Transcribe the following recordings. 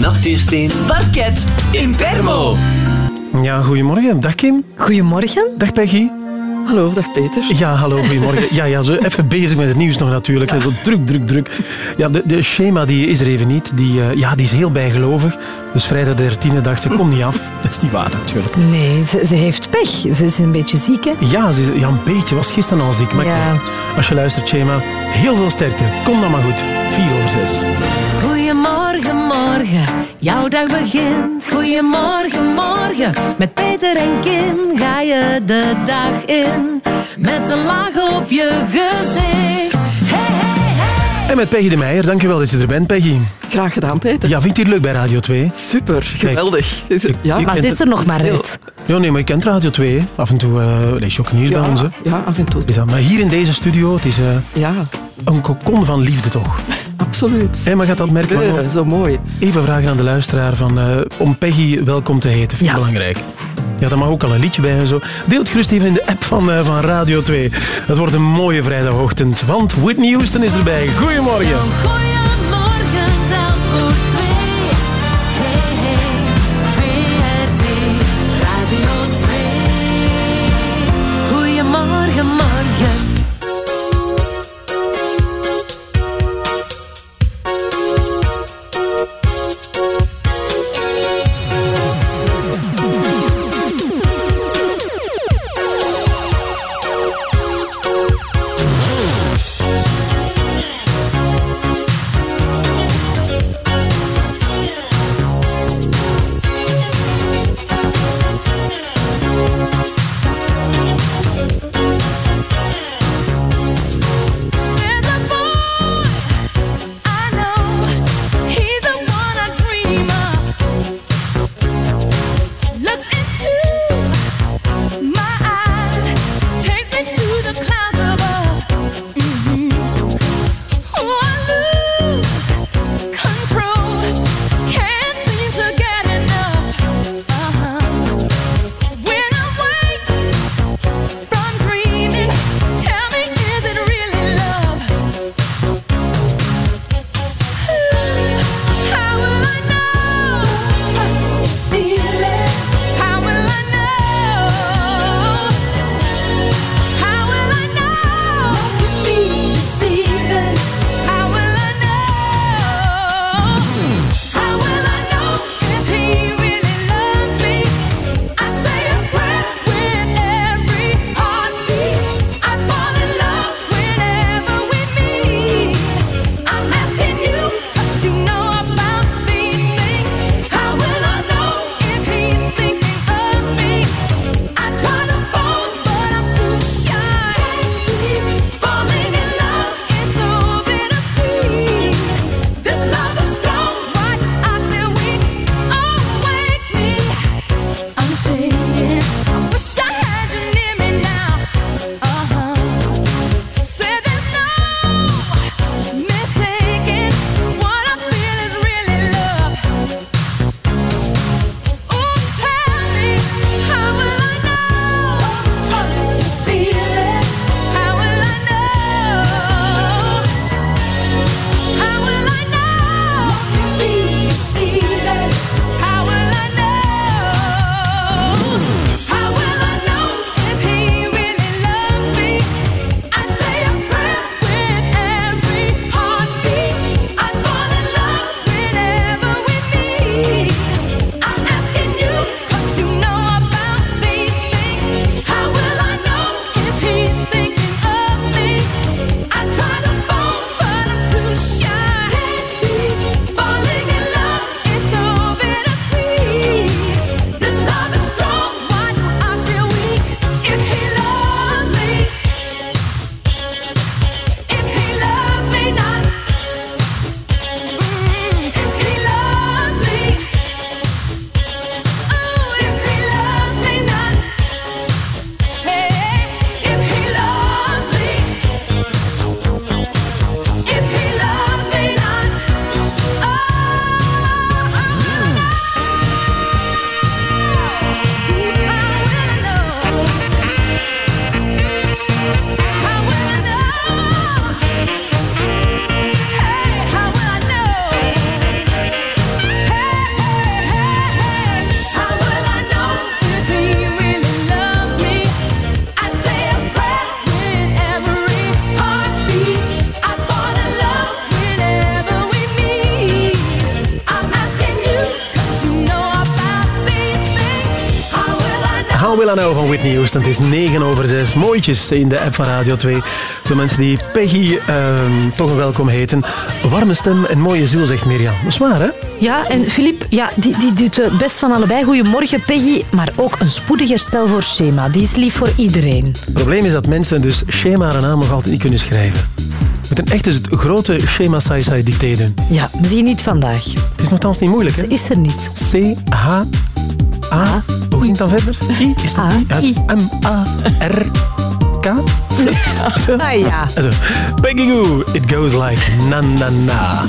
Natuursteen, parket, Impermo. Ja, goedemorgen. Dag Kim. Goedemorgen. Dag Peggy. Hallo, dag Peter. Ja, hallo, goedemorgen. Ja, ja, zo even bezig met het nieuws nog natuurlijk. Ja. Druk, druk, druk. Ja, de, de schema die is er even niet. Die, uh, ja, die is heel bijgelovig. Dus vrijdag de 13e dacht ze, kom niet af. Dat is niet waar natuurlijk. Nee, ze, ze, heeft pech. Ze is een beetje ziek, hè? Ja, ze, ja een beetje. Was gisteren al ziek. Maar ja. als je luistert, Schema, heel veel sterkte. Kom dan maar goed. 4 over 6. Morgen. Jouw dag begint. Goedemorgen, morgen. Met Peter en Kim ga je de dag in. Met een laag op je gezicht. Hey, hey, hey. En met Peggy de Meijer. Dankjewel dat je er bent, Peggy. Graag gedaan, Peter. Ja, vindt je het leuk bij Radio 2? Super, geweldig. Ja, maar het is er nog maar uit. Ja, nee, maar je kent Radio 2. Hè. Af en toe uh, lees je ook nieuws ja, bij ons. Hè. Ja, af en toe. Is dat, maar hier in deze studio, het is uh, ja. een kokon van liefde, toch? Absoluut. Hey, maar gaat dat merken? Ja, zo mooi. Even vragen aan de luisteraar van, uh, om Peggy welkom te heten. Vind ik ja. belangrijk. Ja, daar mag ook al een liedje bij en zo. Deel het gerust even in de app van, uh, van Radio 2. Het wordt een mooie vrijdagochtend, want Whitney Houston is erbij. Goedemorgen. Goedemorgen, Whitney Houston. Het is 9 over 6. Mooitjes in de app van Radio 2. De mensen die Peggy ehm, toch een welkom heten. Warme stem en mooie ziel, zegt Mirjam. Dat is waar, hè? Ja, en Filip, ja, die, die doet het best van allebei. Goedemorgen, Peggy. Maar ook een spoedig herstel voor Schema. Die is lief voor iedereen. Het probleem is dat mensen dus Schema haar naam nog altijd niet kunnen schrijven. Met een echt is het grote Schema Sai Sai dicté doen. Ja, misschien niet vandaag. Het is nogthans niet moeilijk, hè? Ze is er niet. C-H... Hoe ging verder? I? Is dat A, I. M-A-R-K? Ah ja. Peggy Goo, it goes like na na na.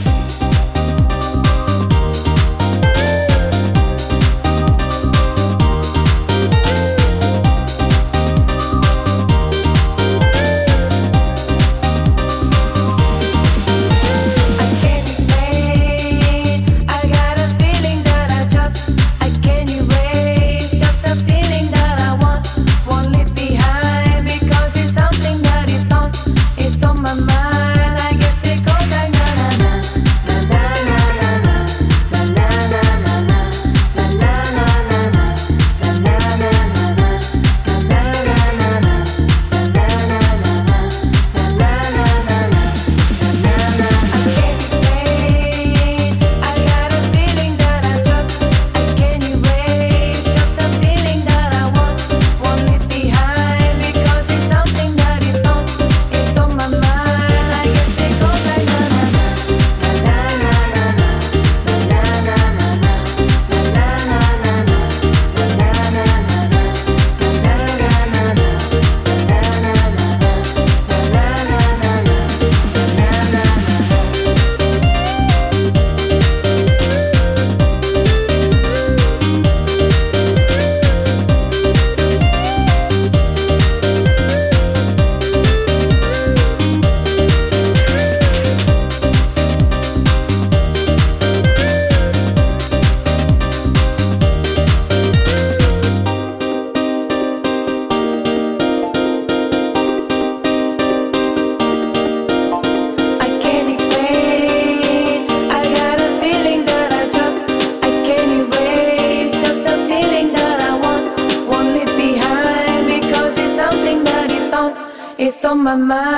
maman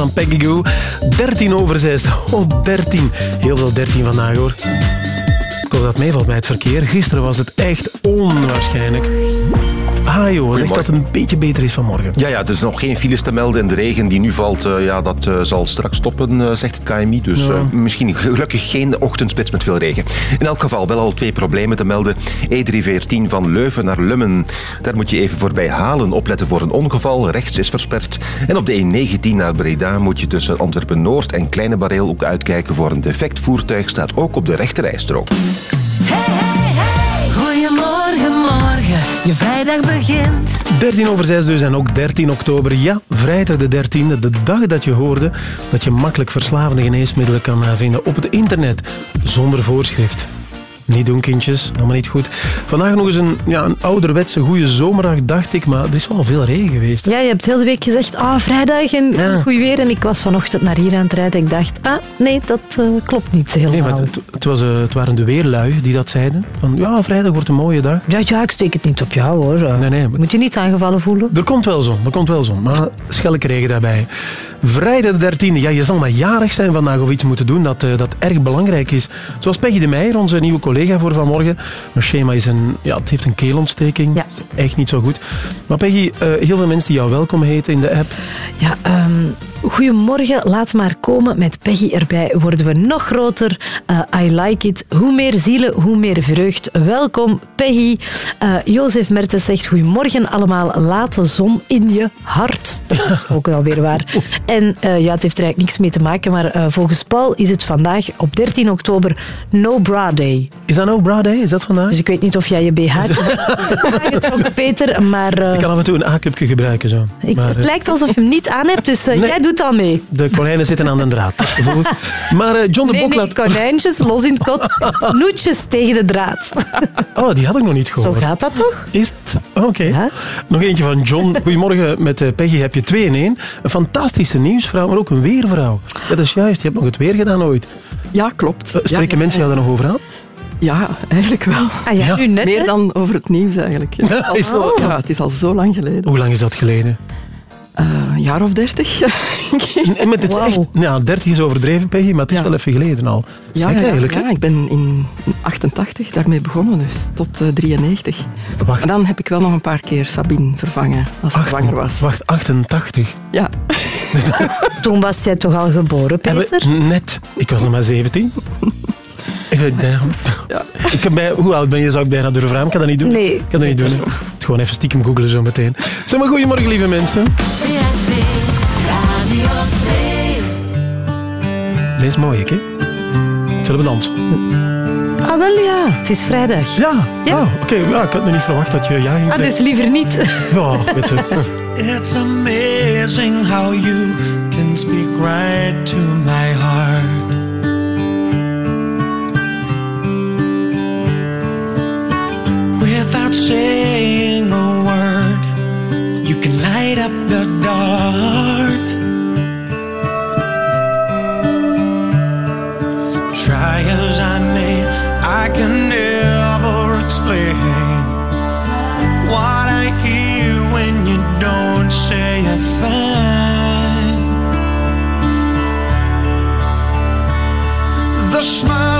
van Peggy Goo. 13 over 6. Oh, 13. Heel veel 13 vandaag hoor. Ik hoop dat meevalt bij het verkeer. Gisteren was het echt onwaarschijnlijk. Ah joh, zeg dat het een beetje beter is vanmorgen. Ja, ja, dus nog geen files te melden. En de regen die nu valt, eh, ja, dat eh, zal straks stoppen, eh, zegt het KMI. Dus misschien gelukkig geen ochtendspits met veel regen. In elk geval wel al twee problemen te melden. E314 van Leuven naar Lummen. Daar moet je even voorbij halen. Opletten voor een ongeval. Rechts is versperd. En op de E19 naar Breda moet je tussen Antwerpen-Noord en Kleine Bareel ook uitkijken voor een defect voertuig. Staat ook op de rechterrijstrook. Je vrijdag begint. 13 over 6 dus en ook 13 oktober. Ja, vrijdag de 13e, de dag dat je hoorde dat je makkelijk verslavende geneesmiddelen kan vinden op het internet, zonder voorschrift. Niet doen, kindjes. Allemaal niet goed. Vandaag nog eens een, ja, een ouderwetse goede zomerdag, dacht ik. Maar er is wel veel regen geweest. hè? Ja, je hebt heel de week gezegd, ah, vrijdag en Ja. goed weer. En ik was vanochtend naar hier aan het rijden. Ik dacht, ah, nee, dat eh, klopt niet Nee, helemaal. maar het, het, was, eh, het waren de weerlui die dat zeiden. Van, ja, vrijdag wordt een mooie dag. Ja, ja, ik steek het niet op jou, hoor. Nee, nee. maar Moet je niet aangevallen voelen? Er komt wel zon, er komt wel zon. Maar schelkregen daarbij. Vrijdag de 13e. Ja, je zal maar jarig zijn vandaag of iets moeten doen dat, eh, dat erg belangrijk is. Zoals Peggy de Meijer, onze nieuwe collega voor vanmorgen. Schema is een, ja, het heeft een keelontsteking. Ja. Dat is echt niet zo goed. Maar Peggy, eh, heel veel mensen die jou welkom heten in de app. Ja, ehm, goedemorgen, laat maar komen. Met Peggy erbij worden we nog groter. Eh, I like it. Hoe meer zielen, hoe meer vreugd. Welkom, Peggy. Jozef Mertens zegt goedemorgen allemaal. Laat de zon in je hart. Ook wel weer waar. En eh, ja, het heeft er eigenlijk niks mee te maken, maar eh, volgens Paul is het vandaag op 13 oktober No Bra Day. Is dat nou Bra Day? Is dat vandaag? Dus ik weet niet of jij je BH hebt Peter, maar... eh, Ik kan af en toe een A-cupje gebruiken. Zo. ik- maar, het eh, lijkt alsof je hem niet aan hebt, dus eh, Nee. jij doet al mee. de konijnen zitten aan de draad. dat gevoel. Maar John de Nee, Bok nee, laat... konijntjes los in het kot, snoetjes tegen de draad. Oh, die had ik nog niet Zo gehoord. gaat dat toch? Is het? Oké. Ja. Nog eentje van John. Goedemorgen, met Peggy heb je twee in één. Een fantastische nieuwsvrouw, maar ook een weervrouw. Ja, dat is juist. Je hebt nog het weer gedaan ooit. Ja, klopt. Spreken ja, mensen jou daar nog over aan? Ja, eigenlijk wel. Ah ja, Ja. nu net. Meer dan over het nieuws eigenlijk. Het is al zo, ja, het is al zo lang geleden. Hoe lang is dat geleden? Eh, een jaar of dertig. En met het is Wauw. echt, nou, 30 is overdreven, Peggy, maar het is Ja. wel even geleden al. ja, ja, eigenlijk. ja, ik ben in 88 daarmee begonnen, dus tot eh 93. Wacht, En dan heb ik wel nog een paar keer Sabine vervangen als ik zwanger was. wacht, 88. Ja, Toen was jij toch al geboren, Peter? net. Ik was nog maar 17. Ik weet Ja. ik heb bij, hoe oud ben je, zou ik bijna durven vragen. Ik kan dat niet doen. Nee. Ik kan dat niet doen. hè. Gewoon even stiekem googlen zo meteen. Zeg maar, goedemorgen, lieve mensen. VRT Radio 2. Deze is mooi, hè? Zullen we dansen? Ah, wel ja. Het is vrijdag. Ja. Ja. Ah, Oké, ja, ik had nog niet verwacht dat je ja ging Ah, dus liever niet. Ja, weet je. It's amazing how you can speak right to my heart. Saying a word, you can light up the dark. Try as I may, I can never explain what I hear when you don't say a thing. The smile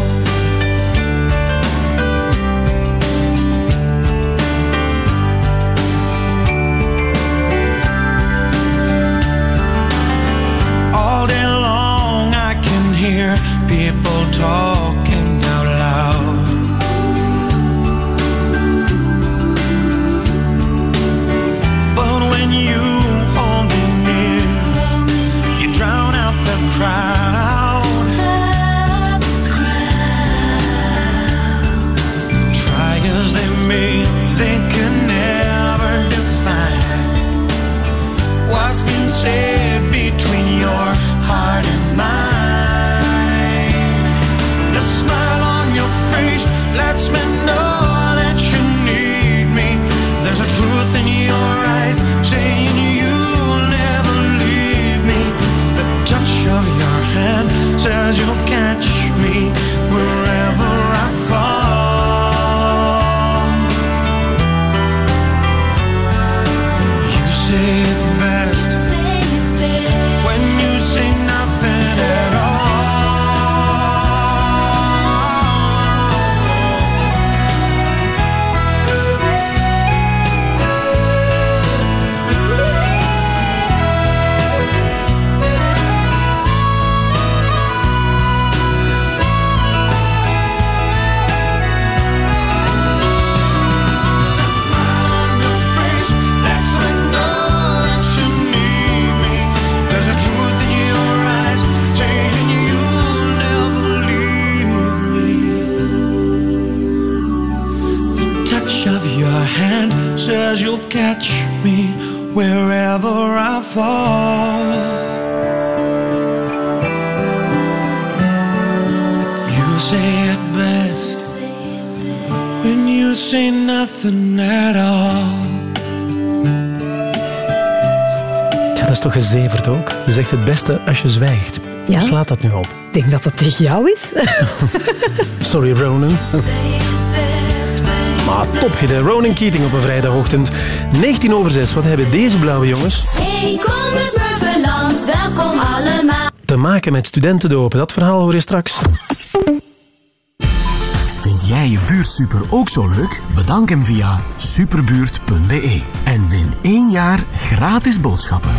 Oh. Fall. You say it best when you say nothing at all. Ja, dat is toch gezeverd ook? Je zegt het beste als je zwijgt. Ja. Slaat dat nu op? Ik denk dat dat tegen jou is. Sorry, Ronan. Maar top hè? Ronan Keating op een vrijdagochtend. 19 over 6. Wat hebben deze blauwe jongens Hey, kom eens Smurfenland, welkom allemaal. te maken met studentendopen? Dat verhaal hoor je straks. Vind jij je buurtsuper ook zo leuk? Bedank hem via superbuurt.be en win één jaar gratis boodschappen.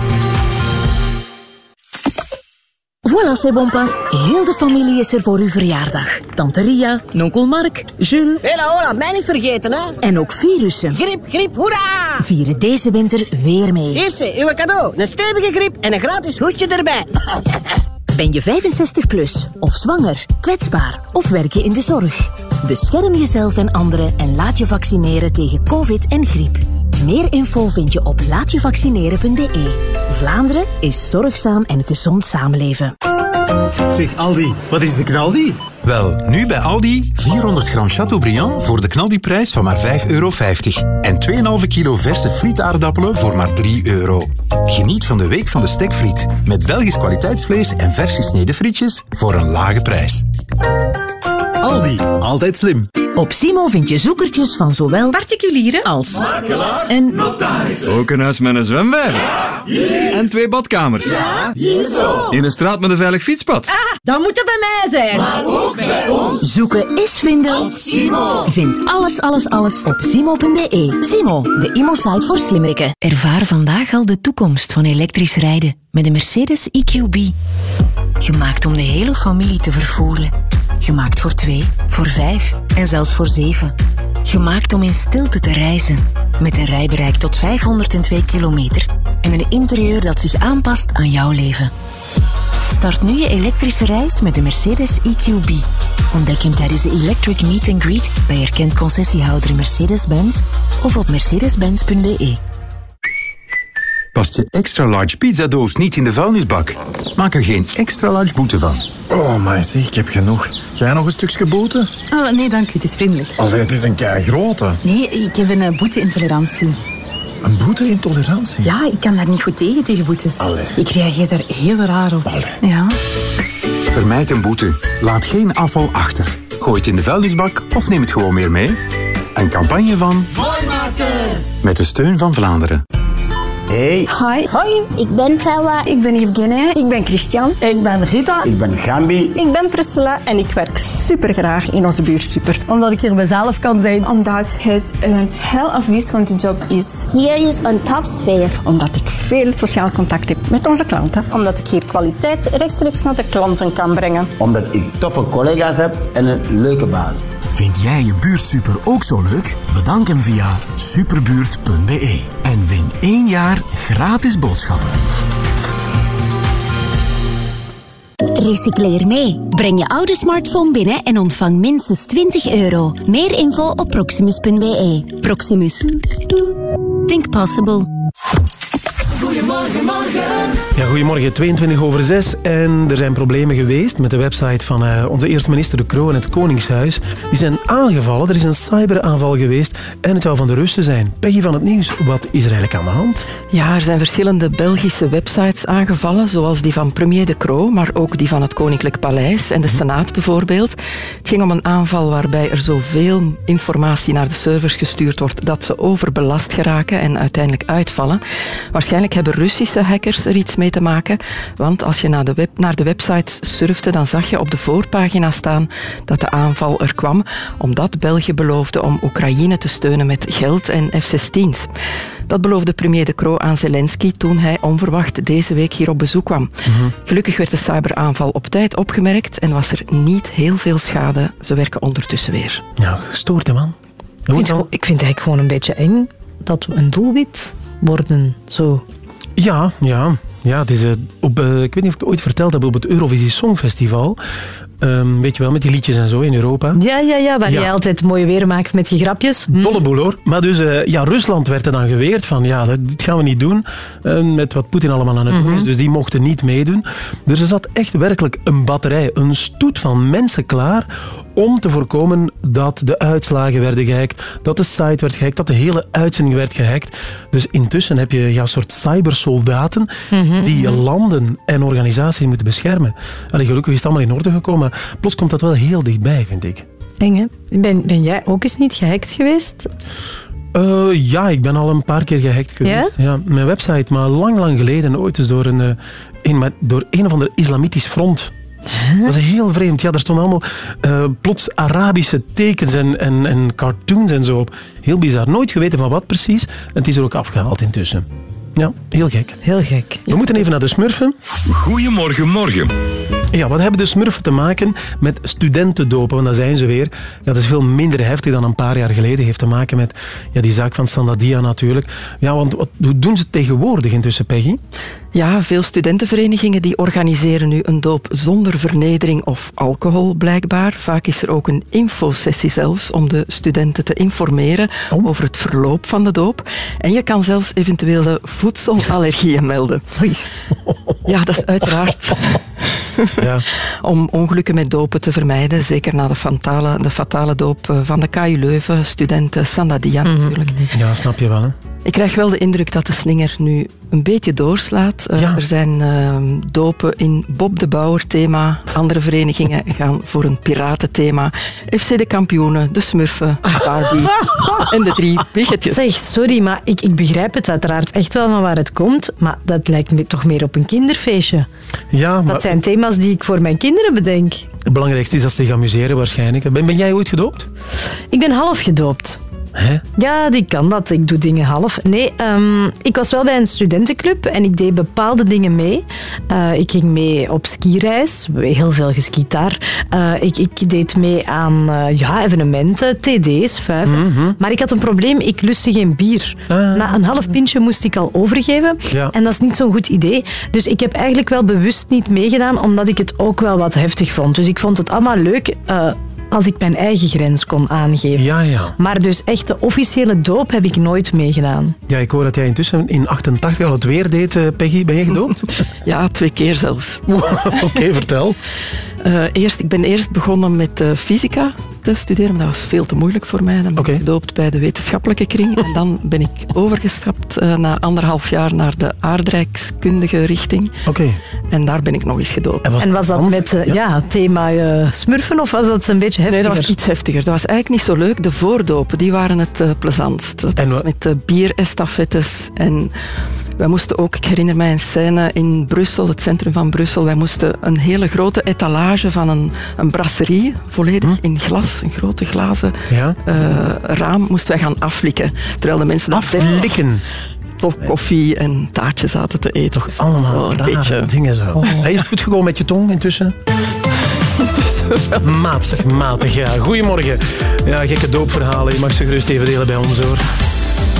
Voilà, c'est bon pas. Heel de familie is er voor uw verjaardag. Tante Ria, onkel Mark, Jules Hela, hola, mij niet vergeten, hè. en ook virussen. Griep, griep, hoera! Vieren deze winter weer mee. Eerste, uw cadeau. Een stevige griep en een gratis hoestje erbij. Ben je 65 plus of zwanger, kwetsbaar of werk je in de zorg? Bescherm jezelf en anderen en laat je vaccineren tegen covid en griep. Meer info vind je op laatjevaccineren.be. Vlaanderen is zorgzaam en gezond samenleven. Zeg Aldi, wat is de knaldi? Wel, nu bij Aldi 400 gram Chateaubriand voor de knaldiprijs van maar 5,50 euro. En 2,5 kilo verse frietaardappelen voor maar 3 euro. Geniet van de week van de stekfriet. Met Belgisch kwaliteitsvlees en vers gesneden frietjes voor een lage prijs. Aldi, altijd slim. Op Simo vind je zoekertjes van zowel particulieren als en Ook een huis met een zwembad. En twee badkamers. In een straat met een veilig fietspad. Dat moet er bij mij zijn. Maar ook bij ons. Zoeken is vinden. Op Simo. Vind alles, alles, alles op simo.be. Simo, de imo-site voor slimmeriken. Ervaar vandaag al de toekomst van elektrisch rijden met de Mercedes EQB. Gemaakt om de hele familie te vervoeren. Gemaakt voor twee, voor vijf en zelfs voor zeven. Gemaakt om in stilte te reizen. Met een rijbereik tot 502 kilometer en een interieur dat zich aanpast aan jouw leven. Start nu je elektrische reis met de Mercedes EQB. Ontdek hem tijdens de Electric Meet and Greet bij erkend concessiehouder Mercedes-Benz of op mercedes-benz.be. Past je extra large pizzadoos niet in de vuilnisbak? Maak er geen extra large boete van. Oh, maar zeg, ik heb genoeg. Jij nog een stukje boete? Oh, nee, dank u. Het is vriendelijk. Allee, het is een kei grote. Nee, ik heb een eh, boete-intolerantie. Een boete-intolerantie? Ja, ik kan daar niet goed tegen, tegen boetes. Allee. Ik reageer daar heel raar op. Ja. Vermijd een boete. Laat geen afval achter. Gooi het in de vuilnisbak of neem het gewoon meer mee. Een campagne van Mooimakers. met de steun van Vlaanderen. Hey. Hi. Hoi. Ik ben Prawa. Ik ben Evgenie. Ik ben Christian. Ik ben Rita. Ik ben Gambi. Ik ben Priscilla en ik werk super graag in onze buurtsuper. Omdat ik hier mezelf kan zijn. Omdat het een heel afwisselende job is. Hier is een topsfeer. Omdat ik veel sociaal contact heb met onze klanten. Omdat ik hier kwaliteit rechtstreeks naar de klanten kan brengen. Omdat ik toffe collega's heb en een leuke baas. Vind jij je buurtsuper ook zo leuk? Bedank hem via superbuurt.be en win één jaar gratis boodschappen. Recycleer mee. Breng je oude smartphone binnen en ontvang minstens 20 euro. Meer info op proximus.be. Proximus. Think possible. Goedemorgen, morgen. Ja, goedemorgen, 22 over 6. En er zijn problemen geweest met de website van eh, onze eerste minister De Croo en het Koningshuis. Die zijn aangevallen, er is een cyberaanval geweest en het zou van de Russen zijn. Peggy van het Nieuws, wat is er eigenlijk aan de hand? Ja, er zijn verschillende Belgische websites aangevallen, zoals die van premier De Croo, maar ook die van het Koninklijk Paleis en de Senaat bijvoorbeeld. Het ging om een aanval waarbij er zoveel informatie naar de servers gestuurd wordt dat ze overbelast geraken en uiteindelijk uitvallen. Waarschijnlijk hebben Russische hackers er iets mee te maken, want als je naar de, web, naar de website surfte, dan zag je op de voorpagina staan dat de aanval er kwam, omdat België beloofde om Oekraïne te steunen met geld en F-16's. Dat beloofde premier De Croo aan Zelensky toen hij onverwacht deze week hier op bezoek kwam. Gelukkig werd de cyberaanval op tijd opgemerkt en was er niet heel veel schade. Ze werken ondertussen weer. Ja, gestoord hè man. Ik vind, gewoon- ik vind het eigenlijk gewoon een beetje eng dat we een doelwit worden. Zo. Ja, ja. Ja, het is, eh, op, eh, ik weet niet of ik het ooit verteld heb, op het Eurovisie Songfestival Ehm, weet je wel, met die liedjes en zo in Europa. Ja, ja, ja, waar Ja. jij altijd mooi weer maakt met je grapjes. Hm. Dolle boel hoor. Maar dus, eh, ja, Rusland werd er dan geweerd van, ja, dat- dit gaan we niet doen. eh, met wat Poetin allemaal aan het doen Mhm. is. Dus die mochten niet meedoen. Dus er zat echt werkelijk een batterij, een stoet van mensen klaar om te voorkomen dat de uitslagen werden gehackt, dat de site werd gehackt, dat de hele uitzending werd gehackt. Dus intussen heb je ja, een soort cybersoldaten Mhm, die landen en organisaties moeten beschermen. Allee, gelukkig is het allemaal in orde gekomen. Plots komt dat wel heel dichtbij, vind ik. Eng, hè? Ben, ben jij ook eens niet gehackt geweest? Eh, ja, ik ben al een paar keer gehackt geweest. Ja? mijn website, maar lang, lang geleden ooit eens door een, eh, een, maar door een of ander islamitisch front. Dat is heel vreemd. Ja, er stonden allemaal eh, plots Arabische tekens en, en, en cartoons en zo op. Heel bizar. Nooit geweten van wat precies. En het is er ook afgehaald intussen. Ja, heel gek. Heel gek. We moeten even naar de smurfen. Goedemorgen, morgen. Ja, wat hebben de smurfen te maken met studentendopen? Want daar zijn ze weer. Dat is veel minder heftig dan een paar jaar geleden. Heeft te maken met ja, die zaak van Sandadia natuurlijk. Ja, want wat, doen ze tegenwoordig intussen, Peggy? Ja, veel studentenverenigingen die organiseren nu een doop zonder vernedering of alcohol, blijkbaar. Vaak is er ook een infosessie zelfs om de studenten te informeren over het verloop van de doop. En je kan zelfs eventuele voedselallergieën melden. Ja, dat is uiteraard Ja. om ongelukken met dopen te vermijden. Zeker na de fatale, de fatale doop eh, van de KU Leuven, studenten Sandadia natuurlijk. Ja, snap je wel, hè? Ik krijg wel de indruk dat de slinger nu een beetje doorslaat. Eh, Er zijn eh, dopen in Bob de Bauer thema. Andere verenigingen gaan voor een piratenthema. FC de kampioenen, de smurfen, Barbie en de drie biggetjes. Zeg, sorry, maar ik, ik begrijp het uiteraard echt wel van waar het komt. Maar dat lijkt me toch meer op een kinderfeestje. Ja, maar Dat zijn thema's die ik voor mijn kinderen bedenk. het belangrijkste is dat ze zich amuseren waarschijnlijk. Ben, ben jij ooit gedoopt? Ik ben half gedoopt. Hè? Ja, die kan dat. Ik doe dingen half. Nee, ehm, ik was wel bij een studentenclub en ik deed bepaalde dingen mee. Eh, ik ging mee op skireis, heel veel geskiet daar. Eh, ik, ik deed mee aan eh, ja, evenementen, TD's, vuiven. Maar ik had een probleem, ik lustte geen bier. Na een half pintje moest ik al overgeven. Ja. En dat is niet zo'n goed idee. Dus ik heb eigenlijk wel bewust niet meegedaan, omdat ik het ook wel wat heftig vond. Dus ik vond het allemaal leuk als ik mijn eigen grens kon aangeven. Ja, ja. Maar dus echt de officiële doop heb ik nooit meegedaan. Ja, ik hoor dat jij intussen in 88 al het weer deed, eh, Peggy. Ben jij gedoopt? Ja, twee keer zelfs. Oké, vertel. Eh, eerst, ik ben eerst begonnen met eh, fysica te studeren, maar dat was veel te moeilijk voor mij. Dan ben ik gedoopt bij de wetenschappelijke kring. En dan ben ik overgestapt eh, na anderhalf jaar naar de aardrijkskundige richting. Oké. En daar ben ik nog eens gedoopt. En was dat met eh, ja. thema eh, smurfen of was dat een beetje heftiger? Nee, dat was iets heftiger. Dat was eigenlijk niet zo leuk. De voordopen, die waren het eh, plezantst. Dat was met uh, bierestafettes en... Wij moesten ook, ik herinner mij een scène in Brussel, het centrum van Brussel. Wij moesten een hele grote etalage van een, een brasserie, volledig in glas, een grote glazen Ja. eh, raam, moesten wij gaan aflikken. Terwijl de mensen daar Aflikken? Koffie en taartjes zaten te eten. Toch Allemaal rare dingen zo. Hij is het goed gekomen met je tong intussen? Matig, matig, ja. Goedemorgen. Ja, gekke doopverhalen. Je mag ze gerust even delen bij ons, hoor.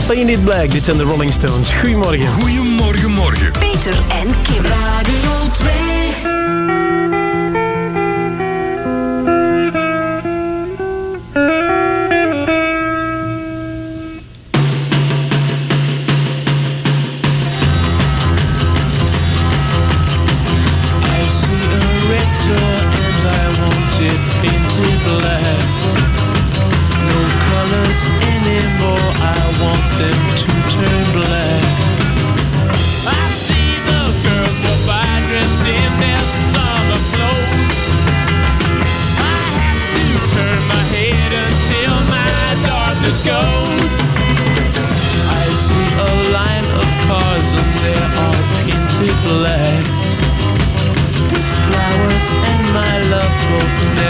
Paint It Black, dit zijn de Rolling Stones. Goedemorgen. Goedemorgen, morgen. Peter en Kim. Radio 2.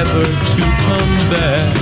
never to come back.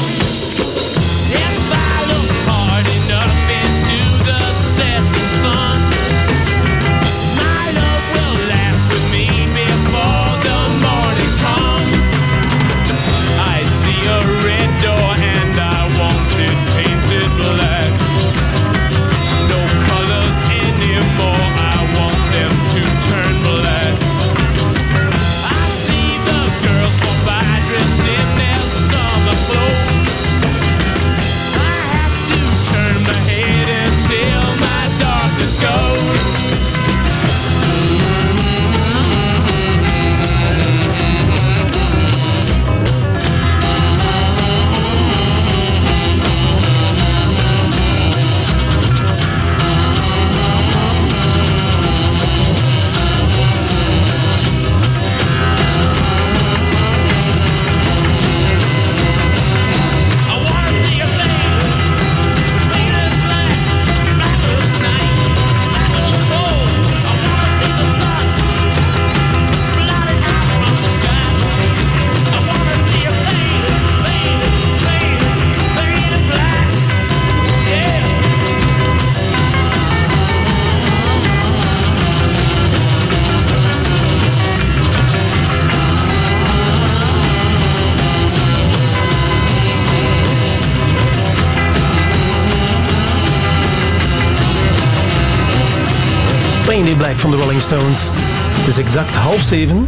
Van de Rolling Stones. Het is exact half zeven.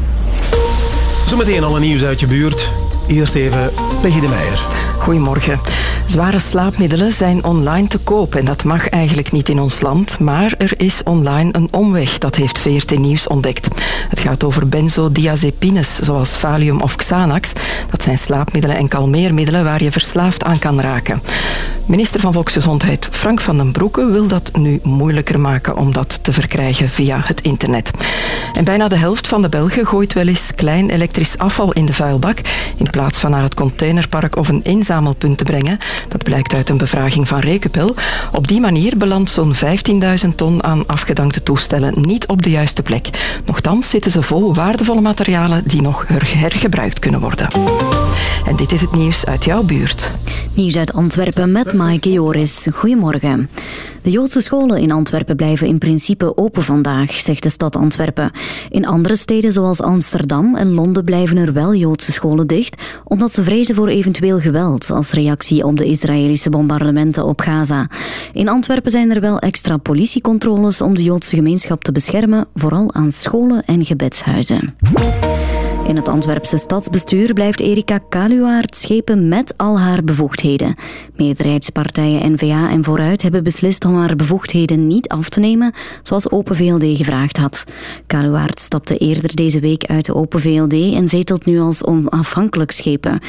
Zometeen alle nieuws uit je buurt. Eerst even Peggy de Meijer. Goedemorgen. Zware slaapmiddelen zijn online te koop en dat mag eigenlijk niet in ons land. Maar er is online een omweg, dat heeft VRT Nieuws ontdekt. Het gaat over benzodiazepines, zoals Valium of Xanax. Dat zijn slaapmiddelen en kalmeermiddelen waar je verslaafd aan kan raken. Minister van Volksgezondheid Frank van den Broeke wil dat nu moeilijker maken om dat te verkrijgen via het internet. En bijna de helft van de Belgen gooit wel eens klein elektrisch afval in de vuilbak in plaats van naar het containerpark of een inzamelpunt te brengen. Dat blijkt uit een bevraging van Rekenpel. Op die manier belandt zo'n 15.000 ton aan afgedankte toestellen niet op de juiste plek. Nochtans zitten ze vol waardevolle materialen die nog her- hergebruikt kunnen worden. En dit is het nieuws uit jouw buurt. Nieuws uit Antwerpen met Maaike Joris. Goedemorgen. De Joodse scholen in Antwerpen blijven in principe open vandaag, zegt de stad Antwerpen. In andere steden zoals Amsterdam en Londen blijven er wel Joodse scholen dicht, omdat ze vrezen voor eventueel geweld als reactie op de Israëlische bombardementen op Gaza. In Antwerpen zijn er wel extra politiecontroles om de Joodse gemeenschap te beschermen, vooral aan scholen en gebedshuizen. In het Antwerpse stadsbestuur blijft Erika Kaluwaard schepen met al haar bevoegdheden. Meerderheidspartijen N-VA en Vooruit hebben beslist om haar bevoegdheden niet af te nemen, zoals Open VLD gevraagd had. Kaluwaard stapte eerder deze week uit de Open VLD en zetelt nu als onafhankelijk schepen.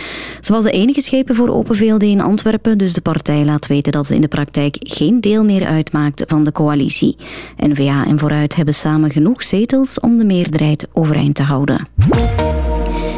Ze was de enige schepen voor Open VLD in Antwerpen, dus de partij laat weten dat ze in de praktijk geen deel meer uitmaakt van de coalitie. N-VA en Vooruit hebben samen genoeg zetels om de meerderheid overeind te houden.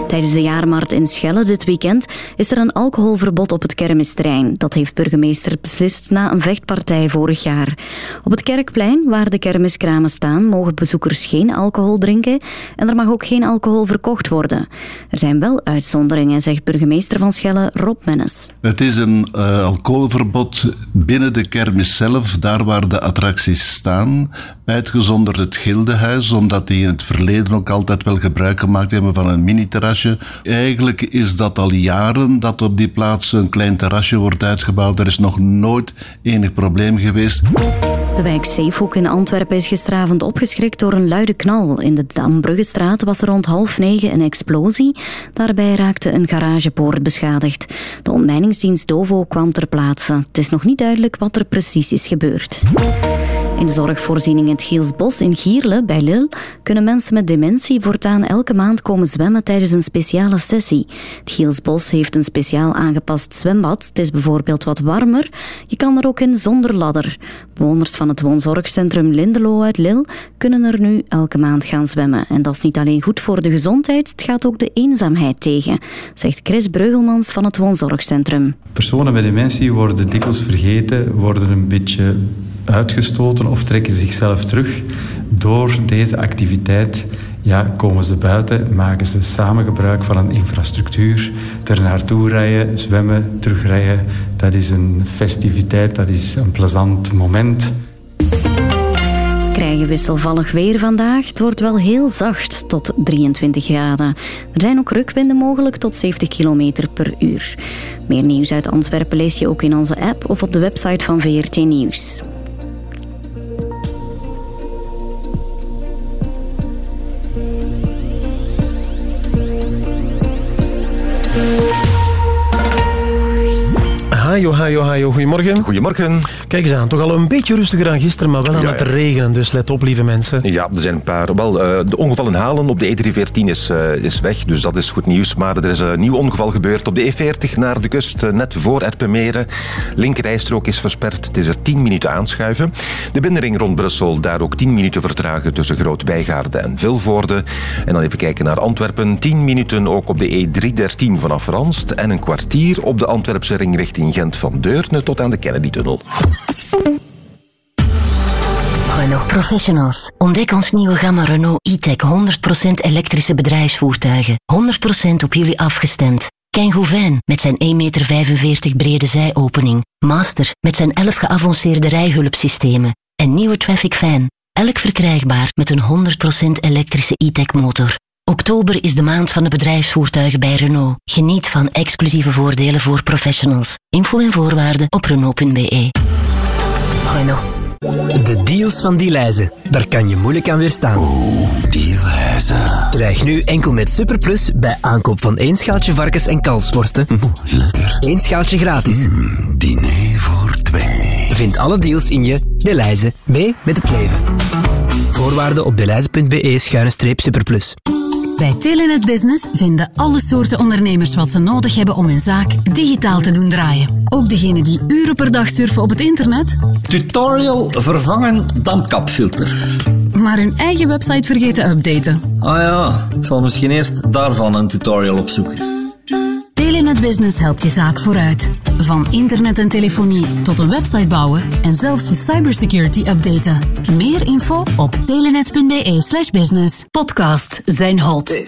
Tijdens de jaarmarkt in Schelle dit weekend is er een alcoholverbod op het kermisterrein. Dat heeft burgemeester beslist na een vechtpartij vorig jaar. Op het kerkplein, waar de kermiskramen staan, mogen bezoekers geen alcohol drinken en er mag ook geen alcohol verkocht worden. Er zijn wel uitzonderingen, zegt burgemeester van Schelle Rob Mennes. Het is een eh, alcoholverbod binnen de kermis zelf, daar waar de attracties staan. Uitgezonderd het Gildehuis, omdat die in het verleden ook altijd wel gebruik gemaakt hebben van een mini-terrasje. Eigenlijk is dat al jaren dat op die plaats een klein terrasje wordt uitgebouwd. Er is nog nooit enig probleem geweest. De wijk Zeehoek in Antwerpen is gisteravond opgeschrikt door een luide knal. In de Dambruggestraat was er rond half negen een explosie. Daarbij raakte een garagepoort beschadigd. De ontmijningsdienst Dovo kwam ter plaatse. Het is nog niet duidelijk wat er precies is gebeurd. In de zorgvoorziening in het Gielsbos in Gierle bij Lille kunnen mensen met dementie voortaan elke maand komen zwemmen tijdens een speciale sessie. Het Gielsbos heeft een speciaal aangepast zwembad. Het is bijvoorbeeld wat warmer. Je kan er ook in zonder ladder. Bewoners van het woonzorgcentrum Lindelo uit Lille kunnen er nu elke maand gaan zwemmen. En dat is niet alleen goed voor de gezondheid, het gaat ook de eenzaamheid tegen, zegt Chris Breugelmans van het woonzorgcentrum. Personen met dementie worden dikwijls vergeten, worden een beetje uitgestoten of trekken zichzelf terug. Door deze activiteit ja, komen ze buiten, maken ze samen gebruik van een infrastructuur. Er naartoe rijden, zwemmen, terugrijden. Dat is een festiviteit, dat is een plezant moment. Krijgen wisselvallig weer vandaag. Het wordt wel heel zacht tot 23 graden. Er zijn ook rukwinden mogelijk tot 70 km per uur. Meer nieuws uit Antwerpen lees je ook in onze app of op de website van VRT Nieuws. Hajo, hajo, hajo. Goedemorgen. Goedemorgen. Kijk eens aan, toch al een beetje rustiger dan gisteren, maar wel aan Ja, het regenen. Dus let op, lieve mensen. Ja, er zijn een paar. Wel, eh, de ongeval in Halen op de E314 is, eh, is weg, dus dat is goed nieuws. Maar er is een nieuw ongeval gebeurd op de E40 naar de kust, eh, net voor Erpenmeren. Linkerrijstrook is versperd. Het is er 10 minuten aanschuiven. De binnenring rond Brussel, daar ook 10 minuten vertragen tussen Groot-Bijgaarde en Vilvoorde. En dan even kijken naar Antwerpen. 10 minuten ook op de E313 vanaf Ranst. En een kwartier op de Antwerpse ring richting Gent van Deurne tot aan de Kennedy-tunnel. Renault Professionals. Ontdek ons nieuwe gamma Renault e-tech 100% elektrische bedrijfsvoertuigen. 100% op jullie afgestemd. Ken Gouvin met zijn 1,45 meter brede zijopening. Master met zijn 11 geavanceerde rijhulpsystemen. En nieuwe Traffic Fan. Elk verkrijgbaar met een 100% elektrische e-tech motor. Oktober is de maand van de bedrijfsvoertuigen bij Renault. Geniet van exclusieve voordelen voor professionals. Info en voorwaarden op Renault.be. Renault. De deals van Dielijze. Daar kan je moeilijk aan weerstaan. Oeh, Dielijze. Krijg nu enkel met Superplus bij aankoop van één schaaltje varkens- en kalfsworsten. lekker. Eén schaaltje gratis. diner voor twee. Vind alle deals in je Dielijze. Mee met het leven. Voorwaarden op dilijze.be-superplus. Bij Telenet Business vinden alle soorten ondernemers wat ze nodig hebben om hun zaak digitaal te doen draaien. Ook degenen die uren per dag surfen op het internet, Tutorial vervangen dampkapfilter. maar hun eigen website vergeten te updaten. Ah ja, ik zal misschien eerst daarvan een tutorial opzoeken. Telenet Business helpt je zaak vooruit. Van internet en telefonie tot een website bouwen en zelfs je cybersecurity updaten. Meer info op telenet.be slash business. Podcasts zijn hot.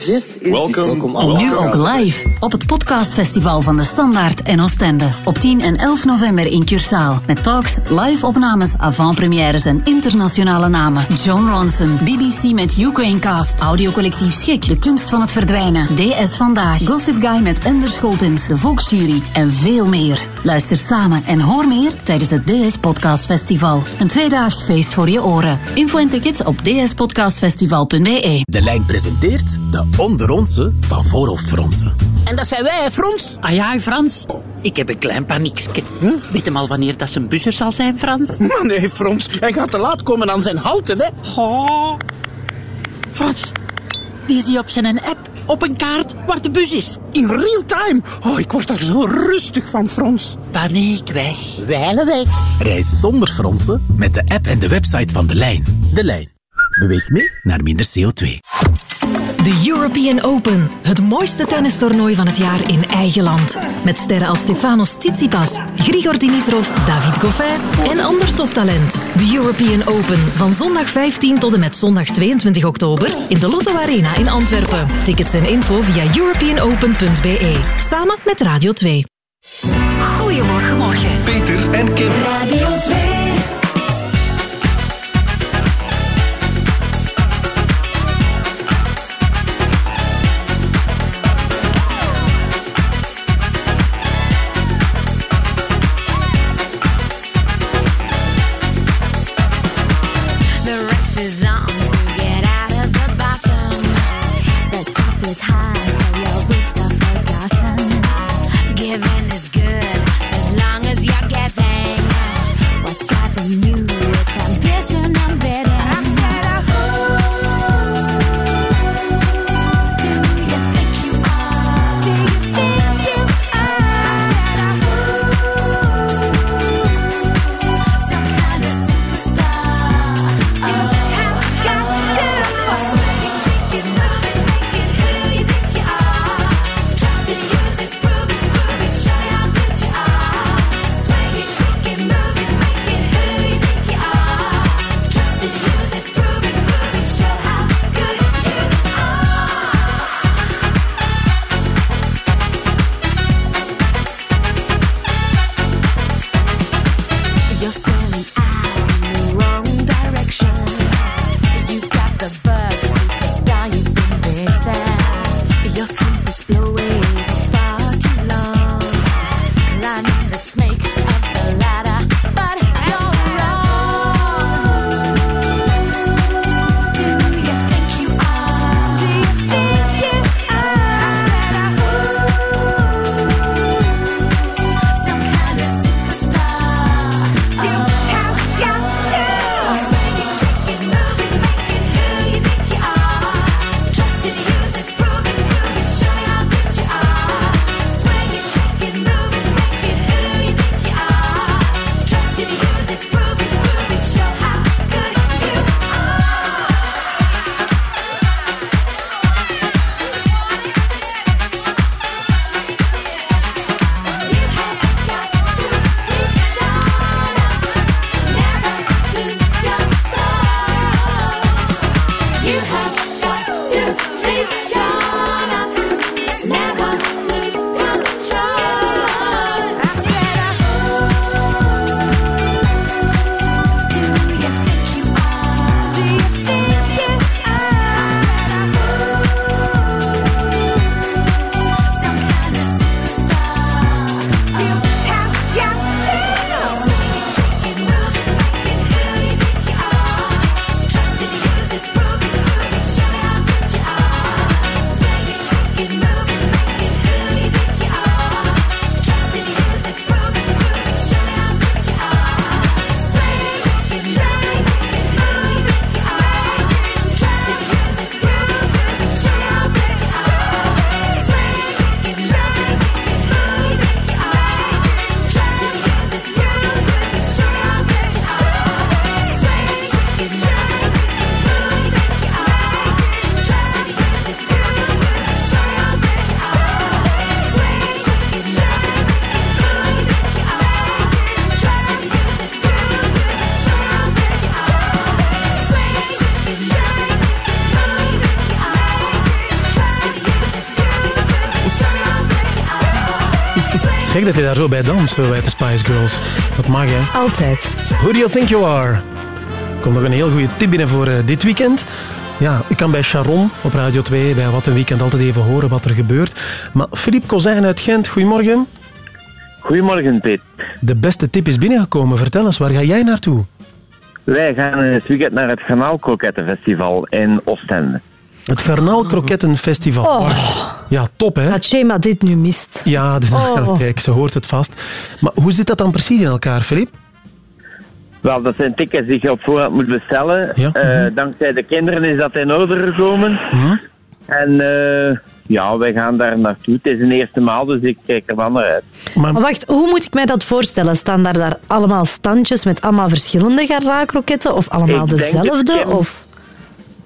Welcome. En nu ook live op het podcastfestival van de Standaard en Oostende. Op 10 en 11 november in Cursaal. Met talks, live opnames, avant-premières en internationale namen. John Ronson, BBC met Ukraine Cast, audiocollectief Schik, De Kunst van het Verdwijnen, DS Vandaag, Gossip Guy met Ender Scholtens, de Volksjury en veel meer. Luister samen en hoor meer tijdens het DS Podcast Festival. Een tweedaags feest voor je oren. Info en tickets op dspodcastfestival.be. De lijn presenteert de onderonse van Voorhoofdfronsen. En dat zijn wij, hè, Frans? Ah ja, Frans. Ik heb een klein paniekske. Weet hem al wanneer dat zijn buzzer zal zijn, Frans? Maar nee, Frans. Hij gaat te laat komen aan zijn houten, hè? Oh. Frans, die zie op zijn app op een kaart waar de bus is. In real time. Oh, ik word daar zo rustig van, Frans. Paniek weg. Wijlen weg. Reis zonder fronsen met de app en de website van De Lijn. De Lijn. Beweeg mee naar minder CO2. De European Open, het mooiste tennistoernooi van het jaar in eigen land. Met sterren als Stefanos Tsitsipas, Grigor Dimitrov, David Goffin en ander toptalent. De European Open van zondag 15 tot en met zondag 22 oktober in de Lotto Arena in Antwerpen. Tickets en info via europeanopen.be. Samen met Radio 2. Goedemorgen, morgen. Peter en Kim. Radio 2. Gek dat je daar zo bij danst, bij de Spice Girls. Dat mag, hè? Altijd. Who do you think you are? Er komt nog een heel goede tip binnen voor eh, dit weekend. Ja, u kan bij Sharon op Radio 2 bij Wat een Weekend altijd even horen wat er gebeurt. Maar Philippe Kozijn uit Gent, goedemorgen. Goedemorgen, Piet. De beste tip is binnengekomen. Vertel eens, waar ga jij naartoe? Wij gaan dit weekend naar het Garnaalkrokettenfestival in Oostende. Het Garnaal Krokettenfestival. Oh. Ja, top hè? Dat schema dit nu mist. Ja, dit- Oh. kijk, ze hoort het vast. Maar hoe zit dat dan precies in elkaar, Philippe? Wel, dat zijn tickets die je op voorhand moet bestellen. Ja. Eh, dankzij de kinderen is dat in orde gekomen. Hm? En eh, ja, wij gaan daar naartoe. Het is een eerste maal, dus ik kijk er wel naar uit. Maar wacht, hoe moet ik mij dat voorstellen? Staan daar, daar allemaal standjes met allemaal verschillende garnaalkroketten? Of allemaal Ik denk het, dezelfde? Of...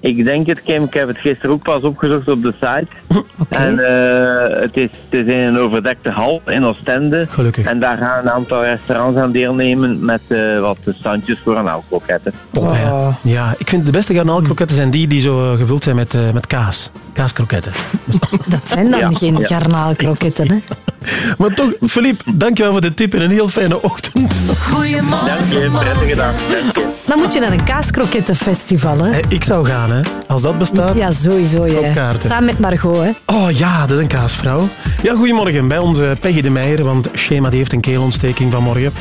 Ik denk het, Kim. Ik heb het gisteren ook pas opgezocht op de site. En eh, het, is, het is in een overdekte hal in Oostende. Gelukkig. En daar gaan een aantal restaurants aan deelnemen met eh, wat standjes voor een kroketten. Top, hè? Ja, ik vind de beste garnaalkroketten zijn die die zo eh, gevuld zijn met, met kaas. Kaaskroketten. Dat zijn dan Ja, geen ja. garnaalkroketten, hè? Maar toch, Philippe, dankjewel voor de tip en een heel fijne ochtend. Dank je, prettige dag. Dan moet je naar een kaaskrokettenfestival, hè? Eh, Ik zou gaan, hè. Als dat bestaat. Ja, sowieso. Ja. kaarten. Samen met Margot, hè? Oh ja, dat is een kaasvrouw. Ja, goedemorgen. Bij onze Peggy de Meijer, want Shema die heeft een keelontsteking vanmorgen.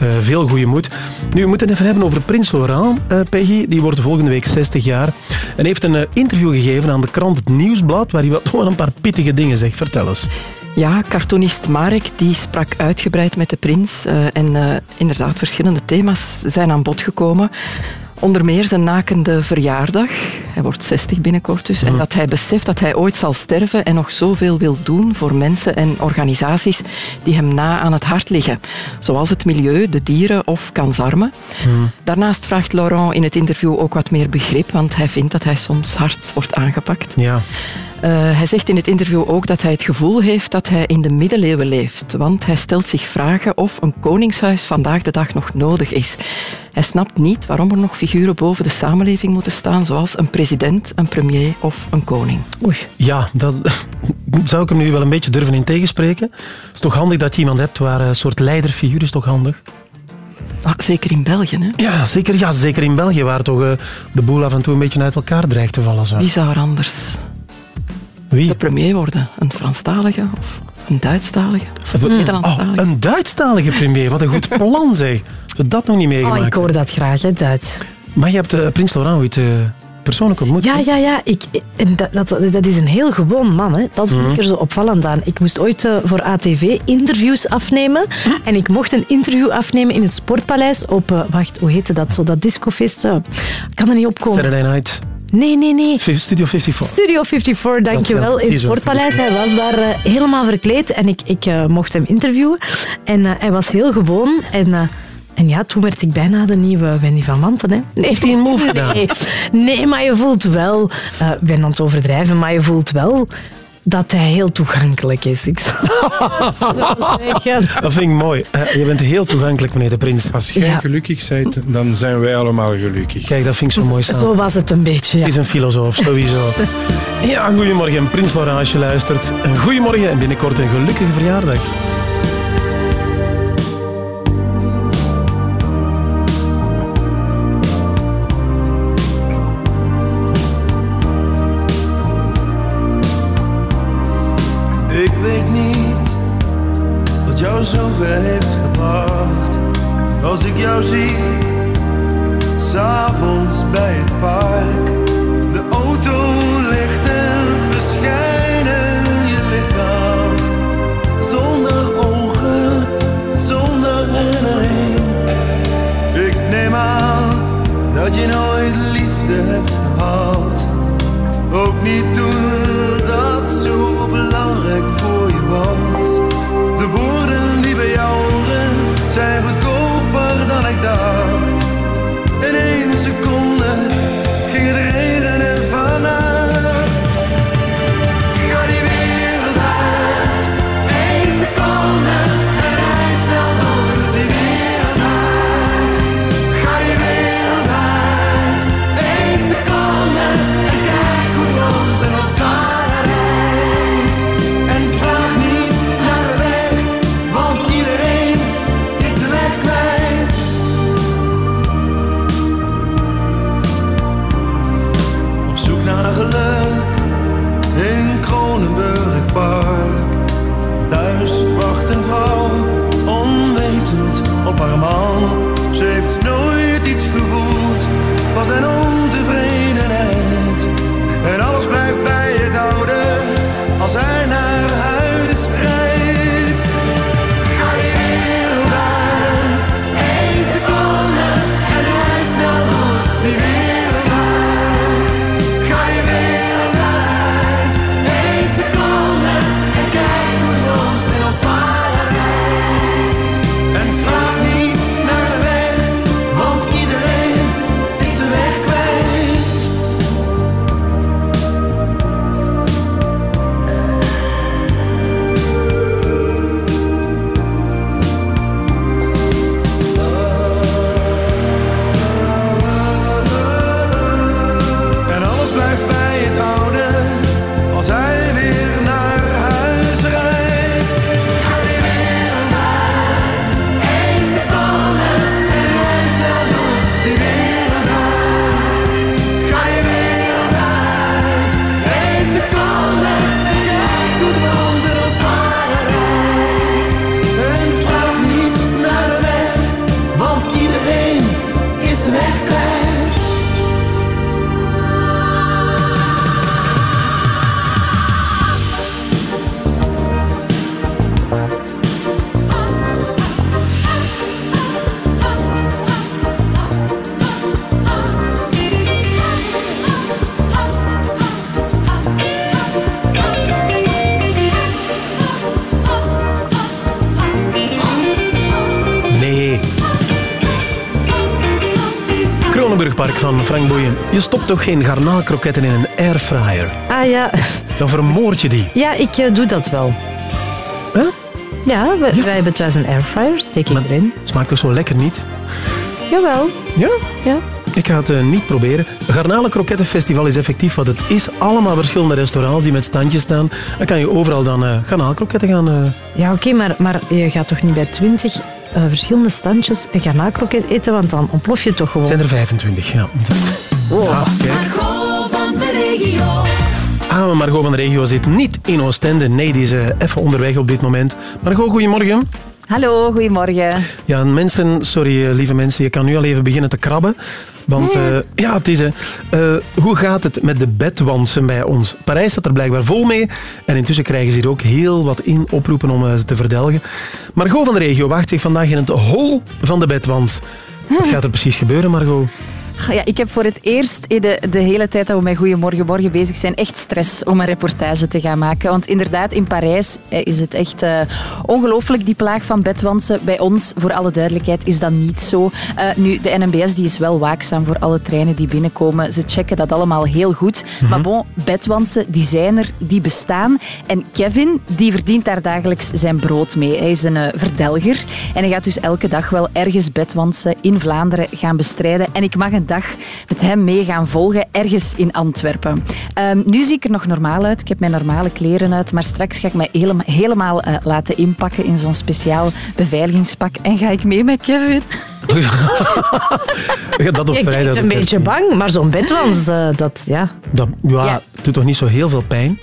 Eh veel goede moed. Nu, we moeten het even hebben over Prins Laurent, eh, Peggy. Die wordt volgende week 60 jaar. En heeft een interview gegeven aan de krant Het Nieuwsblad, waar hij wat, wel een paar pittige dingen zegt. Vertel eens. Ja, cartoonist Marek die sprak uitgebreid met de prins. eh, en eh, inderdaad, verschillende thema's zijn aan bod gekomen. Onder meer zijn nakende verjaardag. Hij wordt 60 binnenkort dus. En dat hij beseft dat hij ooit zal sterven en nog zoveel wil doen voor mensen en organisaties die hem na aan het hart liggen. Zoals het milieu, de dieren of kansarmen. Daarnaast vraagt Laurent in het interview ook wat meer begrip, want hij vindt dat hij soms hard wordt aangepakt. Ja. Eh, hij zegt in het interview ook dat hij het gevoel heeft dat hij in de middeleeuwen leeft. Want hij stelt zich vragen of een koningshuis vandaag de dag nog nodig is. Hij snapt niet waarom er nog figuren boven de samenleving moeten staan, zoals een president, een premier of een koning. Oei. Ja, dat zou ik hem nu wel een beetje durven in tegenspreken. Het is toch handig dat je iemand hebt waar een soort leiderfiguur is toch handig? Ah, zeker in België, hè? Ja, zeker, ja, zeker in België, waar toch eh, de boel af en toe een beetje uit elkaar dreigt te vallen. Zo. Wie zou er anders Wie? de premier worden? Een Franstalige of een Duitsstalige? Of een Nederlandstalige? Oh, een Duitsstalige premier, wat een goed plan zeg. Dat nog niet meegemaakt? Oh, ik hoor dat graag, hè, Duits. Maar je hebt eh, Prins Laurent ooit eh, persoonlijk ontmoet. Ja, ja, ja. Ik, en dat, dat, dat is een heel gewoon man. Hè. Dat vind Mhm. ik er zo opvallend aan. Ik moest ooit eh, voor ATV interviews afnemen. En ik mocht een interview afnemen in het Sportpaleis op... wacht, hoe heette dat zo? Dat discofeest? Ik kan er niet opkomen. Saturday Night. Nee, nee, nee. Studio 54. Studio 54, dankjewel. wel, In het Sportpaleis. Hij was daar eh, helemaal verkleed en ik, ik eh, mocht hem interviewen. En eh, hij was heel gewoon. En, eh, en ja, toen werd ik bijna de nieuwe Wendy van Manten. Hè. Nee, Heeft hij een move gedaan? Nee, nee maar je voelt wel... eh, ik ben aan het overdrijven, maar je voelt wel dat hij heel toegankelijk is. Ik zal het zo zeggen. Dat vind ik mooi. Eh, je bent heel toegankelijk, meneer de Prins. Als jij gelukkig bent, dan zijn wij allemaal gelukkig. Kijk, dat vind ik zo mooi staan. Zo was het een beetje, ja. Is een filosoof, sowieso. Ja, goedemorgen, Prins Laurent, als je luistert. Een goedemorgen en binnenkort een gelukkige verjaardag. Frank Boeien, je stopt toch geen garnaalkroketten in een airfryer? Ah ja. Dan vermoord je die. Ja, ik eh, doe dat wel. Huh? Ja, wij, hebben thuis een airfryer, steek ik erin. Smaakt toch zo lekker niet? Jawel. Ja? Ja. Ik ga het eh, niet proberen. Garnalenkrokettenfestival is effectief wat het is. Allemaal verschillende restaurants die met standjes staan. Dan kan je overal dan uh, garnaalkroketten gaan... Ja, oké, maar, maar je gaat toch niet bij 20 eh, verschillende standjes een garnaalkroket eten, want dan ontplof je toch gewoon. Het zijn er 25, ja. Wow. Margot van de regio. Ah, Margot van de regio zit niet in Oostende. Nee, die is eh, even onderweg op dit moment. Margot, goedemorgen. Hallo, goedemorgen. Ja, mensen, sorry eh, lieve mensen, je kan nu al even beginnen te krabben. Want eh, ja, het is... eh, eh, hoe gaat het met de bedwansen bij ons? Parijs staat er blijkbaar vol mee. En intussen krijgen ze hier ook heel wat in oproepen om eh, ze te verdelgen. Margot van de regio wacht zich vandaag in het hol van de bedwans. Wat gaat er precies gebeuren, Margot? Ja, ik heb voor het eerst in de, de hele tijd dat we met Goedemorgen Morgen bezig zijn, echt stress om een reportage te gaan maken. Want inderdaad, in Parijs eh, is het echt eh, ongelooflijk, die plaag van bedwansen. Bij ons, voor alle duidelijkheid, is dat niet zo. Eh, nu, de NMBS die is wel waakzaam voor alle treinen die binnenkomen. Ze checken dat allemaal heel goed. Maar bon, bedwansen, die zijn er, die bestaan. En Kevin, die verdient daar dagelijks zijn brood mee. Hij is een verdelger en hij gaat dus elke dag wel ergens bedwansen in Vlaanderen gaan bestrijden. En ik mag een dag met hem mee gaan volgen, ergens in Antwerpen. Ehm, nu zie ik er nog normaal uit. Ik heb mijn normale kleren uit, maar straks ga ik mij helemaal, helemaal eh, laten inpakken in zo'n speciaal beveiligingspak. En ga ik mee met Kevin. dat op Ik ben een beetje bang, maar zo'n bedwans, eh, dat ja. Dat ja, Ja. doet toch niet zo heel veel pijn?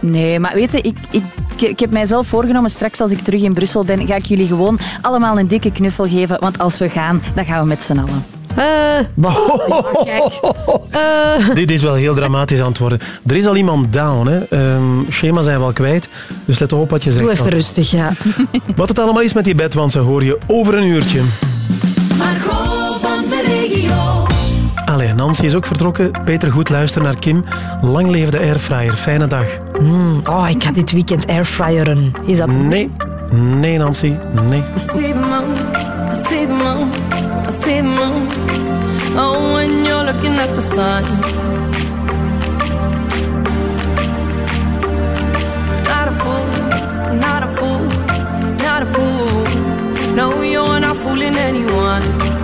Nee, maar weet je, ik, ik, ik heb mijzelf voorgenomen, straks als ik terug in Brussel ben, ga ik jullie gewoon allemaal een dikke knuffel geven. Want als we gaan, dan gaan we met z'n allen. Eh, Oh. Dit is wel heel dramatisch aan het worden. Er is al iemand down. Hè. Ehm, schema zijn we al kwijt. Dus let op wat je zegt. Doe even dan. rustig, ja. Wat het allemaal is met die bedwansen hoor je over een uurtje. Margot van de regio. Allee, Nancy is ook vertrokken. Peter, goed luisteren naar Kim. Lang leefde de airfryer. Fijne dag. Mm, oh, ik ga dit weekend airfryeren. Is dat Nee. Nee, Nancy. Nee. I see the moon, I see the moon, I see the moon. Oh, when you're looking at the sun. Not a fool, not a fool, not a fool. No, you're not fooling anyone.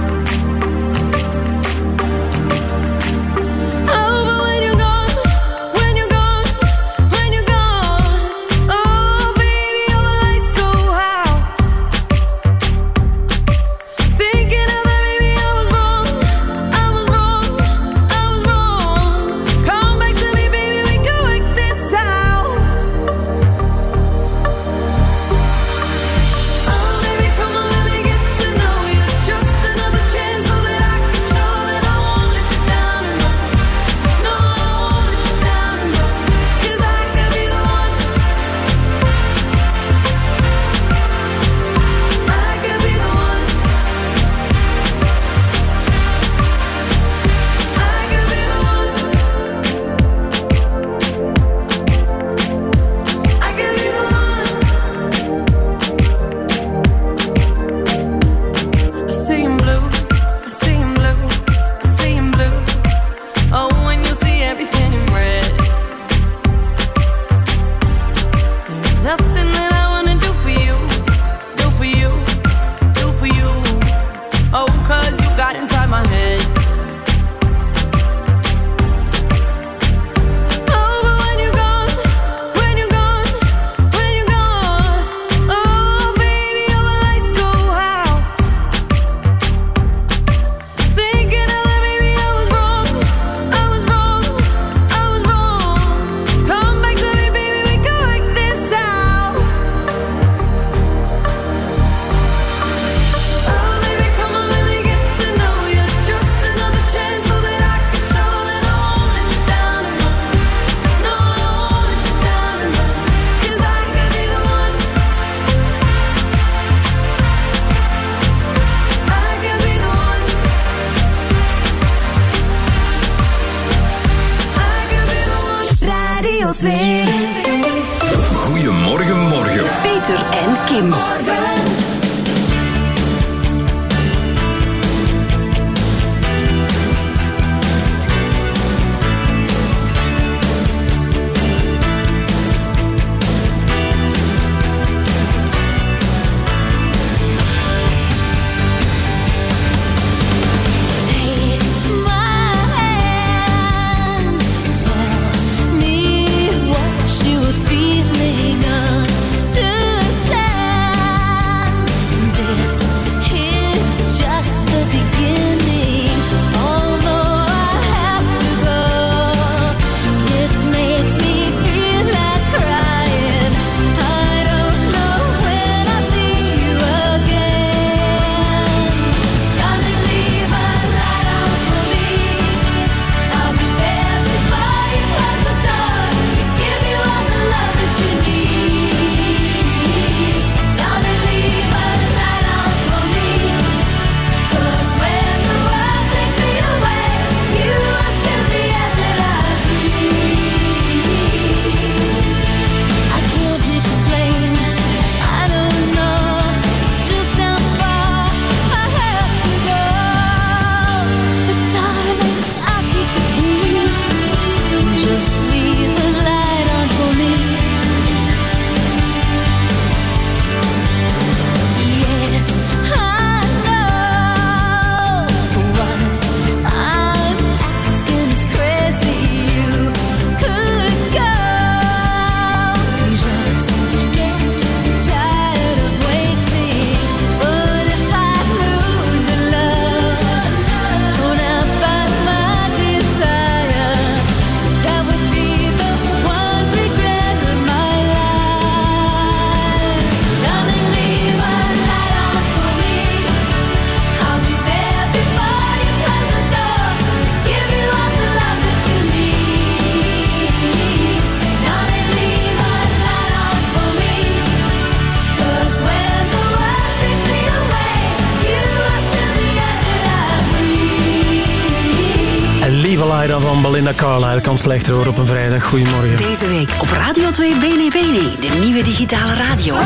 Kan slechter hoor op een vrijdag. Goedemorgen. Deze week op Radio 2 Bene Bene, de nieuwe digitale radio.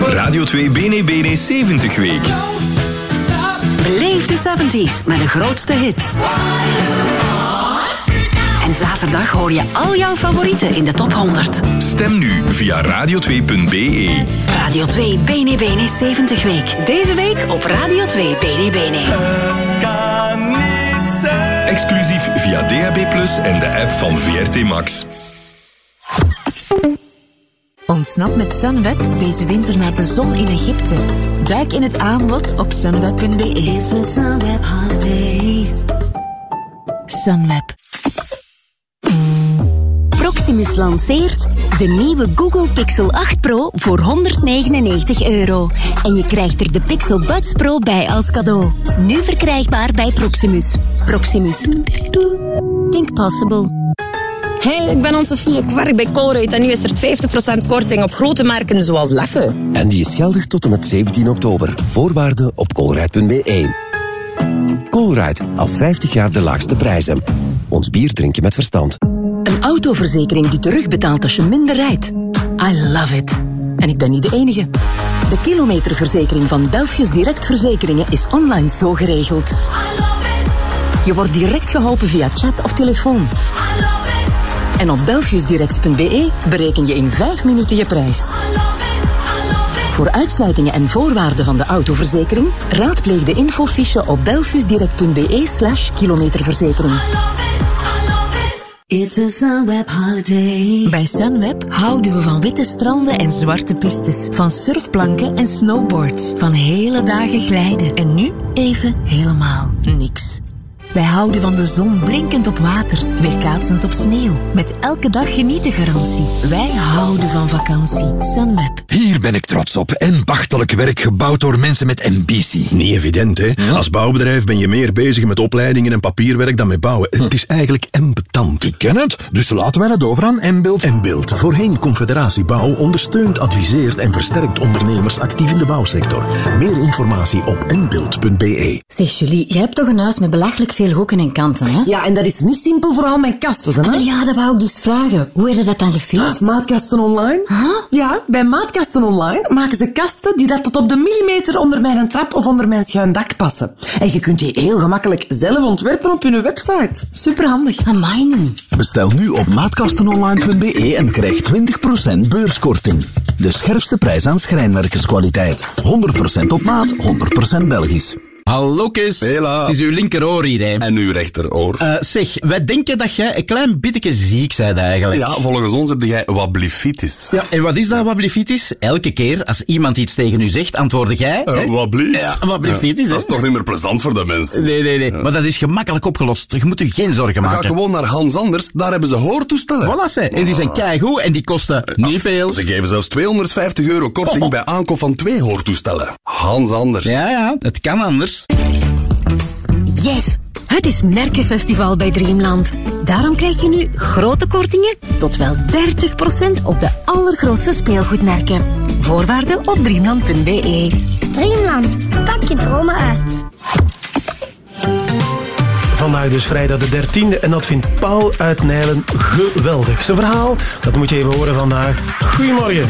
Radio 2 Bene Bene 70 week. Beleef de 70s met de grootste hits. En zaterdag hoor je al jouw favorieten in de top 100. Stem nu via radio2.be. Radio 2 Bene Bene 70 week. Deze week op Radio 2 Bene Bene. Exclusief via DAB+ en de app van VRT Max. Ontsnap met Sunweb deze winter naar de zon in Egypte. Duik in het aanbod op sunweb.be. It's a Sunweb holiday. Sunweb. Proximus lanceert de nieuwe Google Pixel 8 Pro voor 199 euro. En je krijgt er de Pixel Buds Pro bij als cadeau. Nu verkrijgbaar bij Proximus. Proximus. Think possible. Hey, ik ben Anne-Sophie, ik werk bij Colruyt en nu is er 50% korting op grote merken zoals Leffe. En die is geldig tot en met 17 oktober. Voorwaarden op colruyt.be. Colruyt, al 50 jaar de laagste prijzen. Ons bier drink je met verstand. Een autoverzekering die terugbetaalt als je minder rijdt. I love it. En ik ben niet de enige. De kilometerverzekering van Belfius Direct Verzekeringen is online zo geregeld. Je wordt direct geholpen via chat of telefoon. En op belfiusdirect.be bereken je in 5 minuten je prijs. Voor uitsluitingen en voorwaarden van de autoverzekering raadpleeg de infofiche op belfiusdirect.be slash kilometerverzekering. It's a Sunweb holiday. Bij Sunweb houden we van witte stranden en zwarte pistes. Van surfplanken en snowboards. Van hele dagen glijden. En nu even helemaal niks. Wij houden van de zon blinkend op water, weerkaatsend op sneeuw. Met elke dag genieten garantie. Wij houden van vakantie. Sunweb. Hier ben ik trots op. En bachtelijk werk gebouwd door mensen met ambitie. Niet evident, hè? Als bouwbedrijf ben je meer bezig met opleidingen en papierwerk dan met bouwen. Het is eigenlijk embetant. Ik ken het, dus laten wij het over aan Embeeld. Embeeld, voorheen Confederatie Bouw, ondersteunt, adviseert en versterkt ondernemers actief in de bouwsector. Meer informatie op embeeld.be. Zeg Julie, jij hebt toch een huis met belachelijk veel hoeken en kanten, hè? Ja, en dat is niet simpel voor al mijn kasten, hè? Ah, ja, dat wou ik dus vragen. Hoe heb je dat dan gefixt? Maatkasten online? Ja, bij Maatkasten online maken ze kasten die dat tot op de millimeter onder mijn trap of onder mijn schuin dak passen. En je kunt die heel gemakkelijk zelf ontwerpen op hun website. Superhandig. Amai nu. Bestel nu op maatkastenonline.be en krijg 20% beurskorting. De scherpste prijs aan schrijnwerkerskwaliteit. 100% op maat, 100% Belgisch. Hallo Kees. Hela. Het is uw linkeroor hier, hè. En uw rechteroor. Eh, zeg, wij denken dat jij een klein beetje ziek bent eigenlijk. Ja, volgens ons heb jij wablifitis. Ja, en wat is dat, wablifitis? Elke keer als iemand iets tegen u zegt, antwoordde jij... Uh, hè? wablief? Ja, wablifitis? Dat is toch niet meer plezant voor de mensen? Nee, nee, nee. Maar dat is gemakkelijk opgelost. Je moet u geen zorgen Ga maken. gewoon naar Hans Anders, daar hebben ze hoortoestellen. Voilà, ze. En die zijn keigoed en die kosten niet veel. Ze geven zelfs 250 euro korting bij aankoop van twee hoortoestellen. Hans Anders. Ja, ja, het kan anders. Yes! Het is Merkenfestival bij Dreamland. Daarom krijg je nu grote kortingen tot wel 30% op de allergrootste speelgoedmerken. Voorwaarden op dreamland.be. Dreamland, pak je dromen uit. Vandaag dus vrijdag de 13e en dat vindt Paul uit Nijlen geweldig. Zijn verhaal, dat moet je even horen vandaag. Goedemorgen.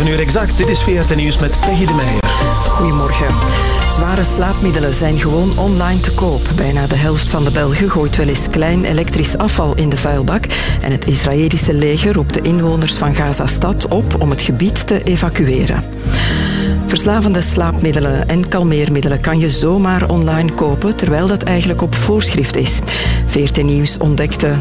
7 uur exact, dit is VRT Nieuws met Peggy de Meijer. Goedemorgen. Zware slaapmiddelen zijn gewoon online te koop. Bijna de helft van de Belgen gooit wel eens klein elektrisch afval in de vuilbak. En het Israëlische leger roept de inwoners van Gaza-stad op om het gebied te evacueren. Verslavende slaapmiddelen en kalmeermiddelen kan je zomaar online kopen, terwijl dat eigenlijk op voorschrift is. VRT Nieuws ontdekte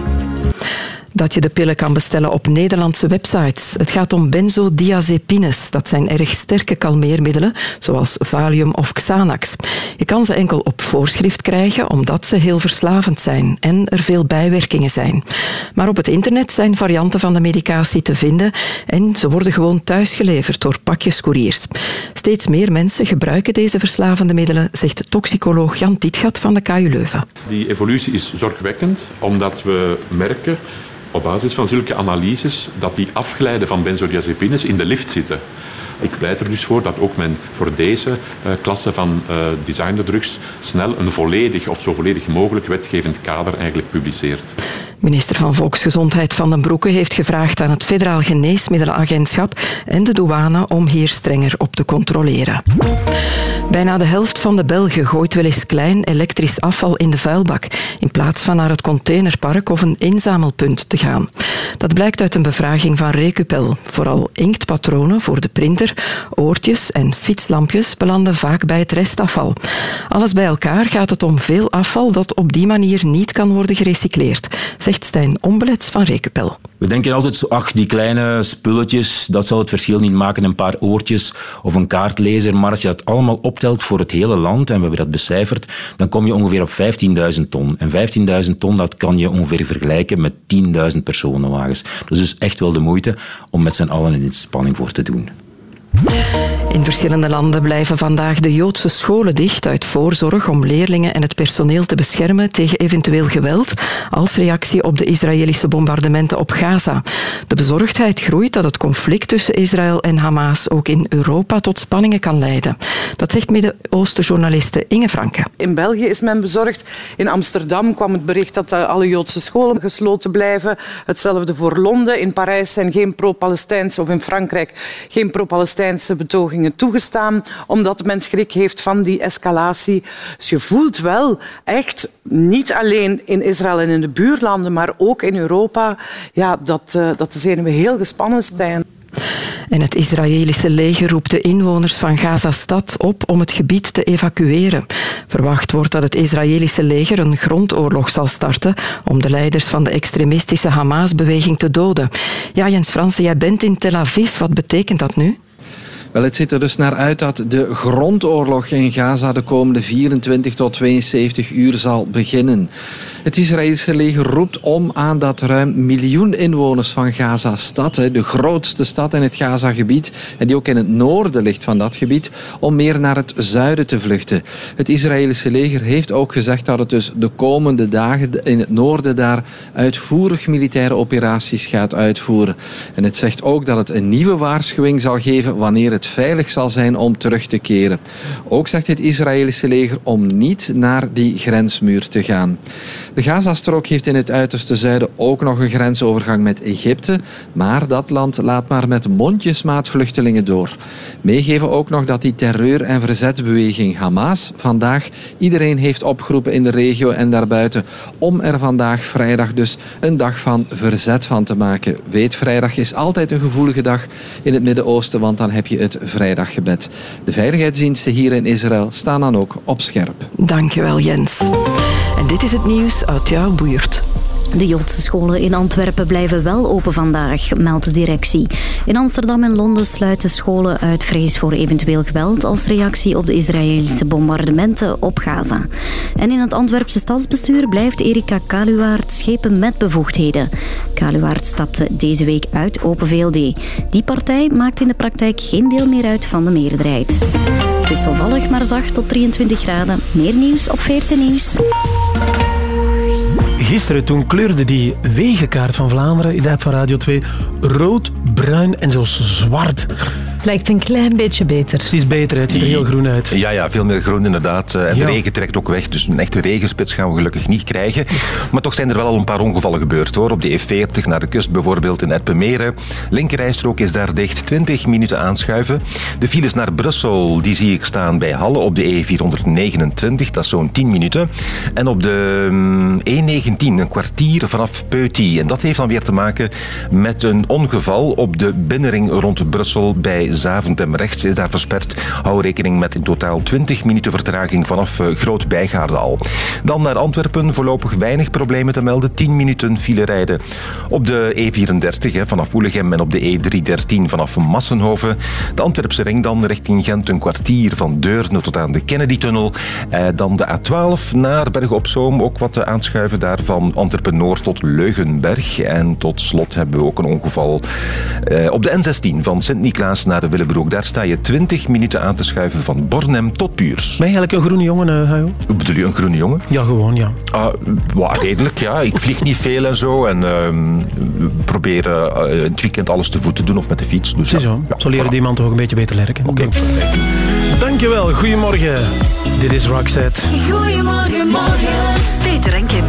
dat je de pillen kan bestellen op Nederlandse websites. Het gaat om benzodiazepines. Dat zijn erg sterke kalmeermiddelen, zoals Valium of Xanax. Je kan ze enkel op voorschrift krijgen, omdat ze heel verslavend zijn en er veel bijwerkingen zijn. Maar op het internet zijn varianten van de medicatie te vinden en ze worden gewoon thuisgeleverd door pakjescouriers. Steeds meer mensen gebruiken deze verslavende middelen, zegt toxicoloog Jan Tietgat van de KU Leuven. Die evolutie is zorgwekkend, omdat we merken op basis van zulke analyses dat die afglijden van benzodiazepines in de lift zitten. Ik pleit er dus voor dat ook men voor deze eh, klasse van uh, designer drugs snel een volledig of zo volledig mogelijk wetgevend kader eigenlijk publiceert. Minister van Volksgezondheid Van den Broeke heeft gevraagd aan het Federaal Geneesmiddelenagentschap en de douane om hier strenger op te controleren. Bijna de helft van de Belgen gooit wel eens klein elektrisch afval in de vuilbak, in plaats van naar het containerpark of een inzamelpunt te gaan. Dat blijkt uit een bevraging van Recupel. Vooral inktpatronen voor de printer, oortjes en fietslampjes belanden vaak bij het restafval. Alles bij elkaar gaat het om veel afval dat op die manier niet kan worden gerecycleerd, zegt van Recupel. We denken altijd zo, ach, die kleine spulletjes, dat zal het verschil niet maken, een paar oortjes of een kaartlezer. Maar als je dat allemaal optelt voor het hele land, en we hebben dat becijferd, dan kom je ongeveer op 15.000 ton. En 15.000 ton, dat kan je ongeveer vergelijken met 10.000 personenwagens. Dus is echt wel de moeite om met z'n allen in inspanning voor te doen. In verschillende landen blijven vandaag de Joodse scholen dicht uit voorzorg om leerlingen en het personeel te beschermen tegen eventueel geweld als reactie op de Israëlische bombardementen op Gaza. De bezorgdheid groeit dat het conflict tussen Israël en Hamas ook in Europa tot spanningen kan leiden. Dat zegt Midden-Oosten-journaliste Inge Franke. In België is men bezorgd. In Amsterdam kwam het bericht dat uh, alle Joodse scholen gesloten blijven. Hetzelfde voor Londen. In Parijs zijn geen pro-Palestijnse of in Frankrijk geen pro-Palestijnse betogingen toegestaan, omdat men schrik heeft van die escalatie. Dus je voelt wel echt, niet alleen in Israël en in de buurlanden, maar ook in Europa, ja, dat, uh, dat de zenuwen heel gespannen zijn. En het Israëlische leger roept de inwoners van Gaza-stad op om het gebied te evacueren. Verwacht wordt dat het Israëlische leger een grondoorlog zal starten om de leiders van de extremistische Hamas-beweging te doden. Ja, Jens Fransen, jij bent in Tel Aviv. Wat betekent dat nu? Wel, het ziet er dus naar uit dat de grondoorlog in Gaza de komende 24 tot 72 uur zal beginnen. Het Israëlische leger roept om aan dat ruim miljoen inwoners van Gaza-stad, de grootste stad in het Gaza-gebied, en die ook in het noorden ligt van dat gebied, om meer naar het zuiden te vluchten. Het Israëlische leger heeft ook gezegd dat het dus de komende dagen in het noorden daar uitvoerig militaire operaties gaat uitvoeren. En het zegt ook dat het een nieuwe waarschuwing zal geven wanneer het veilig zal zijn om terug te keren. Ook zegt het Israëlische leger om niet naar die grensmuur te gaan. De Gazastrook heeft in het uiterste zuiden ook nog een grensovergang met Egypte, maar dat land laat maar met mondjesmaat vluchtelingen door. Meegeven ook nog dat die terreur- en verzetbeweging Hamas vandaag iedereen heeft opgeroepen in de regio en daarbuiten om er vandaag vrijdag dus een dag van verzet van te maken. Weet, vrijdag is altijd een gevoelige dag in het Midden-Oosten, want dan heb je het vrijdaggebed. De veiligheidsdiensten hier in Israël staan dan ook op scherp. Dankjewel Jens. En dit is het nieuws uit jouw. De Joodse scholen in Antwerpen blijven wel open vandaag, meldt de directie. In Amsterdam en Londen sluiten scholen uit vrees voor eventueel geweld als reactie op de Israëlische bombardementen op Gaza. En in het Antwerpse stadsbestuur blijft Erika Kaluwaard schepen met bevoegdheden. Kaluwaard stapte deze week uit Open VLD. Die partij maakt in de praktijk geen deel meer uit van de meerderheid. Wisselvallig maar zacht tot 23 graden. Meer nieuws op 14 Nieuws. Gisteren toen kleurde die wegenkaart van Vlaanderen in de app van Radio 2 rood, bruin en zelfs zwart. Het lijkt een klein beetje beter. Is beter, het ziet er heel groen uit. Ja, ja veel meer groen inderdaad. Eh, en de regen trekt ook weg, dus een echte regenspits gaan we gelukkig niet krijgen. Maar toch zijn er wel al een paar ongevallen gebeurd hoor. Op de E40 naar de kust bijvoorbeeld in Erpenmeren. Linkerrijstrook is daar dicht, 20 minuten aanschuiven. De files naar Brussel, die zie ik staan bij Halle op de E429, dat is zo'n 10 minuten. En op de mm, E19 een kwartier vanaf Peuty. En dat heeft dan weer te maken met een ongeval op de binnenring rond Brussel bij Zaventem. Rechts is daar versperd. Hou rekening met in totaal 20 minuten vertraging vanaf eh, Groot Bijgaarden Dan naar Antwerpen, voorlopig weinig problemen te melden. 10 minuten file rijden op de E34 hè, vanaf Oelegem en op de E313 vanaf Massenhoven. De Antwerpse ring dan richting Gent, een kwartier van Deurne tot aan de Kennedy-tunnel. Eh, dan de A12 naar Bergen op Zoom, ook wat aanschuiven daar van Antwerpen-Noord tot Leugenberg. En tot slot hebben we ook een ongeval eh, op de N16 van Sint-Niklaas naar de Willebroek. Daar sta je 20 minuten aan te schuiven van Bornem tot Puurs. Ben je eigenlijk een groene jongen, uh, Hajo? Hoe bedoel je, een groene jongen? Ja, gewoon, ja. Ah, well, redelijk, ja. Ik vlieg niet veel en zo. En ehm, we proberen uh, in het weekend alles te voet te doen of met de fiets. Dus, ja, zo. zo leren die man toch ook een beetje beter werken. Oké. Okay. Dankjewel, goedemorgen. Dit is Roxette. Goedemorgen, morgen. Peter en Kim.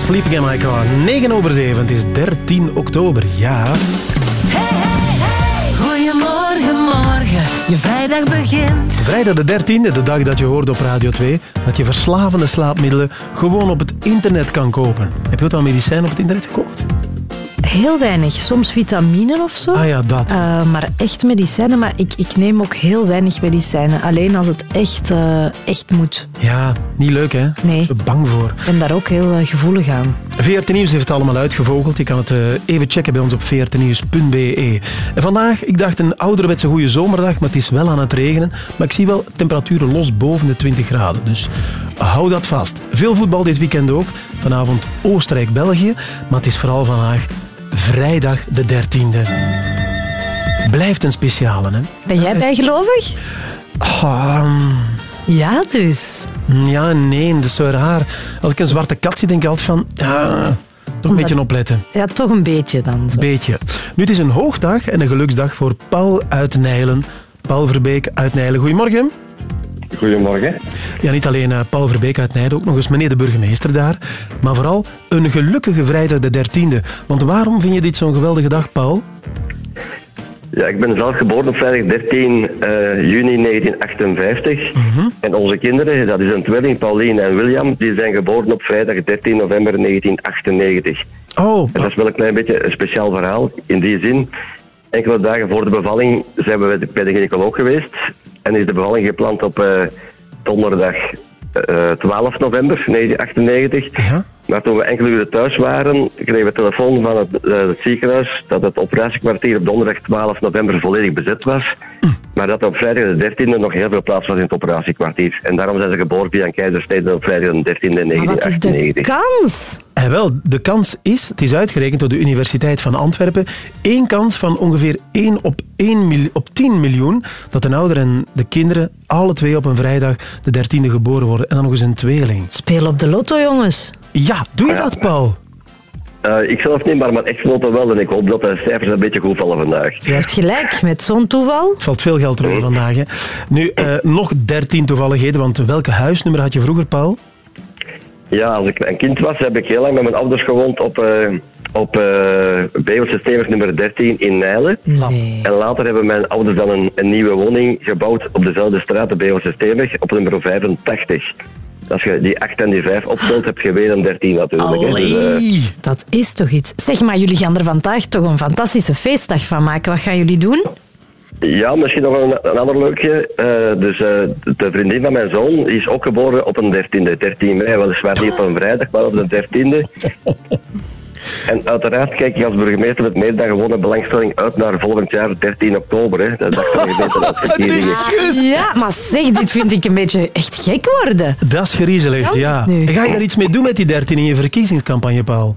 Sleeping in My Car. 9 over 7, het is 13 oktober, ja. Hey, hey, hey. Goedemorgen, morgen. Je vrijdag begint. Vrijdag de 13e, de dag dat je hoort op Radio 2 dat je verslavende slaapmiddelen gewoon op het internet kan kopen. Heb je ook al medicijnen op het internet gekocht? Heel weinig. Soms vitamine of zo. Ah ja, dat. Uh, maar echt medicijnen. Maar ik, ik neem ook heel weinig medicijnen. Alleen als het echt, uh, echt moet. Ja, niet leuk hè? Nee. Ik ben bang voor. Ik ben daar ook heel uh, gevoelig aan. VRT Nieuws heeft het allemaal uitgevogeld. Je kan het even checken bij ons op vrtnieuws.be. En vandaag, ik dacht een ouderwetse goede zomerdag, maar het is wel aan het regenen. Maar ik zie wel temperaturen los boven de 20 graden. Dus hou dat vast. Veel voetbal dit weekend ook. Vanavond Oostenrijk-België. Maar het is vooral vandaag vrijdag de 13e. Blijft een speciale, hè? Ben jij bijgelovig? Um, ja, dus. Ja, nee, dat is zo raar. Als ik een zwarte kat zie, denk ik altijd van... Toch een beetje opletten. Ja, toch een beetje dan. Zo. Beetje. Nu, het is een hoogdag en een geluksdag voor Paul uit Nijlen. Paul Verbeek uit Nijlen. Goedemorgen. Goedemorgen. Ja, niet alleen eh, Paul Verbeek uit Nijden, ook nog eens meneer de burgemeester daar. Maar vooral een gelukkige vrijdag de 13e. Want waarom vind je dit zo'n geweldige dag, Paul? Ja, ik ben zelf geboren op vrijdag 13 eh, juni 1958. En onze kinderen, dat is een tweeling, Pauline en William, die zijn geboren op vrijdag 13 november 1998. Oh. En dat is wel een klein beetje een speciaal verhaal. In die zin, enkele dagen voor de bevalling zijn we bij de- gynaecoloog geweest. En is de bevalling gepland op eh, donderdag eh, 12 november 1998. Maar toen we enkele uren thuis waren, kregen we telefoon van het, eh, het ziekenhuis dat het operatiekwartier op donderdag 12 november volledig bezet was. Maar dat op vrijdag de 13e nog heel veel plaats was in het operatiekwartier. En daarom zijn ze geboren via een keizersnede op vrijdag de 13e Maar wat is de 1998. kans? En wel, de kans is, het is uitgerekend door de Universiteit van Antwerpen, één kans van ongeveer 1 op, 1 mil- op 10 miljoen dat de ouderen en de kinderen alle twee op een vrijdag de 13e geboren worden. En dan nog eens een tweeling. Speel op de lotto, jongens. Ja, doe je dat, Paul? Eh, ik zelf niet, maar mijn echtgenote wel. En ik hoop dat de cijfers een beetje goed vallen vandaag. Je hebt gelijk, met zo'n toeval. Het valt veel geld terug vandaag. Hè. Nu, eh, nog 13 toevalligheden, want welke huisnummer had je vroeger, Paul? Ja, als ik een kind was, heb ik heel lang met mijn ouders gewoond op, eh op uh, nummer 13 in Nijlen. En later hebben mijn ouders dan een, een nieuwe woning gebouwd op dezelfde straat, de Bevelse Stevig, op nummer 85. Als je die 8 en die 5 optelt, heb je weer een 13 natuurlijk. hè. Dus, eh, Dat is toch iets. Zeg maar, jullie gaan er vandaag toch een fantastische feestdag van maken. Wat gaan jullie doen? Ja, misschien nog een, een ander leukje. Eh, dus eh, de vriendin van mijn zoon is ook geboren op een 13e, 13 mei. Weliswaar niet op een vrijdag, maar op de 13e. En uiteraard kijk ik als burgemeester met meer dan gewone belangstelling uit naar volgend jaar 13 oktober. Hè. Dat is de. Ja, maar zeg, dit vind ik een beetje echt gek worden. Dat is griezelig, ja. Ga je daar iets mee doen met die 13 in je verkiezingscampagne, Paul?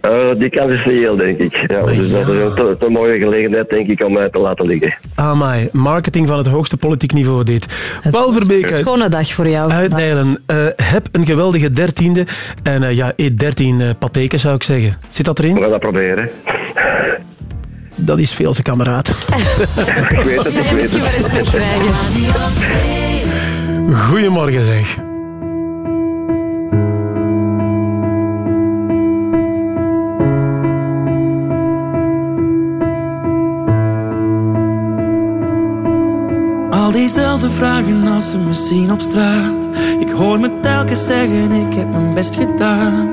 Eh, die kans is reëel, denk ik. Ja, dus dat is een te, te mooie gelegenheid, denk ik, om mij te laten liggen. Amai, marketing van het hoogste politiek niveau dit. Paul Verbeek uit, Schone dag voor jou. uit Nijlen. Eh, heb een geweldige dertiende. En eh, ja, eet 13 uh, patheken, zou ik zeggen. Zit dat erin? We gaan dat proberen. Dat is veel, zijn kameraad. ik weet het, ik weet het. Goedemorgen, zeg. Al diezelfde vragen als ze me zien op straat. Ik hoor me telkens zeggen, ik heb mijn best gedaan.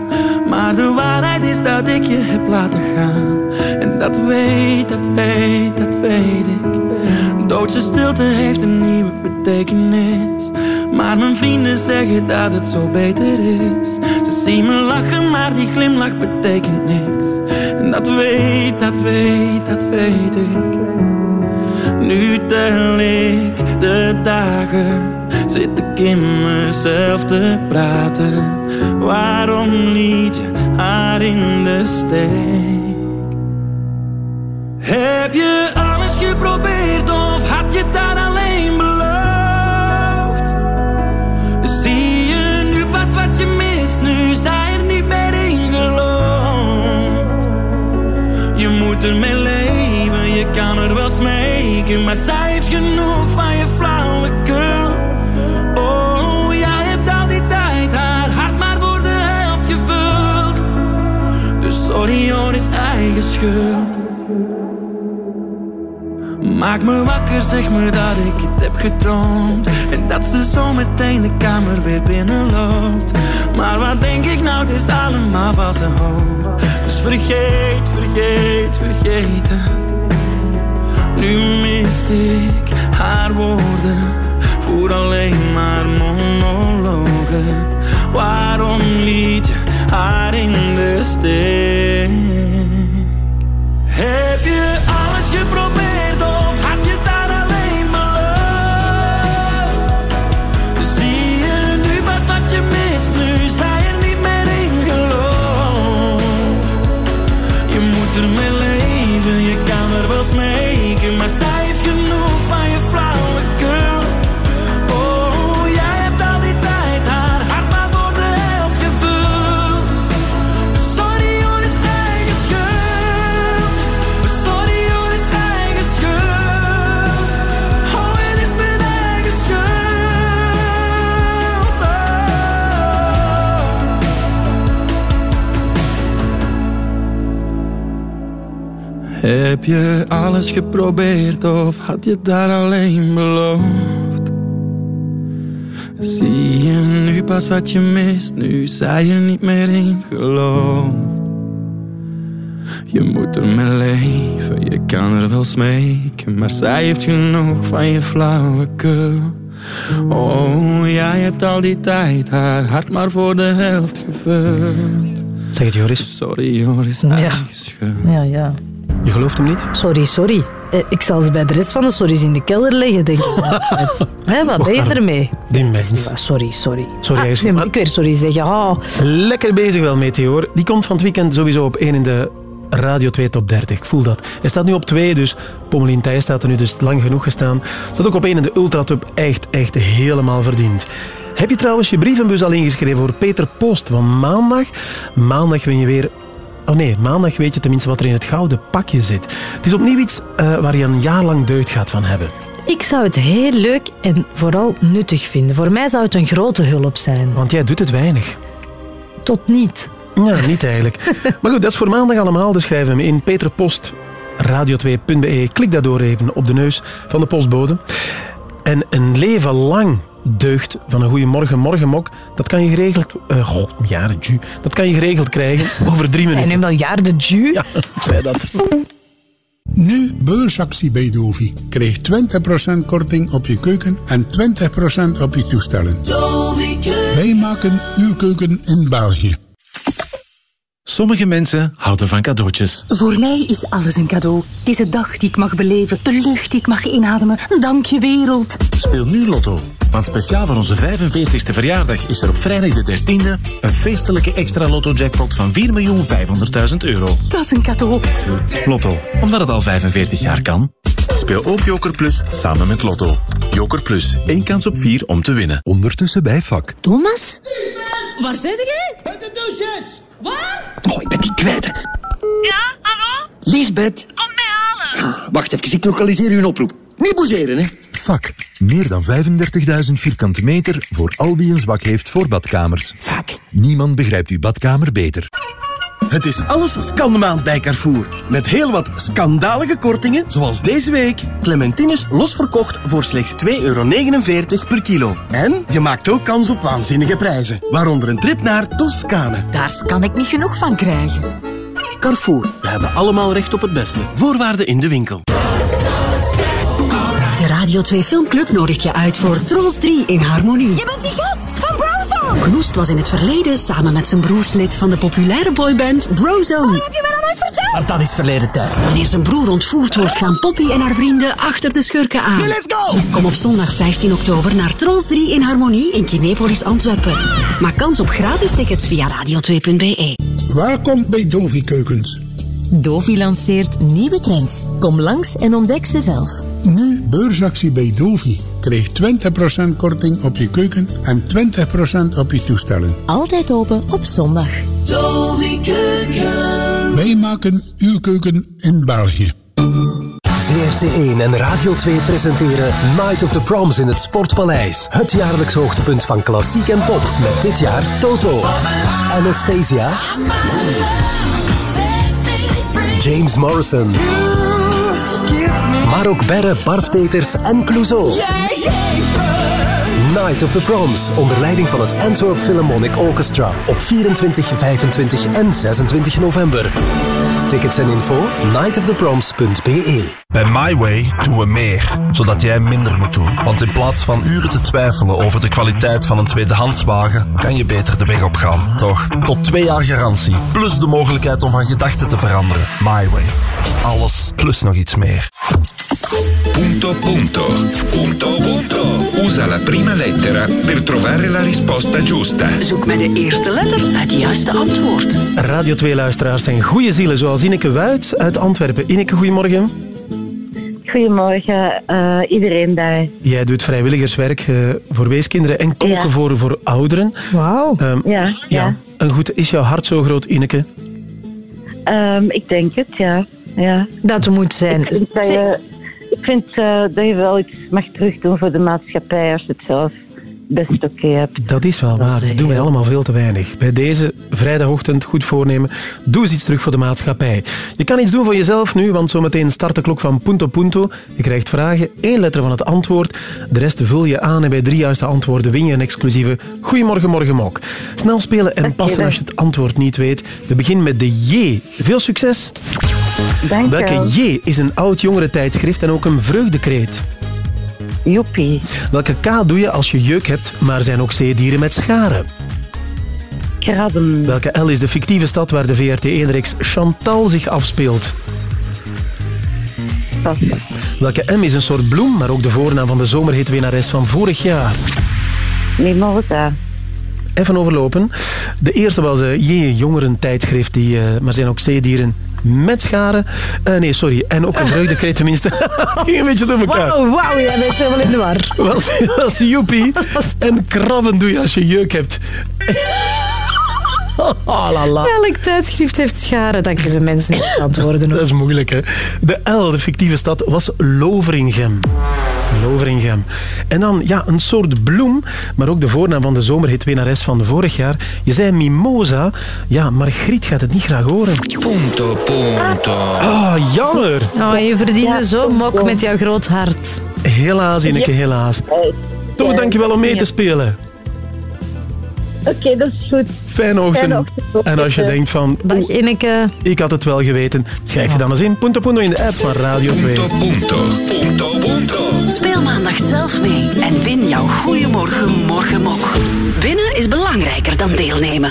Maar de waarheid is dat ik je heb laten gaan. En dat weet, dat weet, dat weet ik. Doodse stilte heeft een nieuwe betekenis. Maar mijn vrienden zeggen dat het zo beter is. Ze zien me lachen, maar die glimlach betekent niks. En dat weet, dat weet, dat weet ik. Nu tel ik de dagen, zit ik in mezelf te praten. Waarom liet je haar in de steek? Heb je alles geprobeerd of had je dat alleen beloofd? Zie je nu pas wat je mist, maar zij heeft genoeg van je flauwekul. Oh, jij hebt al die tijd haar hart maar voor de helft gevuld. Dus hoor, is eigen schuld. Maak me wakker, zeg me dat ik het heb gedroomd En dat ze zo meteen de kamer weer binnenloopt Maar wat denk ik nou, het is allemaal valse hoop Dus vergeet, vergeet, vergeet het Nu mis ik haar woorden. Voer alleen maar monologen. Waarom liet je haar in de steek? Heb je alles geprobeerd Heb je alles geprobeerd of had je daar alleen beloofd? Zie je nu pas wat je mist, nu zij er niet meer in gelooft. Je moet ermee leven, je kan er wel smeken, maar zij heeft genoeg van je flauwekul. Oh, jij hebt al die tijd haar hart maar voor de helft gevuld. Zeg het, Joris. Sorry, Joris. Ja. Ja, ja. Je gelooft hem niet? Sorry, sorry. Eh, Ik zal ze bij de rest van de sorry's in de kelder leggen, denk ik. Wat ben je ermee? Die mens. Sorry, sorry. Sorry, hij is ah, nu moet ik weer sorry zeggen. Oh. Lekker bezig wel, Meteor. Die komt van het weekend sowieso op 1 in de Radio 2 Top 30. Ik voel dat. Hij staat nu op 2, dus Pommelien Thijs staat er nu dus lang genoeg gestaan. Staat ook op 1 in de Ultratop. Echt, echt helemaal verdiend. Heb je trouwens je brievenbus al ingeschreven voor Peter Post? Want maandag, maandag win je weer... Oh nee, maandag weet je tenminste wat er in het gouden pakje zit. Het is opnieuw iets eh, waar je een jaar lang deugd gaat van hebben. Ik zou het heel leuk en vooral nuttig vinden. Voor mij zou het een grote hulp zijn. Want jij doet het weinig. Tot niet. Ja, niet eigenlijk. maar goed, dat is voor maandag allemaal. Dus schrijf hem in Peter Post, radio2.be. Klik daardoor even op de neus van de postbode. En een leven lang deugd van een goede morgen, morgenmok, dat kan je geregeld... eh god, jaren ju. Dat kan je geregeld krijgen over drie minuten. En wel jaar de ju. Ja, zei dat. Nu beursactie bij Dovi. Krijg 20% korting op je keuken en 20% op je toestellen. Wij maken uw keuken in België. Sommige mensen houden van cadeautjes. Voor mij is alles een cadeau. Deze dag die ik mag beleven, de lucht die ik mag inademen. Dank je wereld. Speel nu Lotto. Want speciaal voor onze 45e verjaardag is er op vrijdag de 13e een feestelijke extra Lotto-jackpot van 4.500.000 euro. Dat is een cadeau. Lotto, omdat het al 45 jaar kan. Speel ook Joker Plus samen met Lotto. Joker Plus, één kans op vier om te winnen. Ondertussen bij vak. Thomas? Waar zit jij? Bij de douches. Waar? Oh, ik ben die kwijt. Ja, hallo? Lisbeth. Kom mij halen. Wacht even, ik lokaliseer u een oproep. Niet boezeren, hè. Vak. Meer dan 35.000 vierkante meter voor al wie een zwak heeft voor badkamers. Vak. Niemand begrijpt uw badkamer beter. Het is alles scanmaand bij Carrefour. Met heel wat schandalige kortingen, zoals deze week. Clementines losverkocht voor slechts 2,49 euro per kilo. En je maakt ook kans op waanzinnige prijzen. Waaronder een trip naar Toscane. Daar kan ik niet genoeg van krijgen. Carrefour, we hebben allemaal recht op het beste. Voorwaarden in de winkel. De Radio 2 Filmclub nodigt je uit voor Trolls 3 in Harmonie. Je bent die gast van Brozone. Knoest was in het verleden samen met zijn broerslid van de populaire boyband Brozone. heb je mij nog nooit verteld? Maar dat is verleden tijd. Wanneer zijn broer ontvoerd wordt, gaan Poppy en haar vrienden achter de schurken aan. Nu, let's go! Kom op zondag 15 oktober naar Trolls 3 in Harmonie in Kinepolis, Antwerpen. Maak kans op gratis tickets via radio2.be. Welkom bij Dovi Keukens. Dovi lanceert nieuwe trends. Kom langs en ontdek ze zelf. Nu beursactie bij Dovi. Krijg 20% korting op je keuken en 20% op je toestellen. Altijd open op zondag. Dovi Keuken. Wij maken uw keuken in België. VRT1 en Radio 2 presenteren Night of the Proms in het Sportpaleis. Het jaarlijks hoogtepunt van klassiek en pop. Met dit jaar Toto, Anastasia, James Morrison. Maar ook Berre, Bart Peters en Clouseau. Night of the Proms, onder leiding van het Antwerp Philharmonic Orchestra. Op 24, 25 en 26 november. Tickets en info nightoftheproms.be Bij MyWay doen we meer, zodat jij minder moet doen. Want in plaats van uren te twijfelen over de kwaliteit van een tweedehandswagen, kan je beter de weg op gaan. Toch? Tot twee jaar garantie, plus de mogelijkheid om van gedachten te veranderen. MyWay. Alles, plus nog iets meer. Punto punto. Punto punto. Usa la prima lettera per trovare la risposta giusta. Zoek met de eerste letter het juiste antwoord. Radio 2-luisteraars zijn goede zielen, zoals Ineke Wuit uit Antwerpen. Ineke, goedemorgen. Goedemorgen, eh, iedereen daar. Jij doet vrijwilligerswerk eh, voor weeskinderen en koken Ja. voor, voor ouderen. Wauw. Ja, ja. En goed, is jouw hart zo groot, Ineke? Ehm, ik denk het, ja. ja. Dat moet zijn. Ik vind, dat je, ik vind eh, dat je wel iets mag terugdoen voor de maatschappij als je het zelf best oké. Dat is wel waar. Dat doen wij allemaal veel te weinig. Bij deze vrijdagochtend goed voornemen. Doe eens iets terug voor de maatschappij. Je kan iets doen voor jezelf nu, want zometeen start de klok van Punto Punto. Je krijgt vragen, één letter van het antwoord. De rest vul je aan en bij drie juiste antwoorden win je een exclusieve Goedemorgen Morgen Mok. Snel spelen en passen als je het antwoord niet weet. We beginnen met de J. Veel succes. Dank Welke wel. J is een oud jongerentijdschrift en ook een vreugdekreet? Joepie. Welke K doe je als je jeuk hebt, maar zijn ook zeedieren met scharen? Krabben. Welke L is de fictieve stad waar de VRT1-reeks Chantal zich afspeelt? Pas. Welke M is een soort bloem, maar ook de voornaam van de zomerhitwinnares van vorig jaar? Mimosa. Even overlopen. De eerste was eh J, jongerentijdschrift, die, eh, maar zijn ook zeedieren met scharen. Eh, nee, sorry. En ook een vreugdekreet tenminste. Het ging een beetje door elkaar. Wauw, wauw, jij bent helemaal in de war. Was, was joepie. En krabben doe je als je jeuk hebt. Oh, la, la. Welk tijdschrift heeft scharen? Dan kunnen mensen niet antwoorden. Dat is moeilijk, hè. De L, de fictieve stad, was Loveringem. Loveringem. En dan, ja, een soort bloem, maar ook de voornaam van de zomerhitwinnares van vorig jaar. Je zei mimosa. Ja, Margriet gaat het niet graag horen. Punto, punto. Ah, jammer. Oh, je verdiende zo mok met jouw groot hart. Helaas, Ineke, helaas. Toch, dankjewel om mee te spelen. Oké, dat is goed. Fijne ochtend. Fijne ochtend. En als je denkt van... Dag Ineke. Ik had het wel geweten. Schrijf je dan eens in. Punto Punto in de app van Radio 2. Punto, punto, punto. Speel maandag zelf mee en win jouw Goeiemorgen Morgenmok. Winnen is belangrijker dan deelnemen.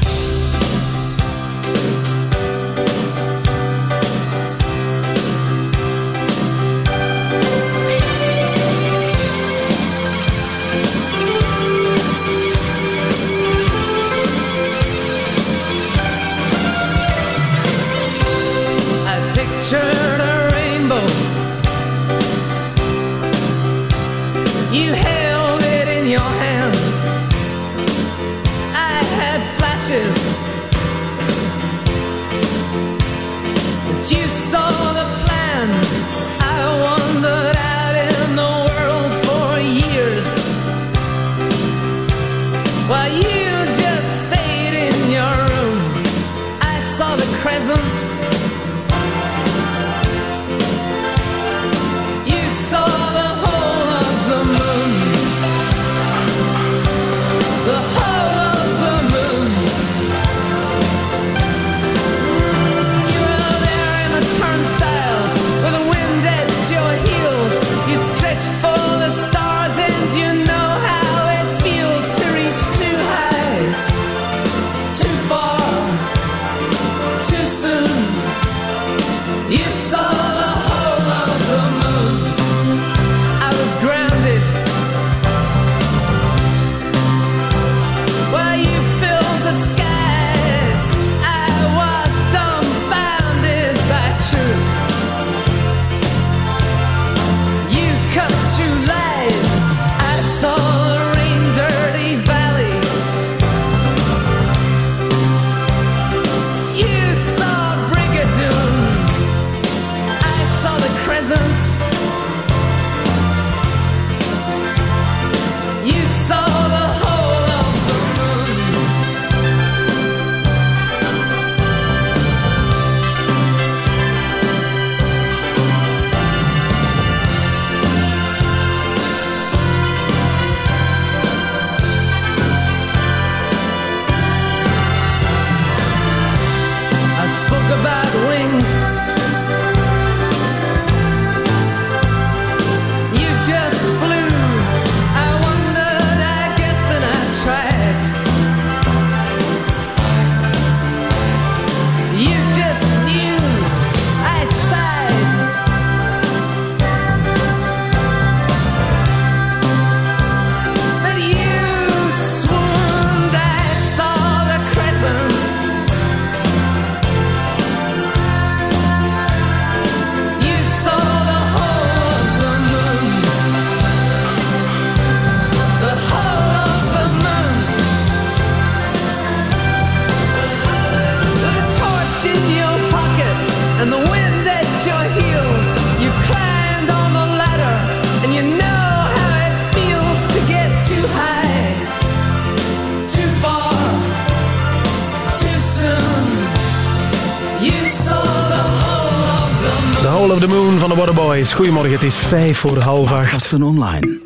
Goedemorgen, het is vijf voor half acht. van online.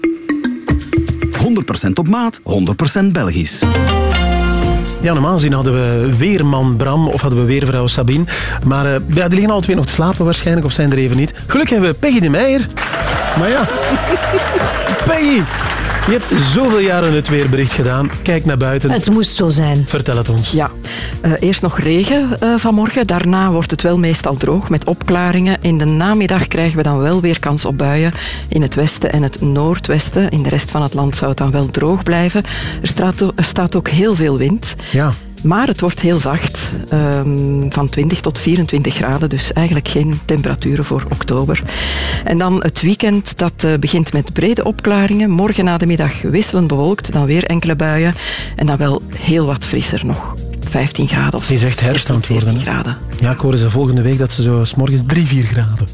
100% op maat, 100% Belgisch. Ja, normaal gezien hadden we weerman Bram of hadden we weervrouw Sabine. Maar uh, ja, die liggen alle twee nog te slapen waarschijnlijk, of zijn er even niet. Gelukkig hebben we Peggy de Meijer. Maar ja, Peggy, je hebt zoveel jaren het weerbericht gedaan. Kijk naar buiten. Het moest zo zijn. Vertel het ons. Ja, uh, eerst nog regen uh, vanmorgen. Daarna wordt het wel meestal droog met opklaringen. In de namiddag krijgen we dan wel weer kans op buien in het westen en het noordwesten. In de rest van het land zou het dan wel droog blijven. Er staat, er staat ook heel veel wind. Ja. Maar het wordt heel zacht, um, van 20 tot 24 graden, dus eigenlijk geen temperaturen voor oktober. En dan het weekend, dat uh, begint met brede opklaringen. Morgen na de middag wisselend bewolkt, dan weer enkele buien. En dan wel heel wat frisser nog. 15 graden of zo. Je zegt herfst aan het worden. graden. Ja, ik hoorde ze volgende week dat ze zo s morgens 3, 4 graden.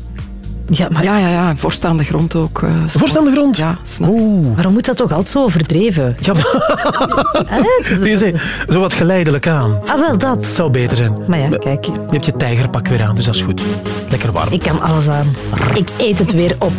Ja, maar... ja, ja, ja. Vorst aan de grond ook. Uh, Vorst aan de grond? Ja. Oeh. Waarom moet dat toch altijd zo overdreven? Ja, je zei, zo wat geleidelijk aan. Ah, wel dat. Het zou beter zijn. Maar ja, kijk. Je hebt je tijgerpak weer aan, dus dat is goed. Lekker warm. Ik kan alles aan. Ik eet het weer op.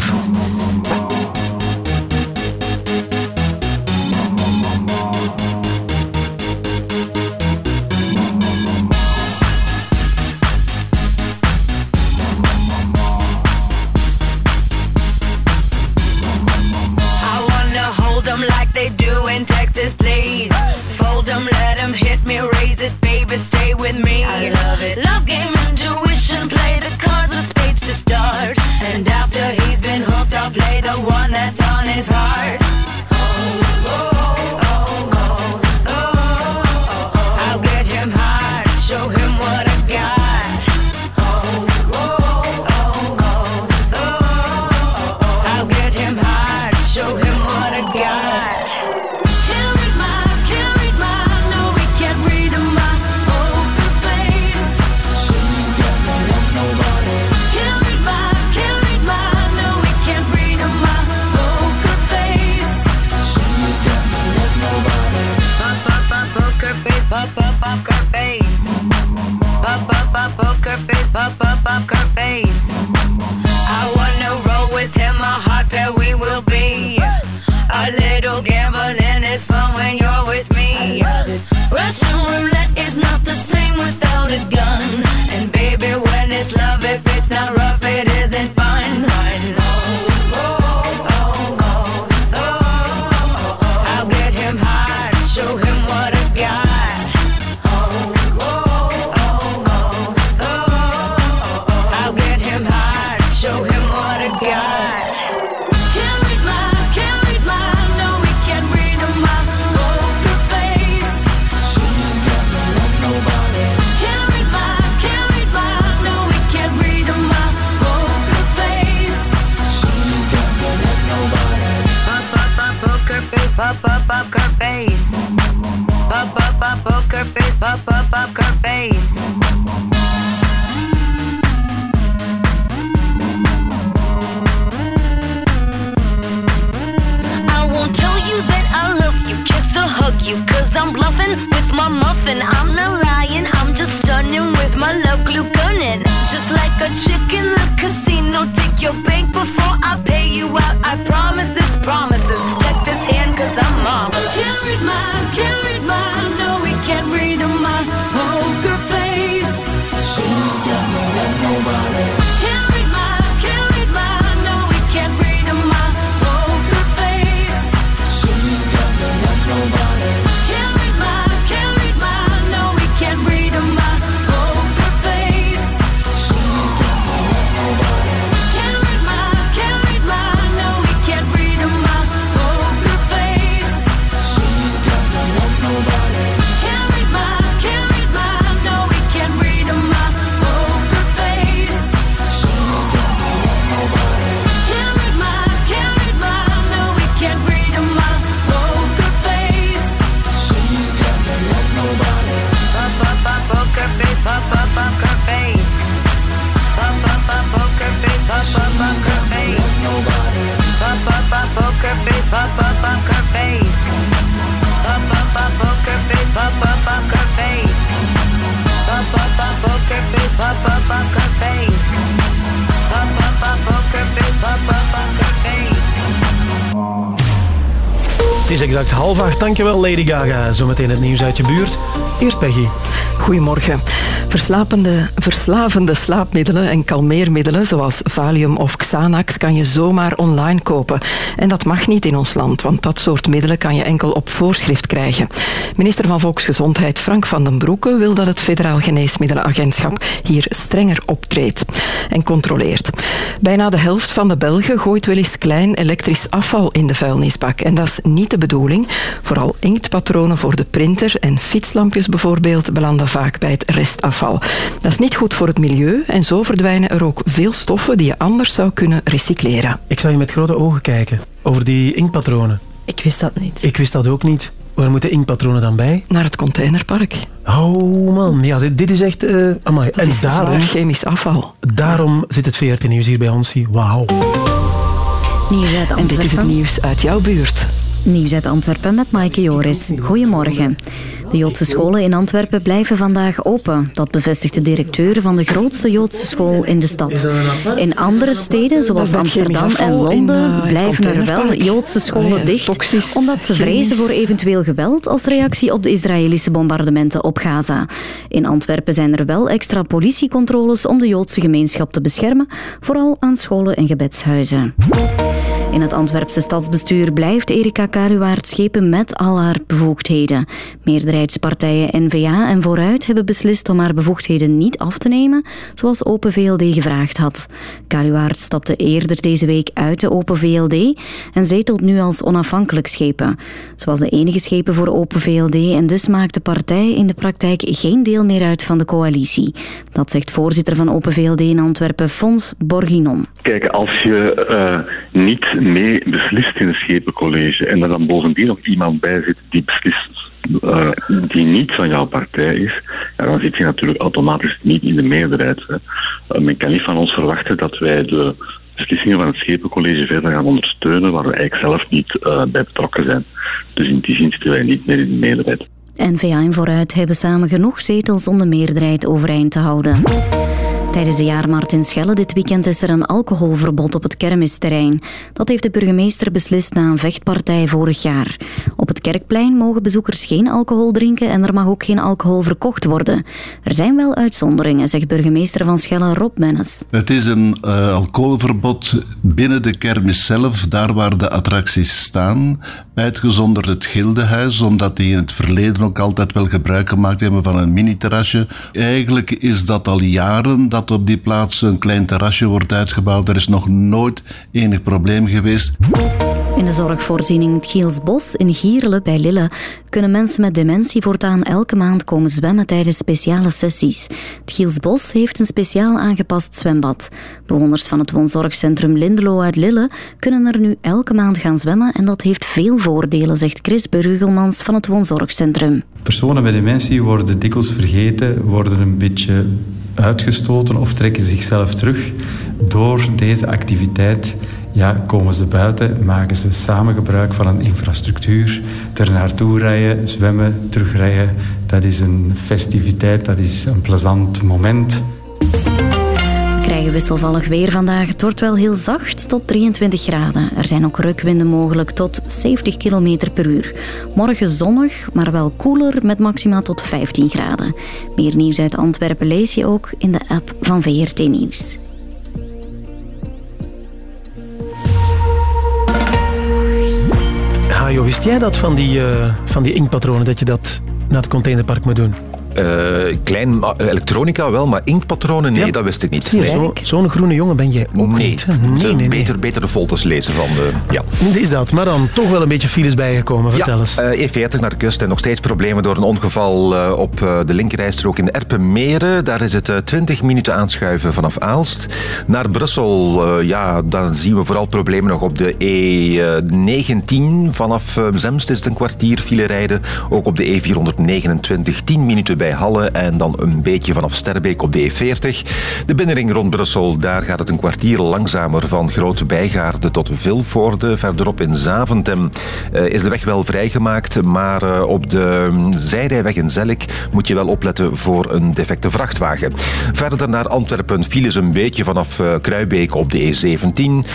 Dankjewel Lady Gaga. Zometeen het nieuws uit je buurt. Eerst Peggy. Goedemorgen. Verslapende, verslavende slaapmiddelen en kalmeermiddelen zoals Valium of Xanax kan je zomaar online kopen. En dat mag niet in ons land, want dat soort middelen kan je enkel op voorschrift krijgen. Minister van Volksgezondheid Frank van den Broeke wil dat het Federaal Geneesmiddelenagentschap hier strenger optreedt en controleert. Bijna de helft van de Belgen gooit wel eens klein elektrisch afval in de vuilnisbak. En dat is niet de bedoeling. Vooral inktpatronen voor de printer en fietslampjes bijvoorbeeld belanden vaak bij het restafval. Dat is niet goed voor het milieu en zo verdwijnen er ook veel stoffen die je anders zou kunnen recycleren. Ik zou je met grote ogen kijken over die inktpatronen. Ik wist dat niet. Ik wist dat ook niet. Waar moeten inktpatronen dan bij? Naar het containerpark. Oh man, ja, dit, dit is echt... Uh, amai. Dat en is daarom, zwaar chemisch afval. Daarom zit het VRT Nieuws hier bij ons. Wauw. Nieuws uit En dit is het nieuws uit jouw buurt. Nieuws uit Antwerpen met Maaike Joris. Goedemorgen. De Joodse scholen in Antwerpen blijven vandaag open. Dat bevestigt de directeur van de grootste Joodse school in de stad. In andere steden, zoals Amsterdam en Londen, eh, blijven er wel. Joodse scholen Ah ja, dicht. omdat ze vrezen voor eventueel geweld als reactie op de Israëlische bombardementen op Gaza. In Antwerpen zijn er wel extra politiecontroles om de Joodse gemeenschap te beschermen, vooral aan scholen en gebedshuizen. In het Antwerpse stadsbestuur blijft Erika Karuwaard schepen met al haar bevoegdheden. Meerderheidspartijen N-VA en Vooruit hebben beslist om haar bevoegdheden niet af te nemen, zoals Open VLD gevraagd had. Karuwaard stapte eerder deze week uit de Open VLD en zetelt nu als onafhankelijk schepen. Ze was de enige schepen voor Open VLD en dus maakt de partij in de praktijk geen deel meer uit van de coalitie. Dat zegt voorzitter van Open VLD in Antwerpen, Fons Borginon. Kijk, als je eh, niet mee beslist in het schepencollege en er dan bovendien nog iemand bij zit die beslist eh, die niet van jouw partij is, ja, dan zit je natuurlijk automatisch niet in de meerderheid. Eh, men kan niet van ons verwachten dat wij de beslissingen van het schepencollege verder gaan ondersteunen waar we eigenlijk zelf niet eh, bij betrokken zijn. Dus in die zin zitten wij niet meer in de meerderheid. N-VA en Vooruit hebben samen genoeg zetels om de meerderheid overeind te houden. Tijdens de jaarmarkt in Schelle dit weekend is er een alcoholverbod op het kermisterrein. Dat heeft de burgemeester beslist na een vechtpartij vorig jaar. Op het kerkplein mogen bezoekers geen alcohol drinken en er mag ook geen alcohol verkocht worden. Er zijn wel uitzonderingen, zegt burgemeester van Schelle Rob Mennes. Het is een eh, alcoholverbod binnen de kermis zelf, daar waar de attracties staan. Uitgezonderd het Gildehuis, omdat die in het verleden ook altijd wel gebruik gemaakt hebben van een mini-terrasje. Eigenlijk is dat al jaren dat op die plaats een klein terrasje wordt uitgebouwd. Er is nog nooit enig probleem geweest. In de zorgvoorziening het Gielsbos in Gierle bij Lille kunnen mensen met dementie voortaan elke maand komen zwemmen tijdens speciale sessies. Het Gielsbos heeft een speciaal aangepast zwembad. Bewoners van het woonzorgcentrum Lindelo uit Lille kunnen er nu elke maand gaan zwemmen en dat heeft veel voordelen, zegt Chris Burgelmans van het woonzorgcentrum. Personen met dementie worden dikwijls vergeten, worden een beetje uitgestoten of trekken zichzelf terug. Door deze activiteit ja, komen ze buiten, maken ze samen gebruik van een infrastructuur. Er naartoe rijden, zwemmen, terugrijden. Dat is een festiviteit, dat is een plezant moment. Krijgen wisselvallig weer vandaag. Het wordt wel heel zacht tot 23 graden. Er zijn ook rukwinden mogelijk tot 70 km per uur. Morgen zonnig, maar wel koeler met maxima tot 15 graden. Meer nieuws uit Antwerpen lees je ook in de app van VRT Nieuws. Hajo, wist jij dat van die, eh, van die inkpatronen, dat je dat naar het containerpark moet doen? Eh, klein ma- elektronica wel, maar inktpatronen, nee, dat wist ik niet. Je, zo- zo'n groene jongen ben jij ook Nee, niet. Nee, nee, nee. Beter, beter de folders lezen van de... Ja. Is dat, maar dan toch wel een beetje files bijgekomen. Vertel eens. Eh, E40 naar de kust en nog steeds problemen door een ongeval eh, op eh, de linkerrijstrook in Erpenmeren. Daar is het eh, 20 minuten aanschuiven vanaf Aalst. Naar Brussel, eh, ja, dan zien we vooral problemen nog op de E19. Vanaf eh, Zemst is het een kwartier file rijden. Ook op de E429 10 minuten bij Halle en dan een beetje vanaf Sterbeek op de E40. De binnenring rond Brussel, daar gaat het een kwartier langzamer van Grote Bijgaarde tot Vilvoorde. Verderop in Zaventem eh, is de weg wel vrijgemaakt, maar eh, op de mm, zijrijweg in Zellik moet je wel opletten voor een defecte vrachtwagen. Verder naar Antwerpen files een beetje vanaf eh, Kruibeek op de E17.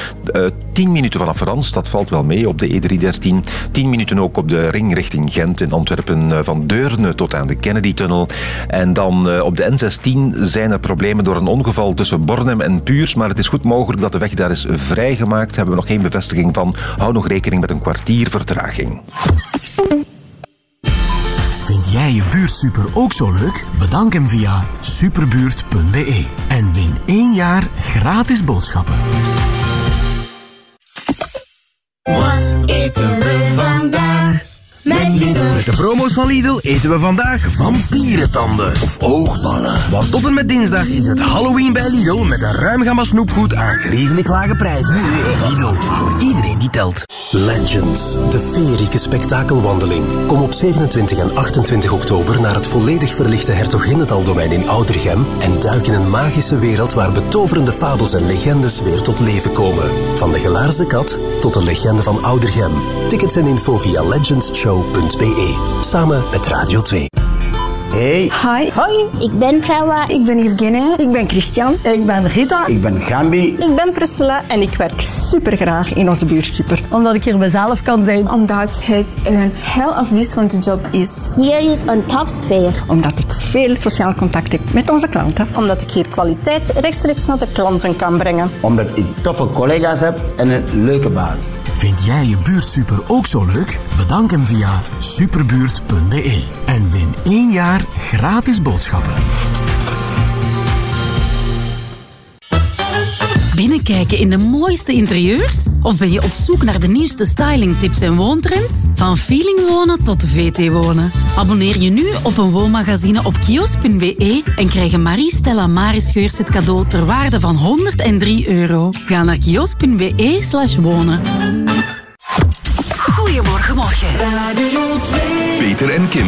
Eh, 10 minuten vanaf Rans, dat valt wel mee op de E313. 10 minuten ook op de ring richting Gent in Antwerpen eh, van Deurne tot aan de Kennedy-tunnel. En dan eh, op de N16 zijn er problemen door een ongeval tussen Bornem en Puurs, maar het is goed mogelijk dat de weg daar is vrijgemaakt. Hebben we nog geen bevestiging van. Hou nog rekening met een kwartier vertraging. Vind jij je buurtsuper ook zo leuk? Bedank hem via superbuurt.be en win één jaar gratis boodschappen. Wat eten we vandaag? Met Lidl. Met de promo's van Lidl eten we vandaag vampierentanden of oogballen. Want tot en met dinsdag is het Halloween bij Lidl met een ruim gamma snoepgoed aan griezelig lage prijzen. Lidl, voor iedereen die telt. Legends, de feerieke spektakelwandeling. Kom op 27 en 28 oktober naar het volledig verlichte Hertoginnental-domein in Oudergem en duik in een magische wereld waar betoverende fabels en legendes weer tot leven komen. Van de gelaarsde kat tot de legende van Oudergem. Tickets en info via legendsshow.be. Samen met Radio 2. Hey. Hi. Hoi. Ik ben Prawa. Ik ben Evgenia. Ik ben Christian. Ik ben Rita. Ik ben Gambi. Ik ben Priscilla en ik werk super graag in onze buurtsuper. Omdat ik hier mezelf kan zijn. Omdat het een heel afwisselende job is. Hier is een topsfeer. Omdat ik veel sociaal contact heb met onze klanten. Omdat ik hier kwaliteit rechtstreeks naar de klanten kan brengen. Omdat ik toffe collega's heb en een leuke baas. Vind jij je buurtsuper ook zo leuk? Bedank hem via superbuurt.be en win één jaar gratis boodschappen. Binnenkijken in de mooiste interieurs? Of ben je op zoek naar de nieuwste stylingtips en woontrends? Van feeling wonen tot VT wonen. Abonneer je nu op een woonmagazine op kiosk.be en krijg een Marie Stella Maris het cadeau ter waarde van 103 euro. Ga naar kiosk.be slash wonen. Goedemorgen, morgen. Peter en Kim.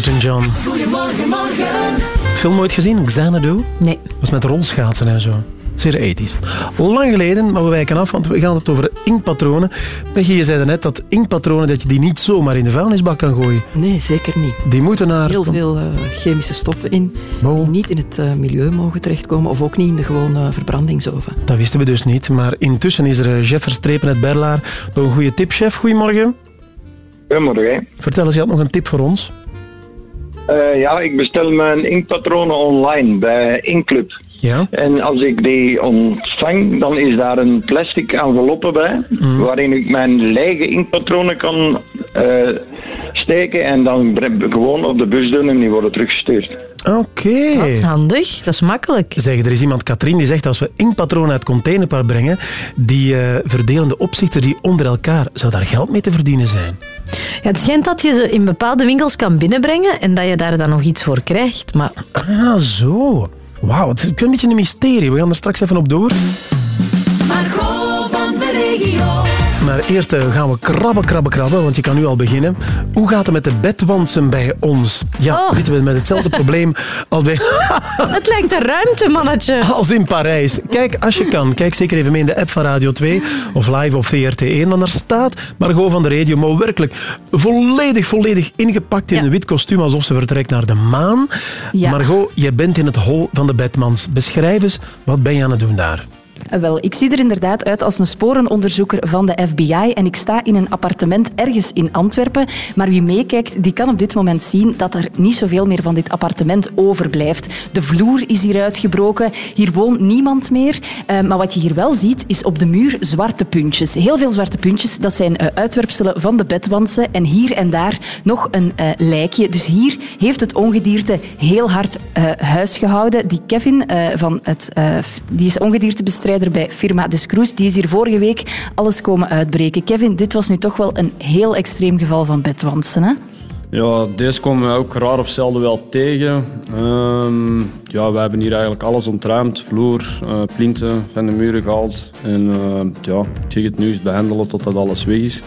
Goedemorgen, morgen. Film ooit gezien? Xanadu? Nee. Dat was met rolschaatsen en zo. Zeer ethisch. Lang geleden, maar we wijken af, want we gaan het over inkpatronen. Peggy, je zei net dat inkpatronen dat je die niet zomaar in de vuilnisbak kan gooien. Nee, zeker niet. Die moeten naar... Heel veel eh, chemische stoffen in, die niet in het eh, milieu mogen terechtkomen of ook niet in de gewone verbrandingsoven. Dat wisten we dus niet, maar intussen is er eh, Jeff Verstrepen uit Berlaar. Nog een goede tip, chef. Goedemorgen. Goedemorgen. Vertel eens, je had nog een tip voor ons. Eh, ja, ik bestel mijn inkpatronen online bij Inkclub. Ja. En als ik die ontvang, dan is daar een plastic enveloppe bij, waarin ik mijn lege inkpatronen kan eh, steken en dan gewoon op de bus doen en die worden teruggestuurd. Oké. Dat is handig, dat is makkelijk. Zeg, er is iemand, Katrien, die zegt als we inkpatronen uit containerpark brengen, die eh, verdelende opzichters die onder elkaar, zou daar geld mee te verdienen zijn? Ja, het schijnt dat je ze in bepaalde winkels kan binnenbrengen en dat je daar dan nog iets voor krijgt. Maar Ah, zo. Wauw, het is een beetje een mysterie. We gaan er straks even op door. Maar eerst eh, gaan we krabben, krabben, krabben, want je kan nu al beginnen. Hoe gaat het met de bedwansen bij ons? Ja, Oh. zitten we met hetzelfde probleem als bij... het lijkt een ruimtemannetje. Als in Parijs. Kijk, als je kan, kijk zeker even mee in de app van Radio 2 of live op VRT1, want daar staat Margot van de Radio, maar werkelijk volledig, volledig ingepakt in een wit kostuum, alsof ze vertrekt naar de maan. Ja. Margot, je bent in het hol van de Batmans. Beschrijf eens, wat ben je aan het doen daar? Eh, Wel, ik zie er inderdaad uit als een sporenonderzoeker van de FBI en ik sta in een appartement ergens in Antwerpen. Maar wie meekijkt, die kan op dit moment zien dat er niet zoveel meer van dit appartement overblijft. De vloer is hier uitgebroken, hier woont niemand meer. Eh, maar wat je hier wel ziet, is op de muur zwarte puntjes. Heel veel zwarte puntjes, dat zijn eh, uitwerpselen van de bedwansen en hier en daar nog een lijkje. Dus hier heeft het ongedierte heel hard huis gehouden. Die Kevin, van het, die is bij firma Descroes, die is hier vorige week alles komen uitbreken. Kevin, dit was nu toch wel een heel extreem geval van bedwansen, hè? Ja, deze komen we ook raar of zelden wel tegen. Ehm, ja, we hebben hier eigenlijk alles ontruimd. Vloer, eh, plinten van de muren gehaald. En eh, ja, ik zeg het nu eens behandelen totdat alles weg is.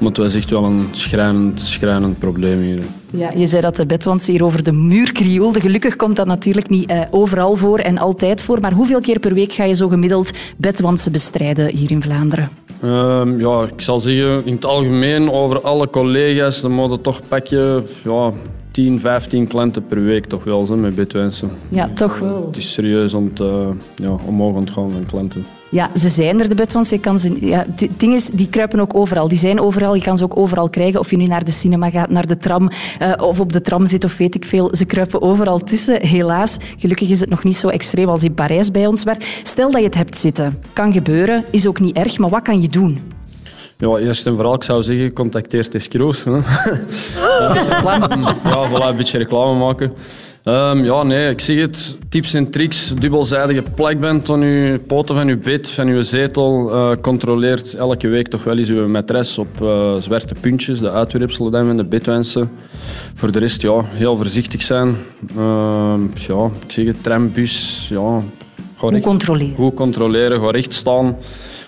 Maar het was echt wel een schrijnend, schrijnend probleem hier. Ja, je zei dat de bedwansen hier over de muur krioelde. Gelukkig komt dat natuurlijk niet eh, overal voor en altijd voor. Maar hoeveel keer per week ga je zo gemiddeld bedwansen bestrijden hier in Vlaanderen? Ehm, ja, ik zal zeggen, in het algemeen over alle collega's, dan moeten toch pakken ja, 10, 15 klanten per week toch wel zijn met bedwensen. Ja, toch wel. Het is serieus om te, ja, omhoog aan het gaan met klanten. Ja, ze zijn er, de bedwansen. Je kan ze, ja, het ding is, die kruipen ook overal. Die zijn overal, je kan ze ook overal krijgen. Of je nu naar de cinema gaat, naar de tram, eh, of op de tram zit of weet ik veel. Ze kruipen overal tussen, helaas. Gelukkig is het nog niet zo extreem als in Parijs bij ons. Maar stel dat je het hebt zitten. Kan gebeuren, is ook niet erg, maar wat kan je doen? Ja, eerst en vooral, ik zou zeggen, contacteer Tescroes. hè. ja, voilà, een beetje reclame maken. Ehm, ja, nee, ik zeg het. Tips en tricks. Dubbelzijdige plakband aan uw poten van uw bed, van uw zetel. Eh, controleert elke week toch wel eens uw matres op eh, zwarte puntjes, de uitwerpselen dan van de bedwensen. Voor de rest, ja, heel voorzichtig zijn. Ehm, ja, ik zeg het, trambus, ja. recht- controleren? Goed controleren, ga recht staan.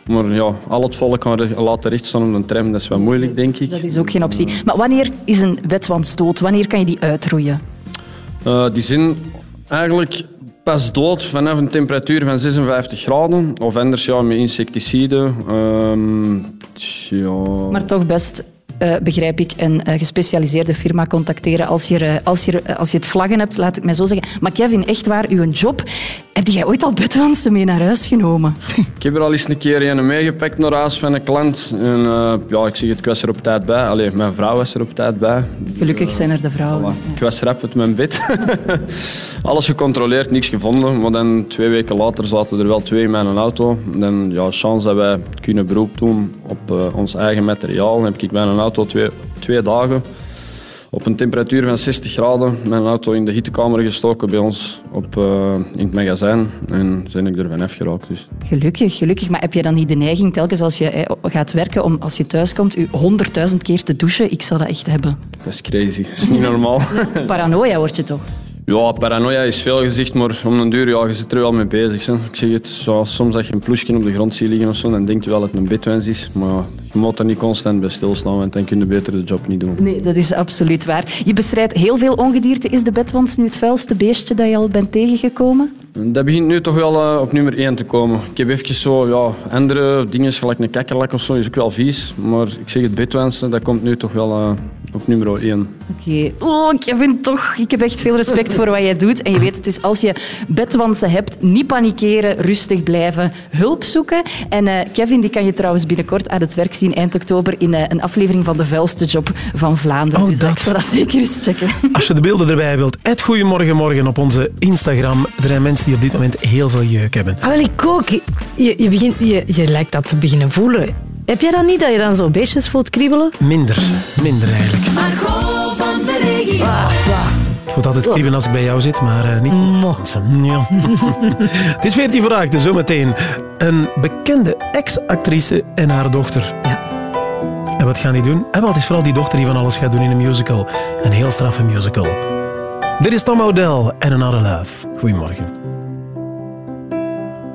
Maar ja, al het volk re- laten recht staan op een tram, dat is wel moeilijk, denk ik. Dat is ook geen optie. Maar wanneer is een bedwans dood? Wanneer kan je die uitroeien? Eh, die zijn eigenlijk pas dood vanaf een temperatuur van 56 graden. Of anders ja, met insecticiden. Ehm. Maar toch best, eh, begrijp ik, een eh, gespecialiseerde firma contacteren als je, als, je, als je het vlaggen hebt, laat ik mij zo zeggen. Maar Kevin, echt waar, uw job, heb jij ooit al bedwansen mee naar huis genomen? Ik heb er al eens een keer een meegepakt naar huis van een klant. En eh, ja, ik zeg het, ik was er op tijd bij. Allee, mijn vrouw was er op tijd bij. Gelukkig zijn er de vrouwen. Ik was rap uit mijn bed. Alles gecontroleerd, niks gevonden. Maar dan twee weken later zaten er wel twee in mijn auto. Dan ja, chance dat wij kunnen beroep doen op eh, ons eigen materiaal. Dan heb ik mijn auto twee, twee dagen op een temperatuur van 60 graden mijn auto in de hittekamer gestoken bij ons op, eh, in het magazijn. En zijn ik er van afgeraakt. Dus. Gelukkig, gelukkig. Maar heb je dan niet de neiging, telkens als je eh, gaat werken, om als je thuis komt, je honderdduizend keer te douchen? Ik zou dat echt hebben. Dat is crazy. Dat is niet normaal. Paranoia word je toch? Ja, paranoia is veel gezegd, maar om een duur, ja, je zit er wel mee bezig. Hè. Ik zeg het, zo, soms als je een ploesje op de grond ziet liggen of zo, dan denk je wel dat het een bedwens is. Maar je moet er niet constant bij stilstaan, want dan kun je beter de job niet doen. Nee, dat is absoluut waar. Je bestrijdt heel veel ongedierte. Is de bedwans nu het vuilste beestje dat je al bent tegengekomen? Dat begint nu toch wel eh, op nummer 1 te komen. Ik heb even zo, ja, andere dingen, gelijk een kakkerlak of zo, is ook wel vies. Maar ik zeg het bedwensen, dat komt nu toch wel eh, op nummer 1. Oké. Oh, Kevin, toch. Ik heb echt veel respect voor wat jij doet. En je weet het dus, als je bedwansen hebt, niet panikeren, rustig blijven, hulp zoeken. En eh, Kevin, die kan je trouwens binnenkort aan het werk zien, eind oktober, in eh, een aflevering van De Vuilste Job van Vlaanderen. Oh, dus dat. ik zal dat zeker eens checken. Als je de beelden erbij wilt, het Goedemorgen Morgen op onze Instagram. Er zijn mensen die op dit moment heel veel jeuk hebben. Ah, wel, ik ook. Je, je, begint, je, je lijkt dat te beginnen voelen. Heb jij dat niet, dat je dan zo beestjes voelt kriebelen? Minder, minder eigenlijk. Margot van de regio. Ik word altijd kriebelen als ik bij jou zit, maar eh, niet mensen. Ja. Het is 14 voor 8, zometeen. Een bekende ex-actrice en haar dochter. Ja. En wat gaan die doen? En het is vooral die dochter die van alles gaat doen in een musical. Een heel straffe musical. Dit is Tom O'Dell en Another Love. Goedemorgen.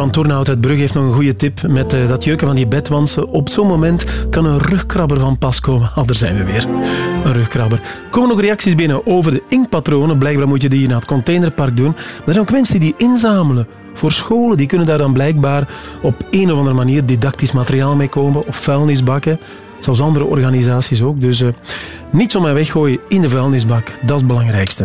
Van Toornhout uit Brugge heeft nog een goede tip. Met eh, dat jeuken van die bedwansen. Op zo'n moment kan een rugkrabber van pas komen. Ah, daar zijn we weer. Een rugkrabber. Er komen nog reacties binnen over de inkpatronen. Blijkbaar moet je die naar het containerpark doen. Maar er zijn ook mensen die die inzamelen. Voor scholen, die kunnen daar dan blijkbaar op een of andere manier didactisch materiaal mee komen. Of vuilnisbakken. Zelfs andere organisaties ook. Dus eh, niet zomaar weggooien in de vuilnisbak. Dat is het belangrijkste.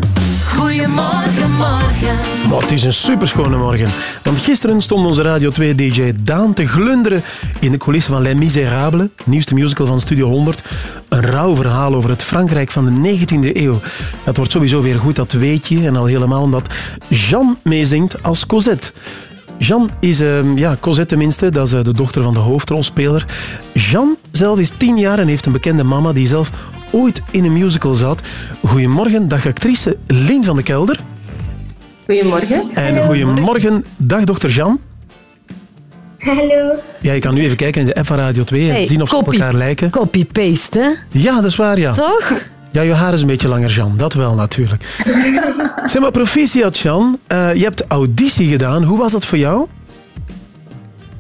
Goedemorgen, morgen. Maar het is een superschone morgen. Want gisteren stond onze Radio 2-dj Daan te glunderen in de coulissen van Les Miserables, nieuwste musical van Studio 100. Een rauw verhaal over het Frankrijk van de 19e eeuw. Dat wordt sowieso weer goed, dat weet je. En al helemaal omdat Jeanne meezingt als Cosette. Jeanne is, ehm, ja, Cosette tenminste, dat is eh, de dochter van de hoofdrolspeler. Jeanne zelf is tien jaar en heeft een bekende mama die zelf ooit in een musical zat. Goedemorgen, dag actrice Lien van de Kelder. Goedemorgen. En goedemorgen, dag dochter Jeanne. Hallo. Ja, je kan nu even kijken in de app van Radio 2 en Hey, zien of ze op elkaar lijken. Copy-paste, hè? Ja, dat is waar, ja. Toch? Ja, je haar is een beetje langer, Jean. Dat wel, natuurlijk. zeg maar, proficiat, Jean. Eh, je hebt auditie gedaan. Hoe was dat voor jou?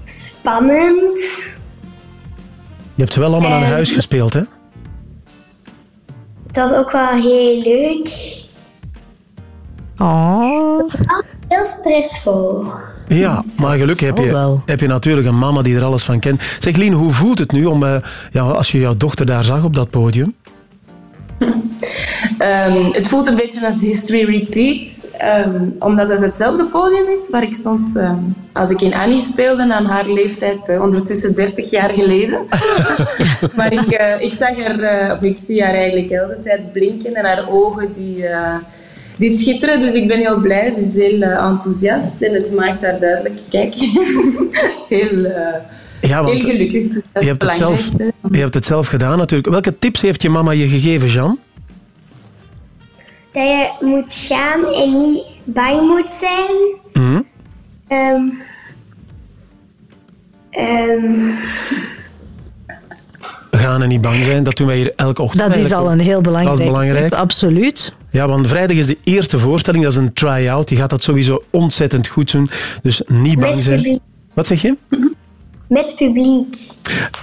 Spannend. Je hebt wel allemaal aan Eh. huis gespeeld, hè? Het was ook wel heel leuk. Oh. Heel stressvol. Ja, maar gelukkig heb je, heb je natuurlijk een mama die er alles van kent. Zeg, Lien, hoe voelt het nu om, eh, ja, als je jouw dochter daar zag op dat podium? Ehm, het voelt een beetje als History Repeats, ehm, omdat het hetzelfde podium is waar ik stond ehm, als ik in Annie speelde aan haar leeftijd, eh, ondertussen 30 jaar geleden. maar ik, eh, ik zag haar, eh, of ik zie haar eigenlijk elke tijd blinken en haar ogen die, die schitteren. Dus ik ben heel blij, ze is heel enthousiast en het maakt haar duidelijk, kijk, heel, Ja, want heel gelukkig. Dus je hebt, het zelf, je hebt het zelf gedaan, natuurlijk. Welke tips heeft je mama je gegeven, Jean? Dat je moet gaan en niet bang moet zijn. Mhm. Ehm, ehm, Gaan en niet bang zijn, dat doen wij hier elke ochtend. Dat is al een heel belangrijke Dat is belangrijk. tip, absoluut. Ja, want vrijdag is de eerste voorstelling, dat is een try-out. Die gaat dat sowieso ontzettend goed doen. Dus niet bang zijn. Wat zeg je? Met publiek.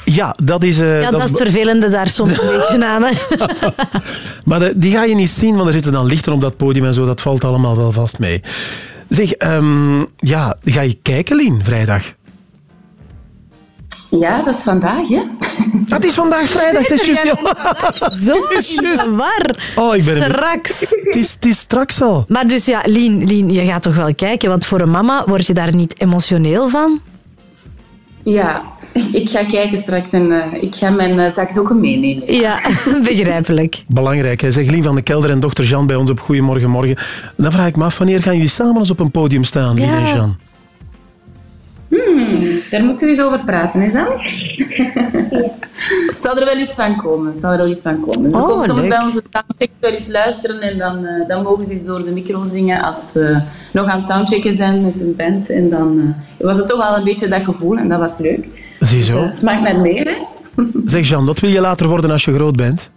Ja, dat is... eh, Ja, dat is het vervelende daar soms een beetje aan. Hè. Maar de- die ga je niet zien, want er zitten dan lichten op dat podium en zo. Dat valt allemaal wel vast mee. Zeg, ehm, ja, ga je kijken, Lien, vrijdag? Ja, dat is vandaag, hè? Dat is vandaag vrijdag, dat is juist... Zo is war. Oh, ik ben er- Straks. Het is, het is straks al. Maar dus ja, Lien, Lien, je gaat toch wel kijken, want voor een mama word je daar niet emotioneel van? Ja, ik ga kijken straks en eh, ik ga mijn eh, zakdoeken meenemen. Ja, begrijpelijk. Belangrijk, hè. zeg Lien van de Kelder en dochter Jean bij ons op Goedemorgen Morgen. Dan vraag ik me af, wanneer gaan jullie samen eens op een podium staan, Lien en Ja. Jean? Hmm, daar moeten we eens over praten, hè, Jean? Het zal er wel eens van komen. Het zal er wel eens van komen. Ze Oh, komen soms leuk. bij onze soundcheck wel eens luisteren en dan, eh, dan mogen ze eens door de micro zingen als we nog aan het soundchecken zijn met een band. En dan eh, was het toch al een beetje dat gevoel en dat was leuk. Ziezo. Dus, eh, smaakt naar meer, hè? Zeg Jean, wat wil je later worden als je groot bent?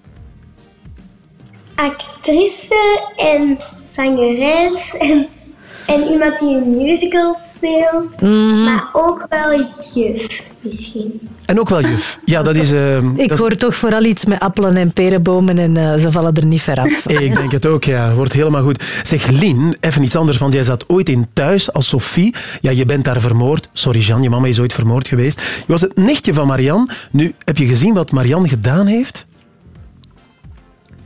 actrice en zangeres en, en iemand die een musical speelt, maar ook wel juf misschien. En ook wel juf. Ja, dat is... ehm, Ik dat is- hoor toch vooral iets met appelen en perenbomen en eh, ze vallen er niet ver af. Ik denk het ook, ja. Wordt helemaal goed. Zeg, Lien, even iets anders, want jij zat ooit in thuis als Sophie. Ja, je bent daar vermoord. Sorry, Jean, je mama is ooit vermoord geweest. Je was het nichtje van Marianne. Nu, heb je gezien wat Marianne gedaan heeft?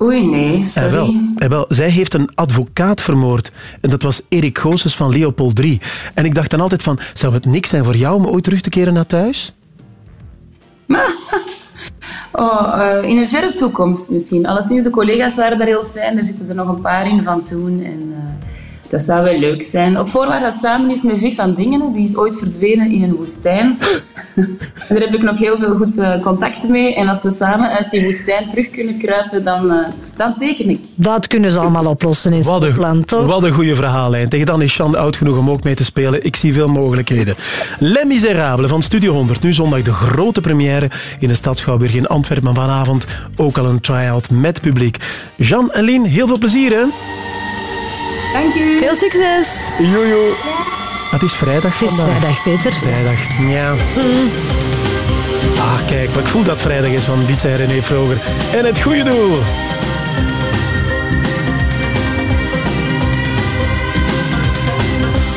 Oei, nee, sorry. Eh, wel, eh, wel, zij heeft een advocaat vermoord. En dat was Erik Goossens van Leopold 3. En ik dacht dan altijd van, zou het niks zijn voor jou om ooit terug te keren naar thuis? Oh, eh, in een verre toekomst misschien. Alleszins, de collega's waren daar heel fijn. Er zitten er nog een paar in van toen. En eh, dat zou wel leuk zijn. Op voorwaarde dat samen is met Viv van Dingenen. Die is ooit verdwenen in een woestijn. en daar heb ik nog heel veel goed eh, contact mee. En als we samen uit die woestijn terug kunnen kruipen, dan, eh, dan teken ik. Dat kunnen ze allemaal oplossen in Wat Schotland, toch? een, wat een goede verhaallijn. Tegen dan is Jean oud genoeg om ook mee te spelen. Ik zie veel mogelijkheden. Les Miserables van Studio 100. Nu zondag de grote première in de Stad Schouwburg in Antwerpen. Maar vanavond ook al een try-out met publiek. Jean en Lien, heel veel plezier hè? Dank u. Veel succes. Jojo. Het is vrijdag Het is vandaag. vrijdag, Peter. Vrijdag, ja. Ah, kijk, wat ik voel dat vrijdag is, dit zei René vroeger. En het goede doel.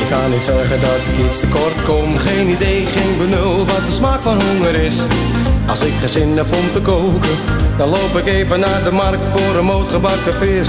Ik ga niet zeggen dat ik iets tekort kom. Geen idee, geen benul wat de smaak van honger is. Als ik geen zin heb om te koken, dan loop ik even naar de markt voor een moot gebakken vis.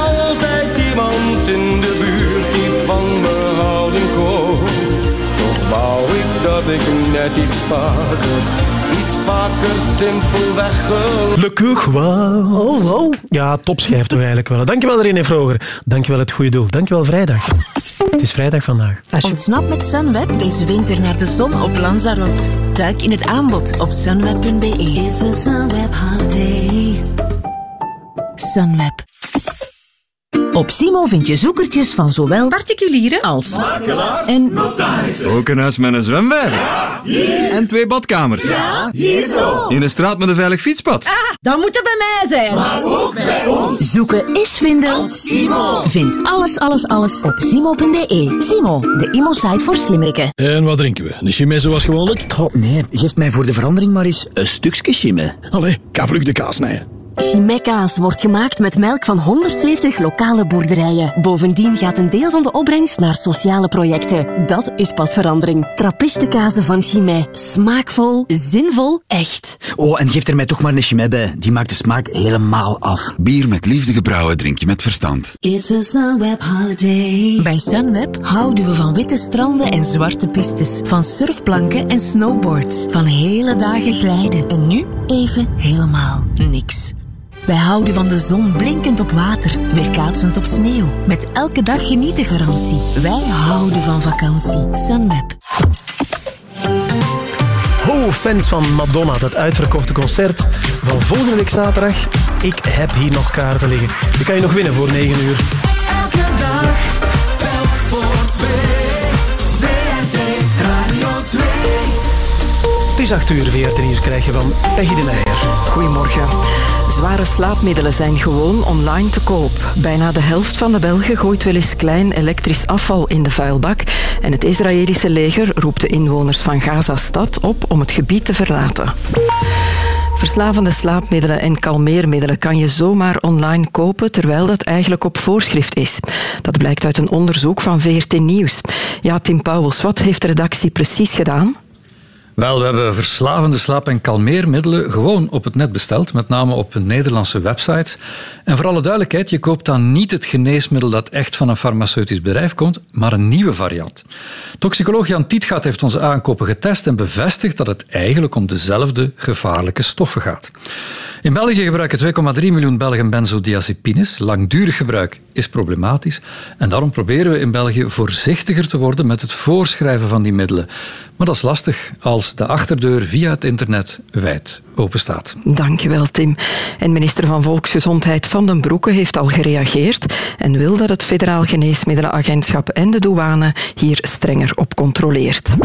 In de buurt die van me houden kon. Toch wou ik dat ik net iets vaker, iets vaker simpelweg geluk. Le Courroie. Oh, wow. Ja, topschijf toch eigenlijk wel. Dankjewel René Vroger. Dankjewel het goede doel. Dankjewel vrijdag. Het is vrijdag vandaag. Ontsnap met Sunweb deze winter naar de zon op Lanzarote. Duik in het aanbod op sunweb.be. It's a Sunweb holiday. Sunweb. Op Simo vind je zoekertjes van zowel particulieren als Makelaars, en Ook een huis met een zwembad. En twee badkamers. hier zo. In een straat met een veilig fietspad. Dat moet er bij mij zijn. Maar ook bij ons. Zoeken is vinden. Op Simo. Vind alles, alles, alles op simo.be. Simo, de imo-site voor slimmerikken. En wat drinken we? Een chimay zoals gewoonlijk? Oh, nee, geef mij voor de verandering maar eens een stukje chimay. Allee, ga vlug de kaas snijden. Chimay-kaas wordt gemaakt met melk van 170 lokale boerderijen. Bovendien gaat een deel van de opbrengst naar sociale projecten. Dat is pas verandering. Trappistenkazen van Chimay. Smaakvol, zinvol, echt. Oh, en geef er mij toch maar een chimay bij. Die maakt de smaak helemaal af. Bier met liefde gebrouwen drink je met verstand. It's a Sunweb holiday. Bij Sunweb houden we van witte stranden en zwarte pistes. Van surfplanken en snowboards. Van hele dagen glijden. En nu even helemaal niks. Wij houden van de zon blinkend op water, weerkaatsend op sneeuw. Met elke dag genieten garantie. Wij houden van vakantie. Sunweb. Ho, fans van Madonna, dat uitverkochte concert van volgende week zaterdag. Ik heb hier nog kaarten liggen. Die kan je nog winnen voor 9 uur. Elke dag, telk voor twee. VRT Radio 2. Het is 8 uur, VRT Nieuws krijg je van Peggy de Meijer. Goedemorgen. Zware slaapmiddelen zijn gewoon online te koop. Bijna de helft van de Belgen gooit wel eens klein elektrisch afval in de vuilbak. En het Israëlische leger roept de inwoners van Gaza-stad op om het gebied te verlaten. Verslavende slaapmiddelen en kalmeermiddelen kan je zomaar online kopen, terwijl dat eigenlijk op voorschrift is. Dat blijkt uit een onderzoek van VRT Nieuws. Ja, Tim Pauwels, wat heeft de redactie precies gedaan? Wel, we hebben verslavende slaap- en kalmeermiddelen gewoon op het net besteld, met name op Nederlandse websites. En voor alle duidelijkheid, je koopt dan niet het geneesmiddel dat echt van een farmaceutisch bedrijf komt, maar een nieuwe variant. Toxicoloog Jan Tietgaat heeft onze aankopen getest en bevestigt dat het eigenlijk om dezelfde gevaarlijke stoffen gaat. In België gebruiken 2,3 miljoen Belgen benzodiazepines. Langdurig gebruik is problematisch en daarom proberen we in België voorzichtiger te worden met het voorschrijven van die middelen. Maar dat is lastig als de achterdeur via het internet wijd open staat. Dankjewel, Tim. En minister van Volksgezondheid Van den Broeke heeft al gereageerd en wil dat het Federaal Geneesmiddelenagentschap en de douane hier strenger op controleert.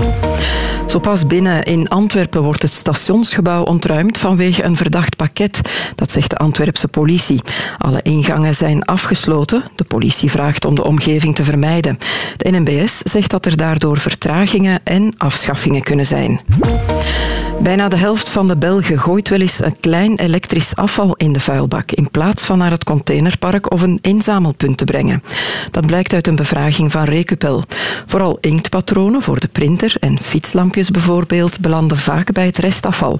Zo pas binnen in Antwerpen wordt het stationsgebouw ontruimd vanwege een verdacht pakket. Dat zegt de Antwerpse politie. Alle ingangen zijn afgesloten. De politie vraagt om de omgeving te vermijden. De NMBS zegt dat er daardoor vertragingen en kunnen zijn. Bijna de helft van de Belgen gooit wel eens een klein elektrisch afval in de vuilbak in plaats van naar het containerpark of een inzamelpunt te brengen. Dat blijkt uit een bevraging van Recupel. Vooral inktpatronen voor de printer en fietslampjes bijvoorbeeld belanden vaak bij het restafval.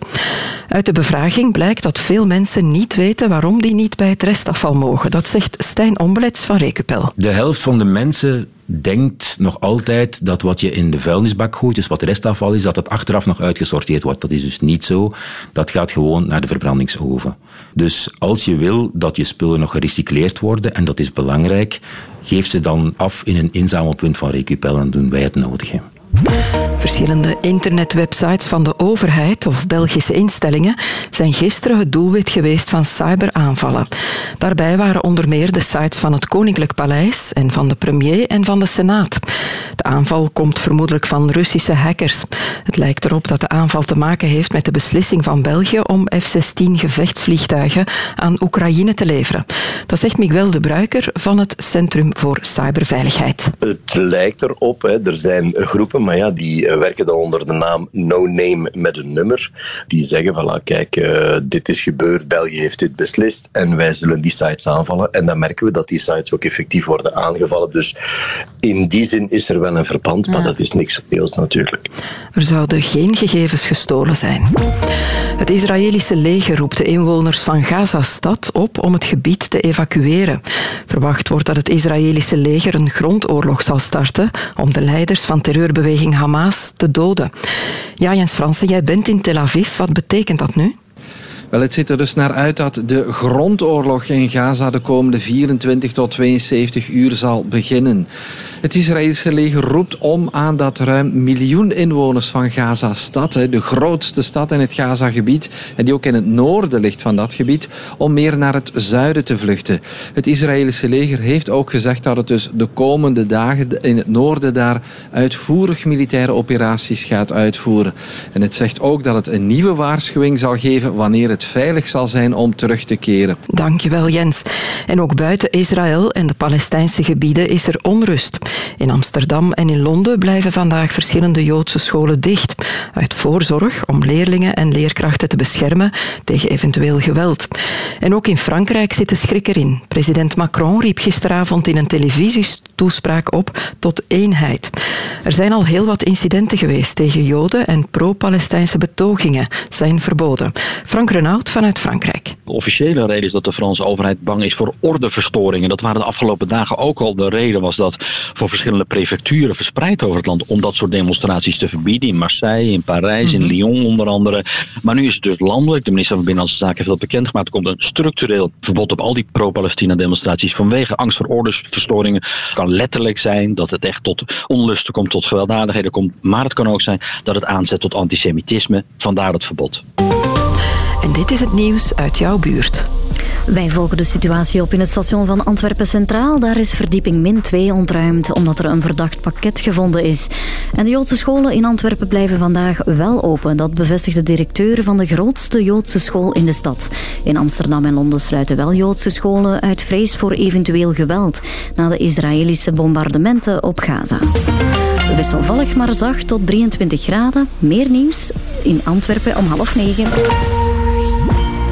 Uit de bevraging blijkt dat veel mensen niet weten waarom die niet bij het restafval mogen. Dat zegt Stijn Ombelets van Recupel. De helft van de mensen denkt nog altijd dat wat je in de vuilnisbak gooit, dus wat restafval is, dat dat achteraf nog uitgesorteerd wordt. Dat is dus niet zo. Dat gaat gewoon naar de verbrandingsoven. Dus als je wil dat je spullen nog gerecycleerd worden, en dat is belangrijk, geef ze dan af in een inzamelpunt van Recupel en doen wij het nodige. Verschillende internetwebsites van de overheid of Belgische instellingen zijn gisteren het doelwit geweest van cyberaanvallen. Daarbij waren onder meer de sites van het Koninklijk Paleis en van de premier en van de Senaat. De aanval komt vermoedelijk van Russische hackers. Het lijkt erop dat de aanval te maken heeft met de beslissing van België om F-16 gevechtsvliegtuigen aan Oekraïne te leveren. Dat zegt Miguel de Bruiker van het Centrum voor Cyberveiligheid. Het lijkt erop, hè. er zijn groepen, maar ja, die eh, werken dan onder de naam No Name met een nummer. Die zeggen van, kijk, eh, dit is gebeurd, België heeft dit beslist en wij zullen die sites aanvallen. En dan merken we dat die sites ook effectief worden aangevallen. Dus in die zin is er wel een verband, maar dat is niks speels natuurlijk. Er zouden geen gegevens gestolen zijn. Het Israëlische leger roept de inwoners van Gaza-stad op om het gebied te evacueren. Verwacht wordt dat het Israëlische leger een grondoorlog zal starten om de leiders van terreurbeweging Hamas Ja, Jens Fransen, jij bent in Tel Aviv. Wat betekent dat nu? Wel, het ziet er dus naar uit dat de grondoorlog in Gaza de komende 24 tot 72 uur zal beginnen. Het Israëlische leger roept om aan dat ruim miljoen inwoners van Gaza-stad, de grootste stad in het Gaza-gebied, en die ook in het noorden ligt van dat gebied, om meer naar het zuiden te vluchten. Het Israëlische leger heeft ook gezegd dat het dus de komende dagen in het noorden daar uitvoerig militaire operaties gaat uitvoeren. En het zegt ook dat het een nieuwe waarschuwing zal geven wanneer het veilig zal zijn om terug te keren. Dankjewel, Jens. En ook buiten Israël en de Palestijnse gebieden is er onrust. In Amsterdam en in Londen blijven vandaag verschillende Joodse scholen dicht. Uit voorzorg om leerlingen en leerkrachten te beschermen tegen eventueel geweld. En ook in Frankrijk zit de schrik erin. President Macron riep gisteravond in een televisietoespraak op tot eenheid. Er zijn al heel wat incidenten geweest tegen Joden en pro-Palestijnse betogingen zijn verboden. Frank Renaud vanuit Frankrijk. De officiële reden is dat de Franse overheid bang is voor ordeverstoringen. Dat waren de afgelopen dagen ook al. De reden was dat voor verschillende prefecturen verspreid over het land om dat soort demonstraties te verbieden. In Marseille, in Parijs, in Lyon onder andere. Maar nu is het dus landelijk. De minister van Binnenlandse Zaken heeft dat bekendgemaakt. Er komt een structureel verbod op al die pro-Palestina demonstraties vanwege angst voor ordesverstoringen. Het kan letterlijk zijn dat het echt tot onlusten komt, tot gewelddadigheden komt. Maar het kan ook zijn dat het aanzet tot antisemitisme. Vandaar het verbod. En dit is het nieuws uit jouw buurt. Wij volgen de situatie op in het station van Antwerpen Centraal. Daar is verdieping min 2 ontruimd omdat er een verdacht pakket gevonden is. En de Joodse scholen in Antwerpen blijven vandaag wel open. Dat bevestigt de directeur van de grootste Joodse school in de stad. In Amsterdam en Londen sluiten wel Joodse scholen uit vrees voor eventueel geweld na de Israëlische bombardementen op Gaza. Wisselvallig maar zacht tot 23 graden. Meer nieuws in Antwerpen om half negen.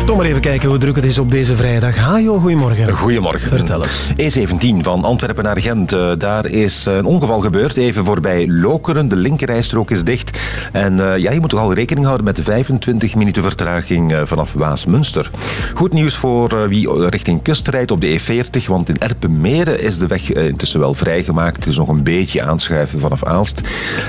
Toch maar even kijken hoe druk het is op deze vrijdag. Hajo, goedemorgen. Goedemorgen. Vertel eens. E17 van Antwerpen naar Gent. Eh, daar is een ongeval gebeurd. Even voorbij Lokeren. De linkerrijstrook is dicht. En eh, ja, je moet toch al rekening houden met de 25 minuten vertraging eh, vanaf Waasmunster. Goed nieuws voor eh, wie richting kust rijdt op de E40. Want in Erpenmeren is de weg eh, intussen wel vrijgemaakt. Het is nog een beetje aanschuiven vanaf Aalst.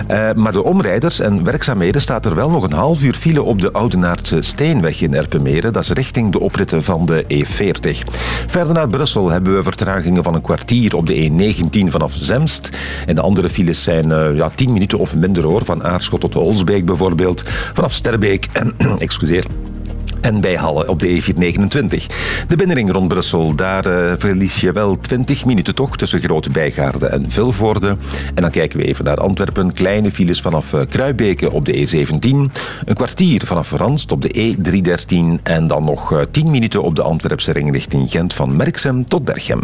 Eh, maar de omrijders en werkzaamheden staat er wel nog een half uur file op de Oudenaardse Steenweg in Erpenmeren. Dat richting de opritten van de E40. Verder naar Brussel hebben we vertragingen van een kwartier op de E19 vanaf Zemst. En de andere files zijn eh, ja, 10 minuten of minder hoor. Van Aarschot tot Olsbeek bijvoorbeeld. Vanaf Sterbeek en, excuseer, en bij Halle op de E429. De binnenring rond Brussel, daar eh, verlies je wel 20 minuten toch tussen Grote Bijgaarden en Vilvoorde. En dan kijken we even naar Antwerpen. Kleine files vanaf eh, Kruibeke op de E17. Een kwartier vanaf Ranst op de E313. En dan nog eh, 10 minuten op de Antwerpse ring richting Gent van Merksem tot Berchem.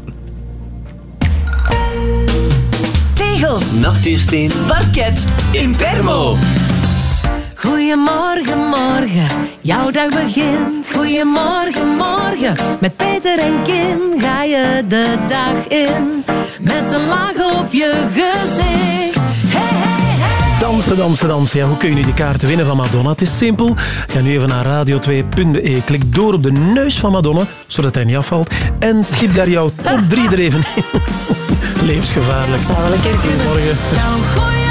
Tegels, natuursteen, parket, Impermo. Goedemorgen, morgen, jouw dag begint. Goedemorgen, morgen, met Peter en Kim ga je de dag in. Met een laag op je gezicht. Hey, hey, hey. Dansen, dansen, dansen. Ja, hoe kun je nu die kaarten winnen van Madonna? Het is simpel. Ga nu even naar radio2.be. Klik door op de neus van Madonna, zodat hij niet afvalt. En tip daar jouw top 3 er even in. Levensgevaarlijk. zou wel een keer kunnen. Goedemorgen.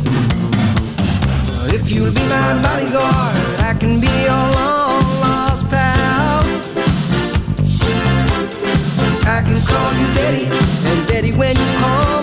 If you'll be my bodyguard, I can be your long lost pal. I can call you Betty, and Betty, when you call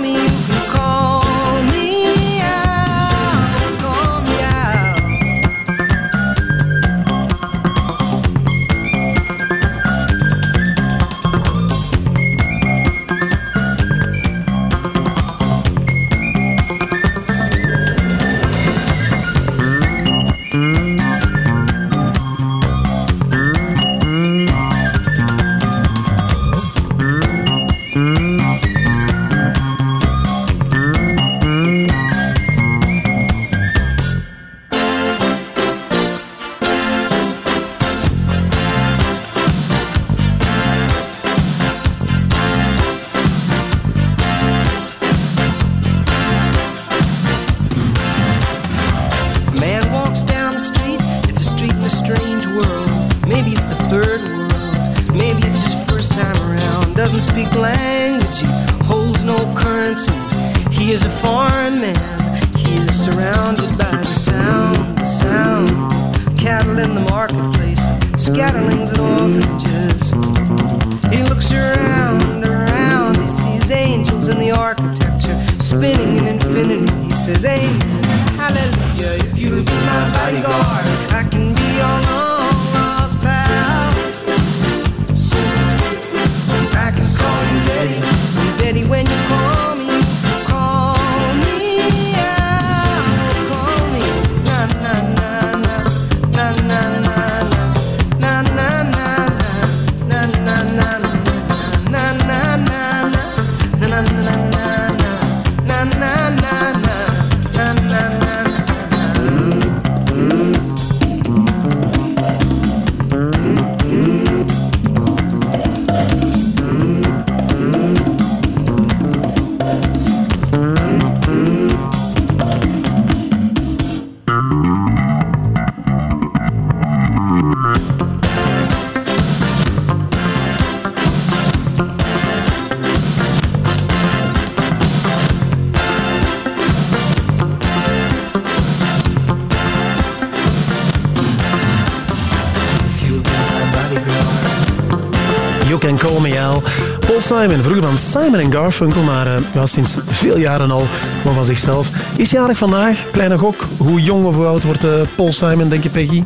Simon, vroeger van Simon Garfunkel, maar ja, sinds veel jaren al gewoon van zichzelf. Is jarig vandaag, kleine gok. Hoe jong of hoe oud wordt eh, Paul Simon, denk je Peggy?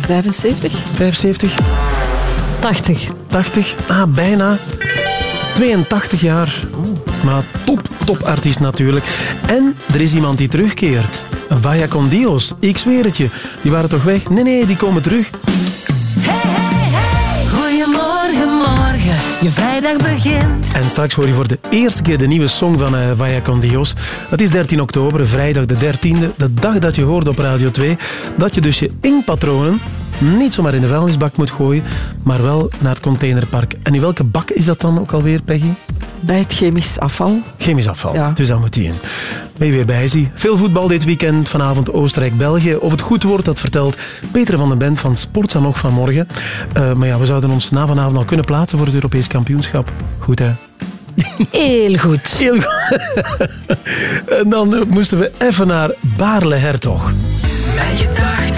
75. 75? 80. 80? Ah, bijna. 82 jaar. Maar top, top artiest natuurlijk. En er is iemand die terugkeert. Vaya con Dios. Ik zweer het je. Die waren toch weg? Nee, nee, die komen terug. Goedemorgen, morgen, je begint. En straks hoor je voor de eerste keer de nieuwe song van eh Vaya con Dios. Het is 13 oktober, vrijdag de 13e, de dag dat je hoort op Radio 2, dat je dus je inkpatronen niet zomaar in de vuilnisbak moet gooien, maar wel naar het containerpark. En in welke bak is dat dan ook alweer, Peggy? Bij het chemisch afval. Chemisch afval, Ja. dus daar moet die in. Ben je weer bij, zie. Veel voetbal dit weekend, vanavond Oostenrijk-België. Of het goed wordt, dat vertelt Peter van den Bent van Sportza nog vanmorgen. Eh, maar ja, we zouden ons na vanavond al kunnen plaatsen voor het Europees kampioenschap. Goed, hè? Heel goed. Heel goed. en dan moesten we even naar Baarle-Hertog. Mijn gedacht,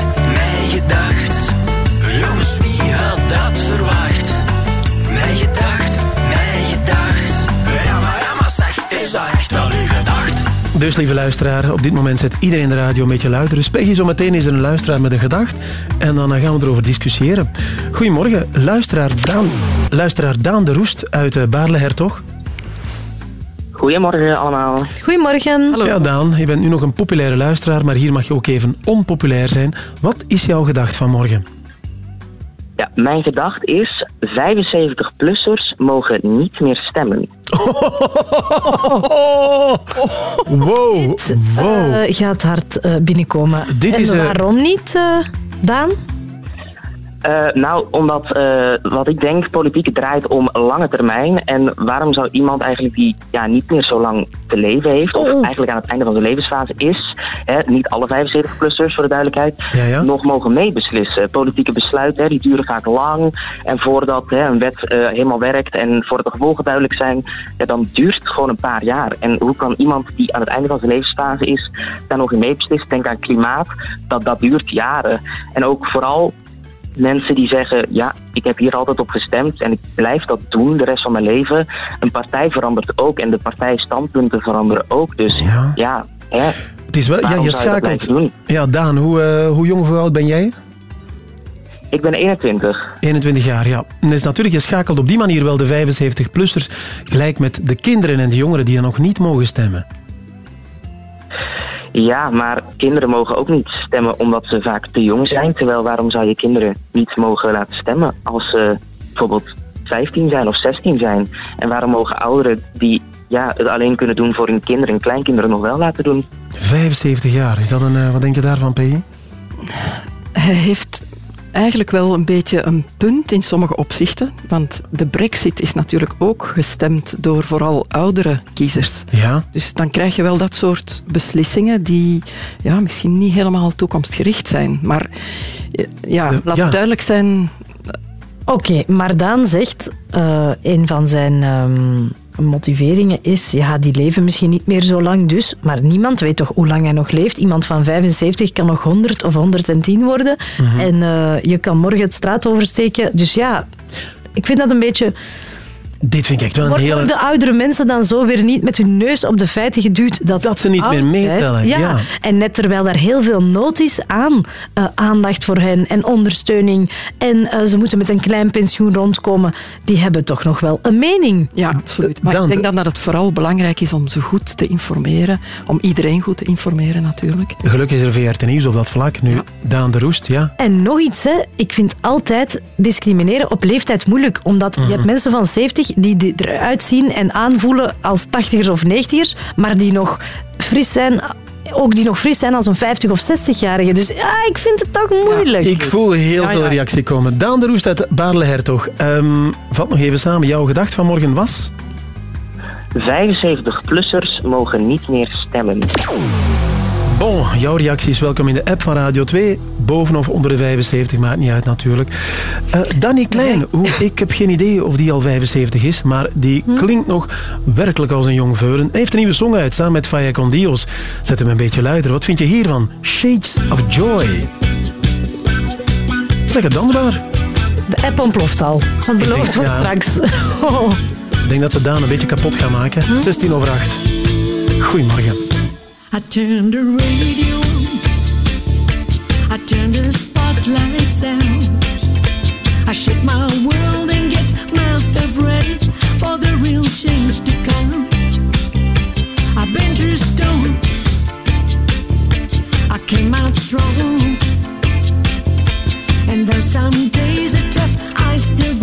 Dus lieve luisteraar, op dit moment zet iedereen de radio een beetje luider. Dus Peggy, zometeen is er een luisteraar met een gedacht. En dan eh, gaan we erover discussiëren. Goedemorgen, luisteraar Daan, luisteraar Daan de Roest uit eh, Baarle-Hertog. Goedemorgen allemaal. Goedemorgen. Ja, Daan, je bent nu nog een populaire luisteraar, maar hier mag je ook even onpopulair zijn. Wat is jouw gedacht vanmorgen? Ja, mijn gedacht is, 75-plussers mogen niet meer stemmen. Wow, wow. Eh, gaat hard eh, binnenkomen. Dit en is, eh, waarom niet, eh, Daan? Eh, nou, omdat eh, wat ik denk, politiek draait om lange termijn. En waarom zou iemand eigenlijk die ja, niet meer zo lang te leven heeft, of eigenlijk aan het einde van zijn levensfase is, hè, niet alle 75-plussers voor de duidelijkheid, Ja, ja. nog mogen meebeslissen. Politieke besluiten, hè, die duren vaak lang. En voordat hè, een wet eh, helemaal werkt en voordat de gevolgen duidelijk zijn, ja, dan duurt het gewoon een paar jaar. En hoe kan iemand die aan het einde van zijn levensfase is, daar nog in meebeslissen? Denk aan klimaat, dat, dat duurt jaren. En ook vooral mensen die zeggen, ja, ik heb hier altijd op gestemd en ik blijf dat doen de rest van mijn leven. Een partij verandert ook en de partijstandpunten veranderen ook. Dus ja, hè, Het is wel, ja, je schakelt. Ja, Daan, hoe, eh, hoe jong of hoe oud ben jij? Ik ben 21. 21 jaar, ja. En is natuurlijk, je schakelt op die manier wel de 75-plussers gelijk met de kinderen en de jongeren die dan nog niet mogen stemmen. Ja, maar kinderen mogen ook niet stemmen omdat ze vaak te jong zijn. Terwijl waarom zou je kinderen niet mogen laten stemmen als ze bijvoorbeeld 15 zijn of 16 zijn? En waarom mogen ouderen die ja, het alleen kunnen doen voor hun kinderen en kleinkinderen nog wel laten doen? 75 jaar, is dat een, eh, wat denk je daarvan, Peggy? Hij heeft eigenlijk wel een beetje een punt in sommige opzichten. Want de brexit is natuurlijk ook gestemd door vooral oudere kiezers. Ja. Dus dan krijg je wel dat soort beslissingen die ja, misschien niet helemaal toekomstgericht zijn. Maar eh, ja, laat ja. duidelijk zijn... Oké, maar Daan zegt, eh, een van zijn ehm, motiveringen is, ja, die leven misschien niet meer zo lang dus, maar niemand weet toch hoe lang hij nog leeft. Iemand van 75 kan nog 100 of 110 worden Mhm. en eh, je kan morgen het straat oversteken. Dus ja, ik vind dat een beetje... Dit vind ik echt wel een Worden hele... de oudere mensen dan zo weer niet met hun neus op de feiten geduwd dat, Dat ze niet meer oud meetellen, ja. En net terwijl daar heel veel nood is aan eh, aandacht voor hen en ondersteuning en eh, ze moeten met een klein pensioen rondkomen, die hebben toch nog wel een mening. Ja, absoluut. Maar ik denk dan dat het vooral belangrijk is om ze goed te informeren. Om iedereen goed te informeren natuurlijk. Gelukkig is er VRT Nieuws op dat vlak nu. Daan de Roest, ja. En nog iets, hè. ik vind altijd discrimineren op leeftijd moeilijk. Omdat je hebt mensen van 70 die die eruit zien en aanvoelen als 80ers of 90ers, maar die nog fris zijn. Ook die nog fris zijn als een 50 of 60-jarige. Dus ja, ik vind het toch moeilijk. Ik voel heel veel reactie komen. Daan de Roest uit Baarle-Hertog. Ehm, vat nog even samen. Jouw gedacht vanmorgen was? 75-plussers mogen niet meer stemmen. Bon, jouw reactie is welkom in de app van Radio 2. Boven of onder de 75, maakt niet uit natuurlijk. Eh Danny Klein, hoe, ik heb geen idee of die al 75 is, maar die klinkt nog werkelijk als een jong veulen. Hij heeft een nieuwe song uit, samen met Faya Con Dios. Zet hem een beetje luider. Wat vind je hiervan? Shades of Joy. Is lekker dansbaar. De app ontploft al. Denk- voor ja. straks. Oh. Ik denk dat ze Daan een beetje kapot gaan maken. 16 over 8. Goedemorgen. I turned the radio on. I turned the spotlights out. I shake my world and get myself ready for the real change to come. I've been through storms. I came out strong. And though some days are tough, I still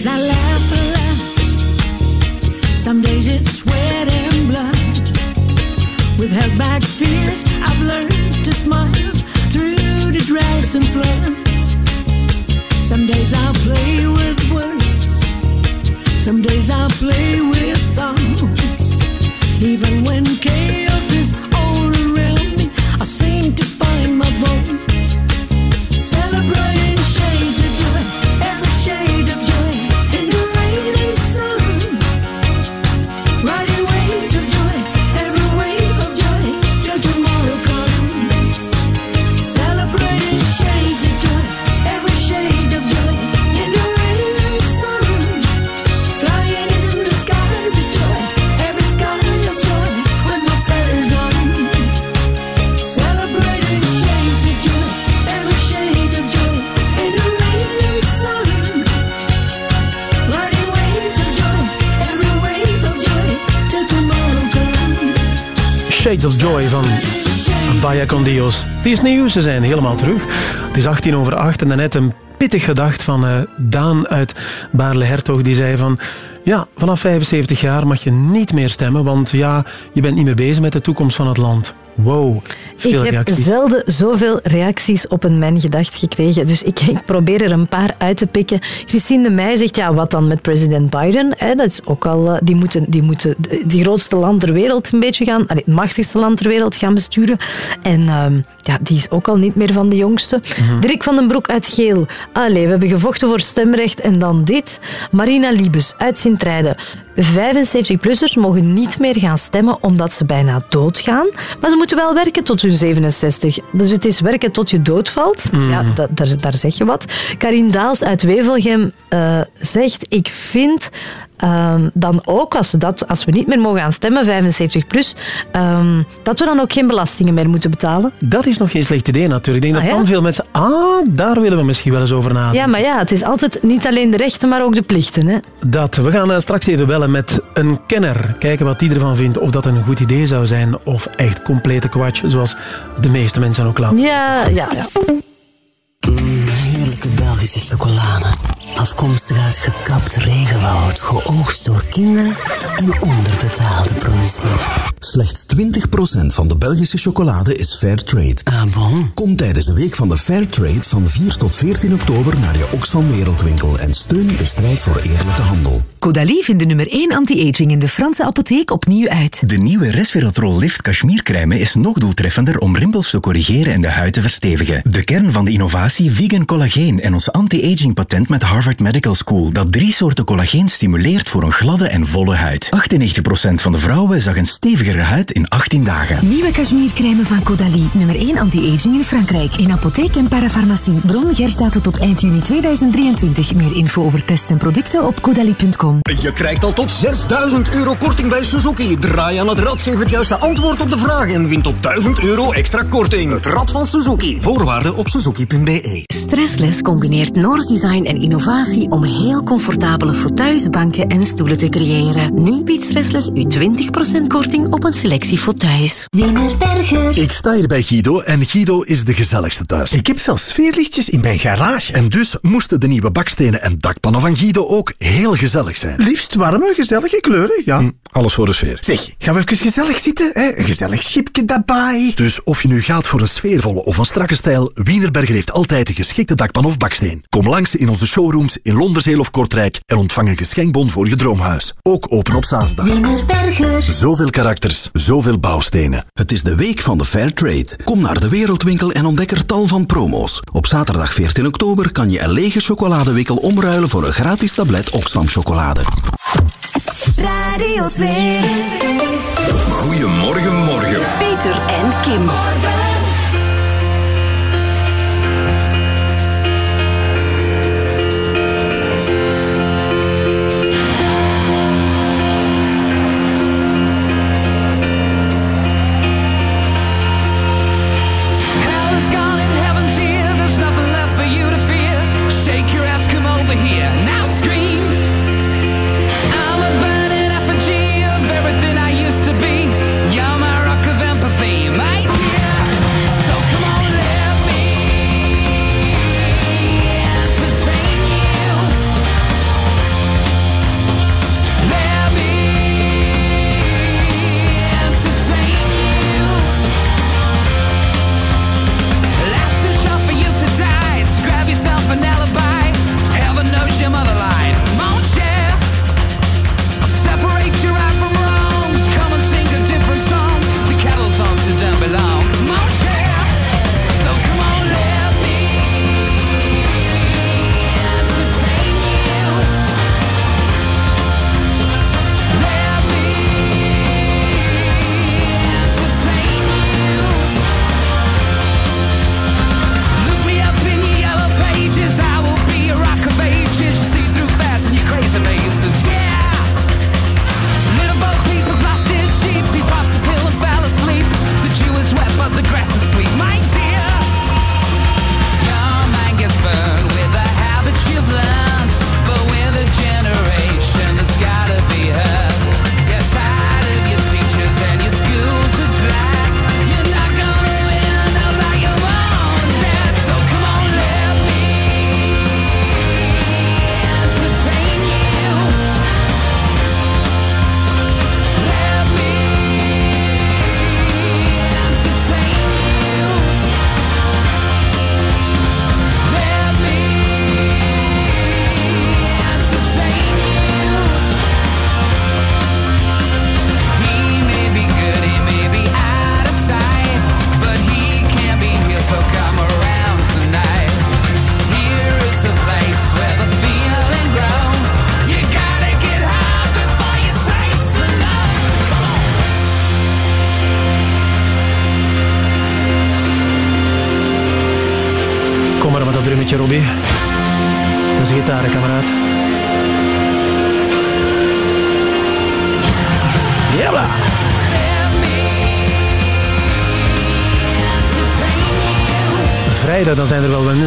days I laugh a lot. Some days it's sweat and blood. With held back fears, I've learned to smile through the droughts and floods. Some days I'll play with words. Some days I'll play with thoughts. Even when Joy van Vaya con Dios. Het is nieuw, ze zijn helemaal terug. Het is 18 over 8 en daarnet een pittig gedacht van eh, Daan uit Baarle-Hertog. Die zei van, ja, vanaf 75 jaar mag je niet meer stemmen, want ja, je bent niet meer bezig met de toekomst van het land. Wow, veel Ik heb reacties. zelden zoveel reacties op een Mijn Gedacht gekregen. Dus ik, ik probeer er een paar uit te pikken. Christine de Meij zegt, ja, wat dan met president Biden? Hè, dat is ook al, eh, die moeten, die moeten die grootste land ter wereld een beetje gaan, allee, het machtigste land ter wereld gaan besturen. En ehm, ja, die is ook al niet meer van de jongste. Mhm. Dirk van den Broek uit Geel. Allee, we hebben gevochten voor stemrecht en dan dit. Marina Liebes uit Sint-Truiden. 75-plussers mogen niet meer gaan stemmen omdat ze bijna doodgaan. Maar ze moeten wel werken tot hun 67. Dus het is werken tot je doodvalt. Ja, da- daar, daar zeg je wat. Karin Daals uit Wevelgem eh, zegt... Ik vind ehm, dan ook, als we, dat, als we niet meer mogen gaan stemmen, 75 plus, ehm, dat we dan ook geen belastingen meer moeten betalen. Dat is nog geen slecht idee natuurlijk. Ik denk Ah, dat ja? dan veel mensen... Ah, daar willen we misschien wel eens over nadenken. Ja, maar ja, het is altijd niet alleen de rechten, maar ook de plichten. Hè? Dat. We gaan eh, straks even bellen met een kenner. Kijken wat die ervan vindt. Of dat een goed idee zou zijn. Of echt complete kwatsch, zoals de meeste mensen ook laten. Ja, ja, ja. Heerlijke Belgische chocolade. Afkomstig uit gekapt regenwoud, geoogst door kinderen en onderbetaalde producenten. Slechts 20% van de Belgische chocolade is fair trade. Ah, bon? Kom tijdens de week van de fair trade van 4 tot 14 oktober naar je Oxfam Wereldwinkel en steun de strijd voor eerlijke handel. Caudalie vindt de nummer 1 anti-aging in de Franse apotheek opnieuw uit. De nieuwe Resveratrol Lift Cashmere is nog doeltreffender om rimpels te corrigeren en de huid te verstevigen. De kern van de innovatie vegan collageen en ons anti-aging patent met Harvard Medical School dat drie soorten collageen stimuleert voor een gladde en volle huid. 98% van de vrouwen zag een stevigere huid in 18 dagen. Nieuwe cashmere van Caudalie, nummer 1 anti-aging in Frankrijk. In apotheek en parafarmacie. Bron Gerstaten tot eind juni 2023. Meer info over tests en producten op caudalie.com. Je krijgt al tot 6000 euro korting bij Suzuki. Draai aan het rad, geef het juiste antwoord op de vraag en win tot 1000 euro extra korting. Het rad van Suzuki. Voorwaarden op suzuki.be. Stressless combineert Noors design en innovatie om heel comfortabele fauteuils, banken en stoelen te creëren. Nu biedt Stressless u 20% korting op een selectie fauteuils. Wienerberger. Ik sta hier bij Guido en Guido is de gezelligste thuis. Ik heb zelfs sfeerlichtjes in mijn garage. En dus moesten de nieuwe bakstenen en dakpannen van Guido ook heel gezellig zijn. Liefst warme, gezellige kleuren, ja. Hm, alles voor de sfeer. Zeg, gaan we even gezellig zitten? Hè? Een gezellig chipje daarbij. Dus of je nu gaat voor een sfeervolle of een strakke stijl, Wienerberger heeft altijd de geschikte dakpan of baksteen. Kom langs in onze showrooms in Londerzeel of Kortrijk en ontvang een geschenkbon voor je droomhuis. Ook open op zaterdag. Wienerberger. Zoveel karakters, zoveel bouwstenen. Het is de week van de Fair Trade. Kom naar de Wereldwinkel en ontdek er tal van promo's. Op zaterdag 14 oktober kan je een lege chocoladewikkel omruilen voor een gratis tablet Oxfam chocolade. Radio 2. Goedemorgen, morgen. Peter en Kim.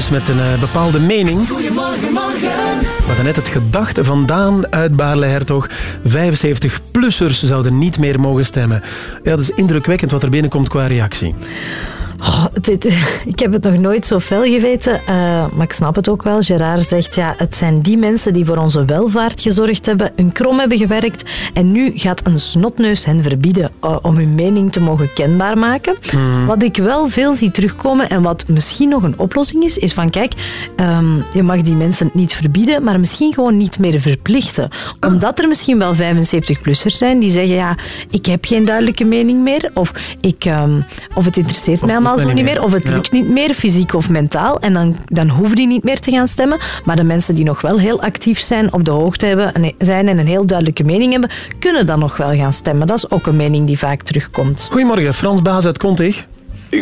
Met een eh, bepaalde mening. Goedemorgen, morgen. We hadden net het gedachte vandaan uit Baarle-Hertog. 75-plussers zouden niet meer mogen stemmen. Ja, dat is indrukwekkend wat er binnenkomt qua reactie. Oh, dit- ik heb het nog nooit zo fel geweten, eh, maar ik snap het ook wel. Gerard zegt, ja, het zijn die mensen die voor onze welvaart gezorgd hebben, een krom hebben gewerkt en nu gaat een snotneus hen verbieden eh, om hun mening te mogen kenbaar maken. Hmm. Wat ik wel veel zie terugkomen en wat misschien nog een oplossing is, is van kijk, ehm, je mag die mensen niet verbieden, maar misschien gewoon niet meer verplichten. Omdat er misschien wel 75-plussers zijn die zeggen, ja, ik heb geen duidelijke mening meer of, ik, ehm, of het interesseert mij allemaal zo mij niet meer meer. of het Ja. lukt niet meer, fysiek of mentaal. En dan, dan hoeven die niet meer te gaan stemmen. Maar de mensen die nog wel heel actief zijn, op de hoogte hebben, en- zijn en een heel duidelijke mening hebben, kunnen dan nog wel gaan stemmen. Dat is ook een mening die vaak terugkomt. Goedemorgen, Frans Baas uit Kontig.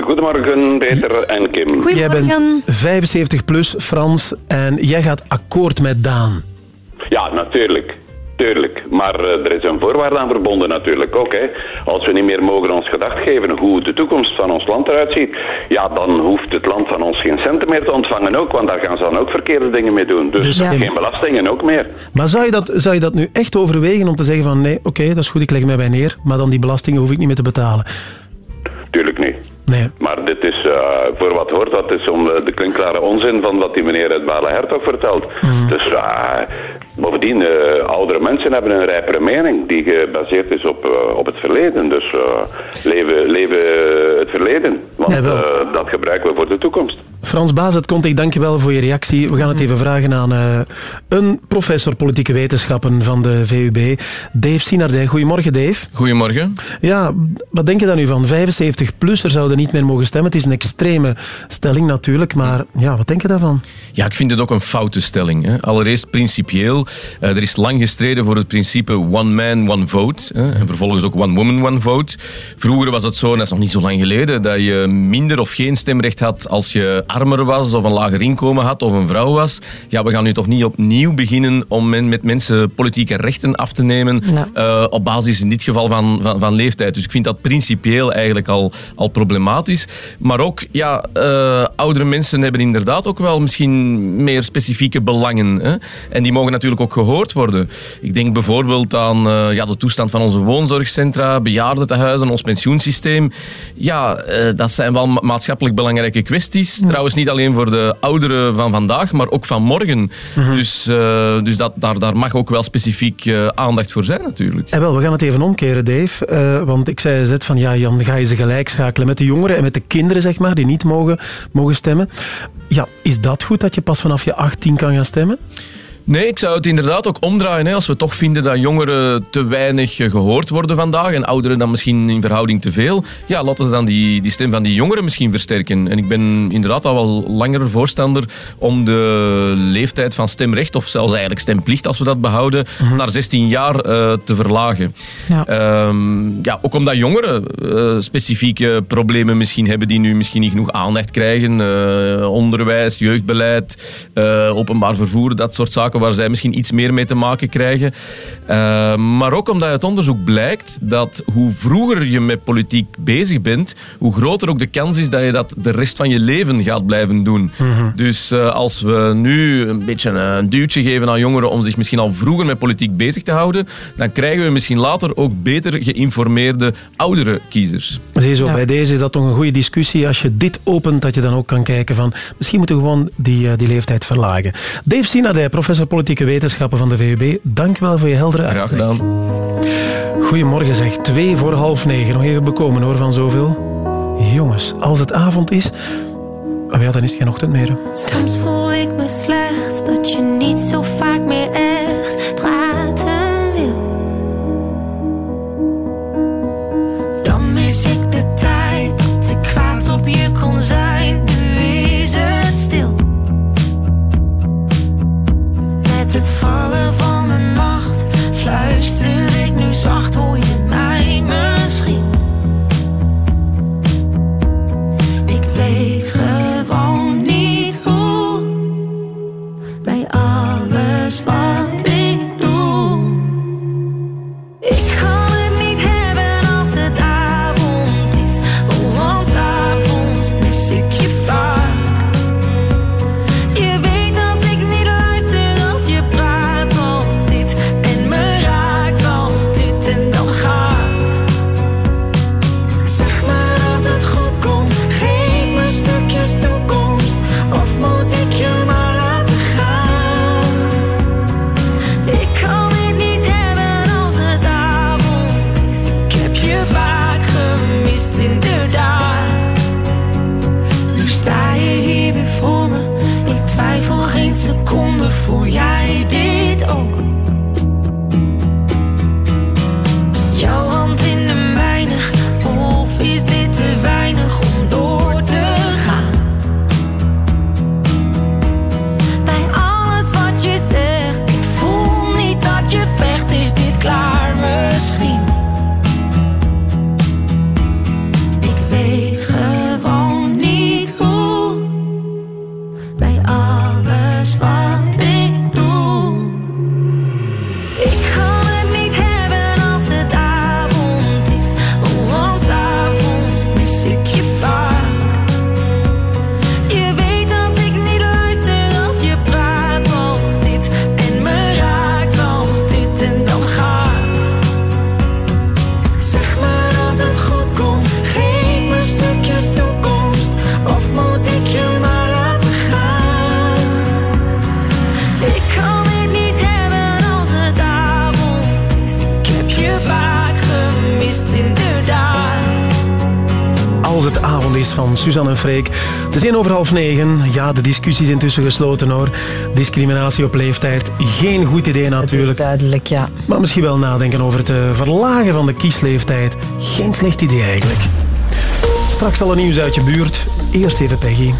Goedemorgen, Peter en Kim. Jij bent 75 plus, Frans, en jij gaat akkoord met Daan. Ja, natuurlijk. Tuurlijk, maar eh, er is een voorwaarde aan verbonden natuurlijk ook. Hè. Als we niet meer mogen ons gedacht geven hoe de toekomst van ons land eruit ziet, ja, dan hoeft het land van ons geen centen meer te ontvangen ook, want daar gaan ze dan ook verkeerde dingen mee doen. Dus, Dus ja. geen belastingen ook meer. Maar zou je, dat, zou je dat nu echt overwegen om te zeggen van nee, oké, dat is goed, ik leg mij bij neer, maar dan die belastingen hoef ik niet meer te betalen? Tuurlijk niet. Nee. Maar dit is, eh, voor wat hoort, dat is om eh, de klinkklare onzin van wat die meneer uit Bale Hertog vertelt. Dus eh, bovendien, oudere mensen hebben een rijpere mening die gebaseerd is op, op het verleden. Dus eh, leven, leven het verleden, want eh, dat gebruiken we voor de toekomst. Frans Baas, het komt, ik dank je wel voor je reactie. We gaan het even vragen aan eh, een professor politieke wetenschappen van de VUB, Dave Sinardij. Goedemorgen, Dave. Goedemorgen. Ja, wat denk je daar nu van? 75-plussers zouden niet meer mogen stemmen. Het is een extreme stelling natuurlijk, maar ja, wat denk je daarvan? Ja, ik vind het ook een foute stelling. Hè. Allereerst principieel. eh, er is lang gestreden voor het principe one man, one vote. Hè. En vervolgens ook one woman, one vote. Vroeger was het zo, en dat is nog niet zo lang geleden, dat je minder of geen stemrecht had als je armer was of een lager inkomen had of een vrouw was. Ja, we gaan nu toch niet opnieuw beginnen om men, met mensen politieke rechten af te nemen eh, op basis in dit geval van, van, van leeftijd. Dus ik vind dat principieel eigenlijk al, al problematisch. Maar ook, ja, eh, oudere mensen hebben inderdaad ook wel misschien meer specifieke belangen. Hè? En die mogen natuurlijk ook gehoord worden. Ik denk bijvoorbeeld aan eh, ja, de toestand van onze woonzorgcentra, bejaardentehuizen, ons pensioensysteem. Ja, eh, dat zijn wel ma- maatschappelijk belangrijke kwesties. Trouwens, niet alleen voor de ouderen van vandaag, maar ook van morgen. Dus, eh, dus dat, daar, daar mag ook wel specifiek aandacht voor zijn natuurlijk. En wel, we gaan het even omkeren, Dave. Want ik zei net van, ja, Jan, ga je ze gelijk schakelen met de jongeren en met de kinderen, zeg maar, die niet mogen, mogen stemmen. Ja, is dat goed dat je pas vanaf je 18 kan gaan stemmen? Nee, ik zou het inderdaad ook omdraaien. Hè. Als we toch vinden dat jongeren te weinig eh, gehoord worden vandaag en ouderen dan misschien in verhouding te veel, ja, laten we dan die, die stem van die jongeren misschien versterken. En ik ben inderdaad al wel langer voorstander om de leeftijd van stemrecht, of zelfs eigenlijk stemplicht als we dat behouden, naar 16 jaar eh, te verlagen. Ja. Ehm, ja, ook omdat jongeren eh, specifieke problemen misschien hebben die nu misschien niet genoeg aandacht krijgen. Onderwijs, jeugdbeleid, openbaar vervoer, dat soort zaken waar zij misschien iets meer mee te maken krijgen. Eh, maar ook omdat uit onderzoek blijkt dat hoe vroeger je met politiek bezig bent, hoe groter ook de kans is dat je dat de rest van je leven gaat blijven doen. Dus eh, als we nu een beetje een duwtje geven aan jongeren om zich misschien al vroeger met politiek bezig te houden, dan krijgen we misschien later ook beter geïnformeerde oudere kiezers. Zie je zo, Ja. bij deze is dat toch een goede discussie. Als je dit opent, dat je dan ook kan kijken van... Misschien moeten we gewoon die, eh, die leeftijd verlagen. Dave Sinadij, professor politieke wetenschappen van de VUB. Dank wel voor je heldere Graag uitleg. gedaan. Goedemorgen zeg, twee voor half negen. Nog even bekomen hoor van zoveel. Jongens, als het avond is... Oh ja, dan is het geen ochtend meer. Soms voel ik me slecht dat je niet zo vaak meer echt half negen. Ja, de discussie is intussen gesloten hoor. Discriminatie op leeftijd, geen goed idee natuurlijk. duidelijk, ja. Maar misschien wel nadenken over het eh, verlagen van de kiesleeftijd. Geen slecht idee eigenlijk. Straks al een nieuws uit je buurt. Eerst even Peggy.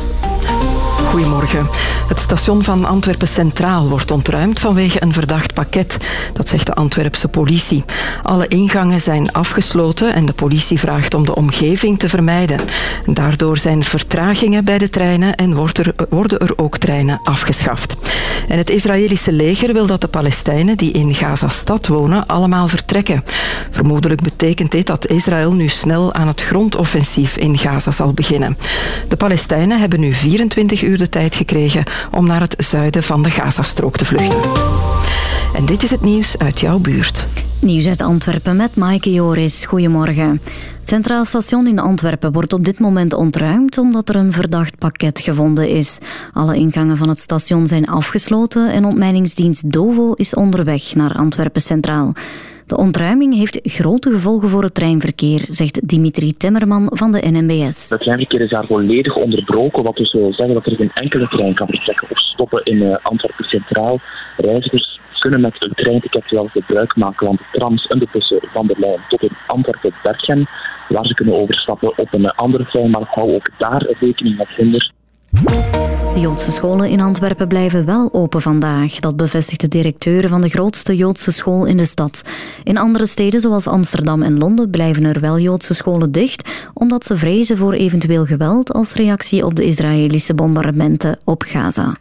Goedemorgen. Het station van Antwerpen Centraal wordt ontruimd vanwege een verdacht pakket. Dat zegt de Antwerpse politie. Alle ingangen zijn afgesloten en de politie vraagt om de omgeving te vermijden. Daardoor zijn er vertragingen bij de treinen en er, worden er ook treinen afgeschaft. En het Israëlische leger wil dat de Palestijnen die in Gaza-stad wonen allemaal vertrekken. Vermoedelijk betekent dit dat Israël nu snel aan het grondoffensief in Gaza zal beginnen. De Palestijnen hebben nu 24 uur de tijd gekregen om naar het zuiden van de Gazastrook te vluchten. En dit is het nieuws uit jouw buurt. Nieuws uit Antwerpen met Maaike Joris. Goedemorgen. Het Centraal Station in Antwerpen wordt op dit moment ontruimd omdat er een verdacht pakket gevonden is. Alle ingangen van het station zijn afgesloten en ontmijningsdienst Dovo is onderweg naar Antwerpen Centraal. De ontruiming heeft grote gevolgen voor het treinverkeer, zegt Dimitri Timmerman van de NMBS. Het treinverkeer is daar volledig onderbroken, wat dus wil zeggen dat er geen enkele trein kan vertrekken of stoppen in eh, Antwerpen Centraal. Reizigers kunnen met een treinticket wel gebruik maken van de trams en de bussen van de lijn tot in Antwerpen-Berchem, waar ze kunnen overstappen op een andere trein, maar hou ook daar rekening met hinder. De Joodse scholen in Antwerpen blijven wel open vandaag. Dat bevestigt de directeur van de grootste Joodse school in de stad. In andere steden zoals Amsterdam en Londen blijven er wel Joodse scholen dicht, omdat ze vrezen voor eventueel geweld als reactie op de Israëlische bombardementen op Gaza.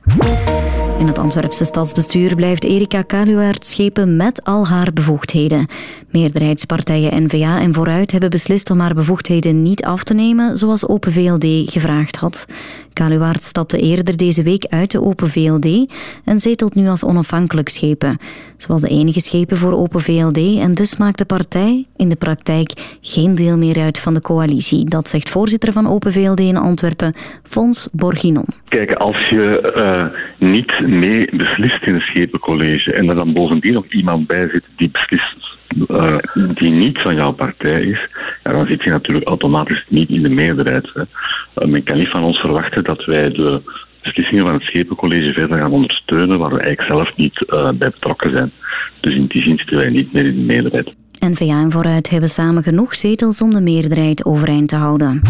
In het Antwerpse stadsbestuur blijft Erika Kaluwaert schepen met al haar bevoegdheden. Meerderheidspartijen N-VA en Vooruit hebben beslist om haar bevoegdheden niet af te nemen, zoals Open VLD gevraagd had. Kaluwaert stapte eerder deze week uit de Open VLD en zetelt nu als onafhankelijk schepen. Ze was de enige schepen voor Open VLD en dus maakt de partij in de praktijk geen deel meer uit van de coalitie. Dat zegt voorzitter van Open VLD in Antwerpen, Fons Borginon. Kijk, als je eh, niet mee beslist in het schepencollege en er dan bovendien nog iemand bij zit die beslist eh, die niet van jouw partij is, ja, dan zit je natuurlijk automatisch niet in de meerderheid. Eh, men kan niet van ons verwachten dat wij de beslissingen van het schepencollege verder gaan ondersteunen, waar we eigenlijk zelf niet eh, bij betrokken zijn. Dus in die zin zitten wij niet meer in de meerderheid. N-VA en Vooruit hebben samen genoeg zetels om de meerderheid overeind te houden.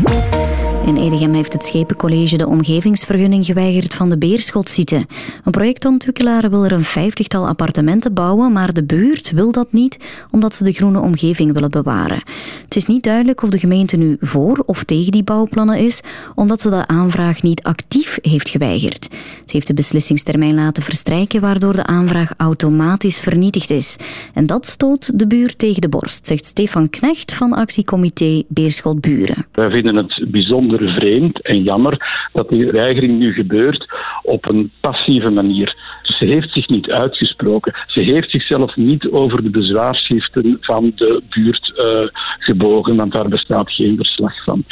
In Edegem heeft het Schepencollege de omgevingsvergunning geweigerd van de Beerschotsite. Een projectontwikkelaar wil er een vijftigtal appartementen bouwen, maar de buurt wil dat niet, omdat ze de groene omgeving willen bewaren. Het is niet duidelijk of de gemeente nu voor of tegen die bouwplannen is, omdat ze de aanvraag niet actief heeft geweigerd. Ze heeft de beslissingstermijn laten verstrijken, waardoor de aanvraag automatisch vernietigd is. En dat stoot de buurt tegen de borst, zegt Stefan Knecht van actiecomité Beerschot Buren. Wij vinden het bijzonder vreemd en jammer dat die weigering nu gebeurt op een passieve manier. Ze heeft zich niet uitgesproken. Ze heeft zichzelf niet over de bezwaarschriften van de buurt uh, gebogen, want daar bestaat geen verslag van.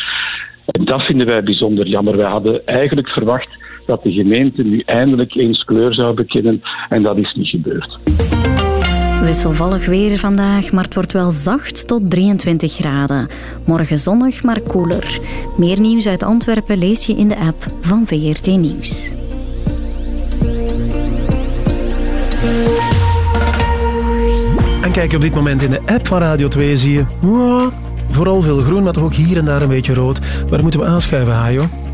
En dat vinden wij bijzonder jammer. Wij hadden eigenlijk verwacht dat de gemeente nu eindelijk eens kleur zou bekennen en dat is niet gebeurd. Wisselvallig weer vandaag, maar het wordt wel zacht tot 23 graden. Morgen zonnig, maar koeler. Meer nieuws uit Antwerpen lees je in de app van VRT Nieuws. En kijk je op dit moment in de app van Radio 2 zie je... vooral veel groen, maar toch ook hier en daar een beetje rood. Waar moeten we aanschuiven, Hajo?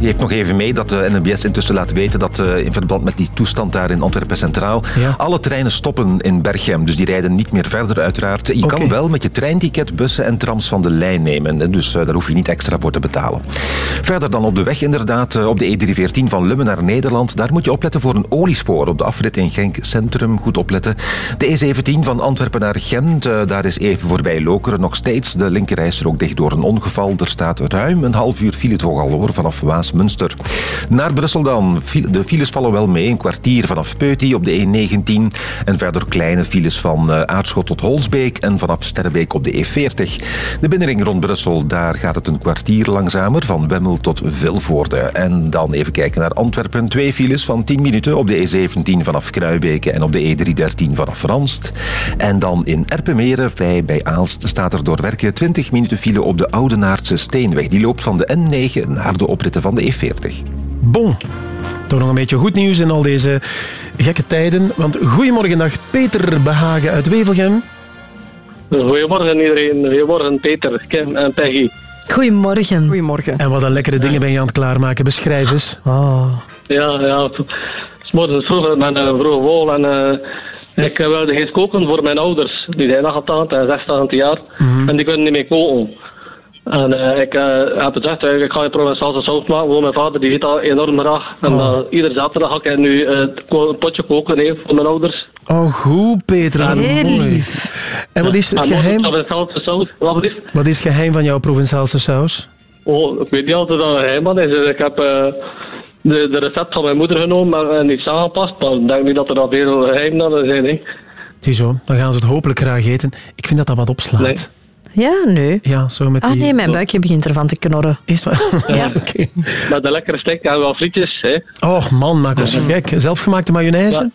Je heeft nog even mee dat de NMBS intussen laat weten dat uh, in verband met die toestand daar in Antwerpen Centraal alle treinen stoppen in Berchem. Dus die rijden niet meer verder uiteraard. Je kan wel met je treinticket bussen en trams van de lijn nemen. En dus eh, daar hoef je niet extra voor te betalen. Verder dan op de weg inderdaad, eh, op de E314 van Lummen naar Nederland. Daar moet je opletten voor een oliespoor op de afrit in Genk Centrum. Goed opletten. De E17 van Antwerpen naar Gent, eh, daar is even voorbij Lokeren nog steeds de linkerrijstrook dicht door een ongeval. Er staat ruim een half uur file toch al hoor, vanaf Waas Waasmunster. Naar Brussel dan. De files vallen wel mee. Een kwartier vanaf Peuty op de E19. En verder kleine files van eh, Aarschot tot Holsbeek en vanaf Sterrebeek op de E40. De binnenring rond Brussel, daar gaat het een kwartier langzamer van Wemmel tot Vilvoorde. En dan even kijken naar Antwerpen. Twee files van 10 minuten op de E17 vanaf Kruibeke en op de E313 vanaf Ranst. En dan in Erpenmeren, bij, bij Aalst, staat er door werken 20 minuten file op de Oudenaardse Steenweg. Die loopt van de N9 naar de opritten van de E40. Bon. Toch nog een beetje goed nieuws in al deze gekke tijden. Want goedemorgen, dag Peter Behagen uit Wevelgem. Goedemorgen iedereen. Goedemorgen Peter, Kim en Peggy. Goedemorgen. Goedemorgen. En wat een lekkere dingen ben je aan het klaarmaken. Beschrijf eens. Oh. Ja, ja. Vroeg met een vroege wol en eh, ik eh, wilde eens koken voor mijn ouders. Die zijn 88 en 86 jaar en die kunnen niet meer koken. En eh, ik eh, heb gezegd, eh, ik ga je Provençaalse saus maken. Want mijn vader die eet dat enorm graag. En uh, iedere zaterdag ga ik nu eh, een potje koken hè, voor mijn ouders. Oh, goed, Mooi. heel En wat is het En geheim? Provençaalse saus, wat lief. Wat is het geheim van jouw Provençaalse saus? Oh, ik weet niet altijd dat het geheim is. Ik heb eh, de, de recept van mijn moeder genomen maar, en iets aangepast. Maar ik denk niet dat er al veel geheim aan zijn. Ziezo, dan gaan ze het hopelijk graag eten. Ik vind dat dat wat opslaat. Ja, nee. Ja, zo met Ah die... nee, mijn buikje begint ervan te knorren. Is het waar? Ja. Oké. Met een lekkere steak en wel frietjes. Hè. Och man, maak ons gek. Zelfgemaakte mayonaise?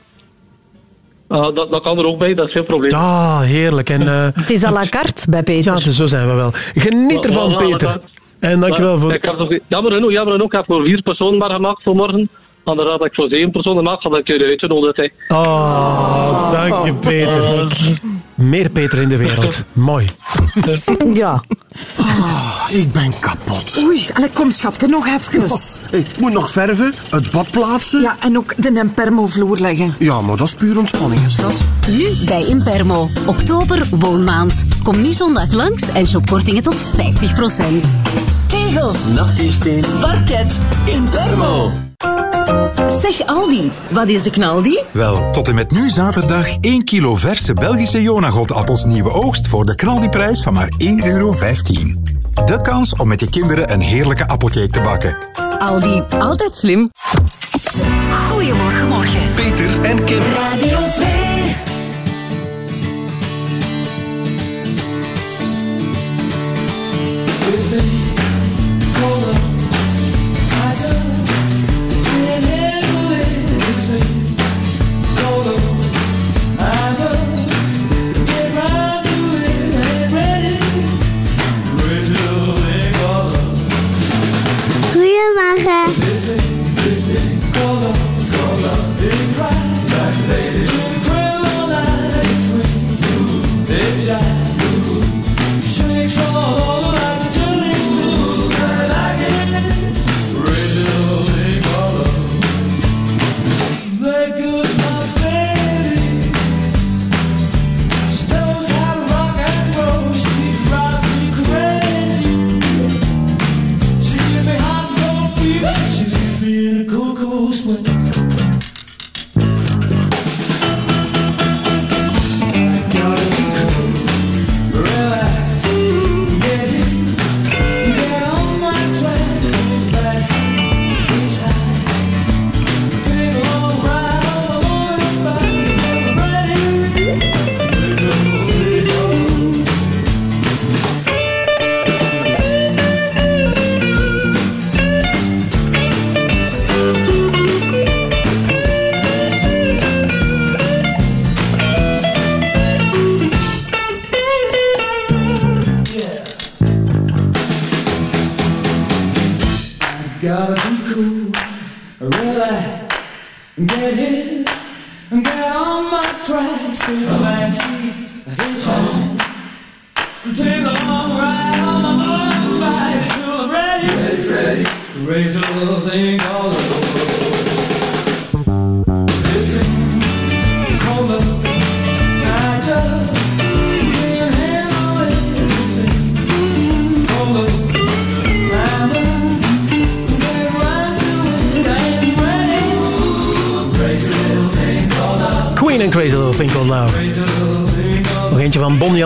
Ah, dat, dat kan er ook bij, dat is geen probleem. Ah, heerlijk. En, eh, Het is à la carte bij Peter. ja, zo zijn we wel. Geniet ervan, Peter. En dankjewel voor... Ik heb toch, jammer genoeg, jammer genoeg, ik heb voor vier personen maar gemaakt voor morgen. Anders had ik voor zeven personen gemaakt, had ik jullie uitgenodigd. hè. Oh, dank je, Peter. Meer Peter in de wereld. Mooi. Ja. Ah, ik ben kapot. Oei, allee, kom schatje, nog even. Ik moet nog verven, het bad plaatsen. Ja, en ook de Nempermo-vloer leggen. Ja, maar dat is puur ontspanning, hè, schat. Nu bij Impermo. Oktober woonmaand. Kom nu zondag langs en shop kortingen tot 50%. Tegels, nachtuursteen, parket, Impermo. Zeg Aldi, wat is de knaldi? Wel, tot en met nu zaterdag 1 kilo verse Belgische Jonagold-appels nieuwe oogst voor de knaldiprijs van maar 1,15 euro. De kans om met je kinderen een heerlijke appelcake te bakken. Aldi, altijd slim. Goedemorgen, morgen. Peter en Kim. Radio 2. get it.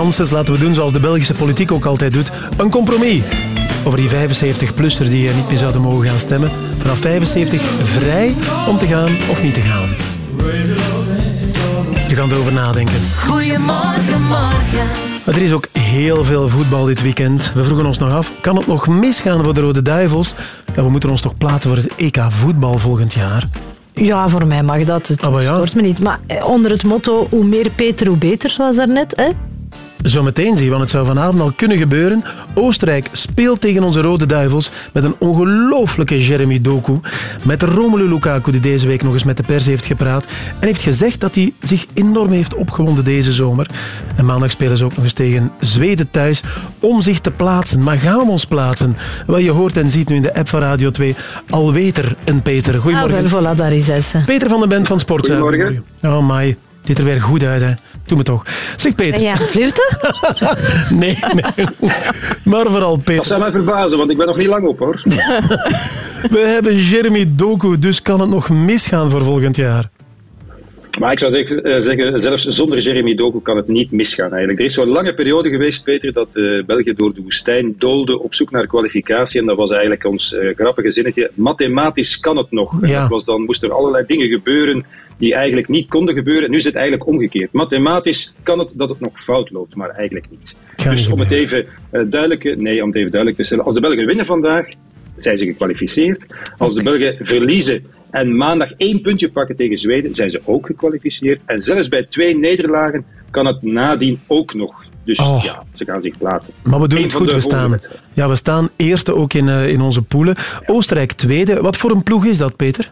Laten we doen zoals de Belgische politiek ook altijd doet. Een compromis. over die 75-plussers die niet meer zouden mogen gaan stemmen. Vanaf 75 vrij om te gaan of niet te gaan. Je kan erover nadenken. Goedemorgen, morgen. Maar er is ook heel veel voetbal dit weekend. We vroegen ons nog af, kan het nog misgaan voor de Rode Duivels? Ja, we moeten ons toch plaatsen voor het EK voetbal volgend jaar. Ja, voor mij mag dat. Het Ah, maar ja. me niet. Maar eh, onder het motto, hoe meer Peter, hoe beter, zoals daarnet. Hè? Zometeen zie, want het zou vanavond al kunnen gebeuren. Oostenrijk speelt tegen onze Rode Duivels met een ongelooflijke Jeremy Doku. Met Romelu Lukaku, die deze week nog eens met de pers heeft gepraat. En heeft gezegd dat hij zich enorm heeft opgewonden deze zomer. En maandag spelen ze ook nog eens tegen Zweden thuis om zich te plaatsen. Maar gaan we ons plaatsen? Wat je hoort en ziet nu in de app van Radio 2. Alweter een Peter. Goedemorgen. Ah, wel, voilà, daar is hij. Peter van den Bent van Sport. Goedemorgen. Oh, my. Dit er weer goed uit, hè. Doe me toch. Zeg, Peter. Ben jij aan het flirten? nee, nee. Maar vooral Peter. Dat zou mij verbazen, want ik ben nog niet lang op hoor. We hebben Jeremy Doku, dus kan het nog misgaan voor volgend jaar? Maar ik zou eh, zeggen, zelfs zonder Jeremy Doku kan het niet misgaan eigenlijk. Er is zo'n lange periode geweest, Peter, dat eh, België door de woestijn doolde op zoek naar kwalificatie. En dat was eigenlijk ons eh, grappige zinnetje. Mathematisch kan het nog. Ja. dat was dan moesten er allerlei dingen gebeuren die eigenlijk niet konden gebeuren. Nu is het eigenlijk omgekeerd. Mathematisch kan het dat het nog fout loopt, maar eigenlijk niet. dus om het even eh, duidelijk, nee, om het even duidelijk te stellen. Als de Belgen winnen vandaag, zijn ze gekwalificeerd. Als de Belgen verliezen en maandag één puntje pakken tegen Zweden, zijn ze ook gekwalificeerd. En zelfs bij twee nederlagen kan het nadien ook nog. Dus Oh. ja, ze gaan zich plaatsen. Maar we doen Eén het goed. We staan, ja, we staan eerste ook in, eh, in onze poelen. Oostenrijk tweede. Wat voor een ploeg is dat, Peter?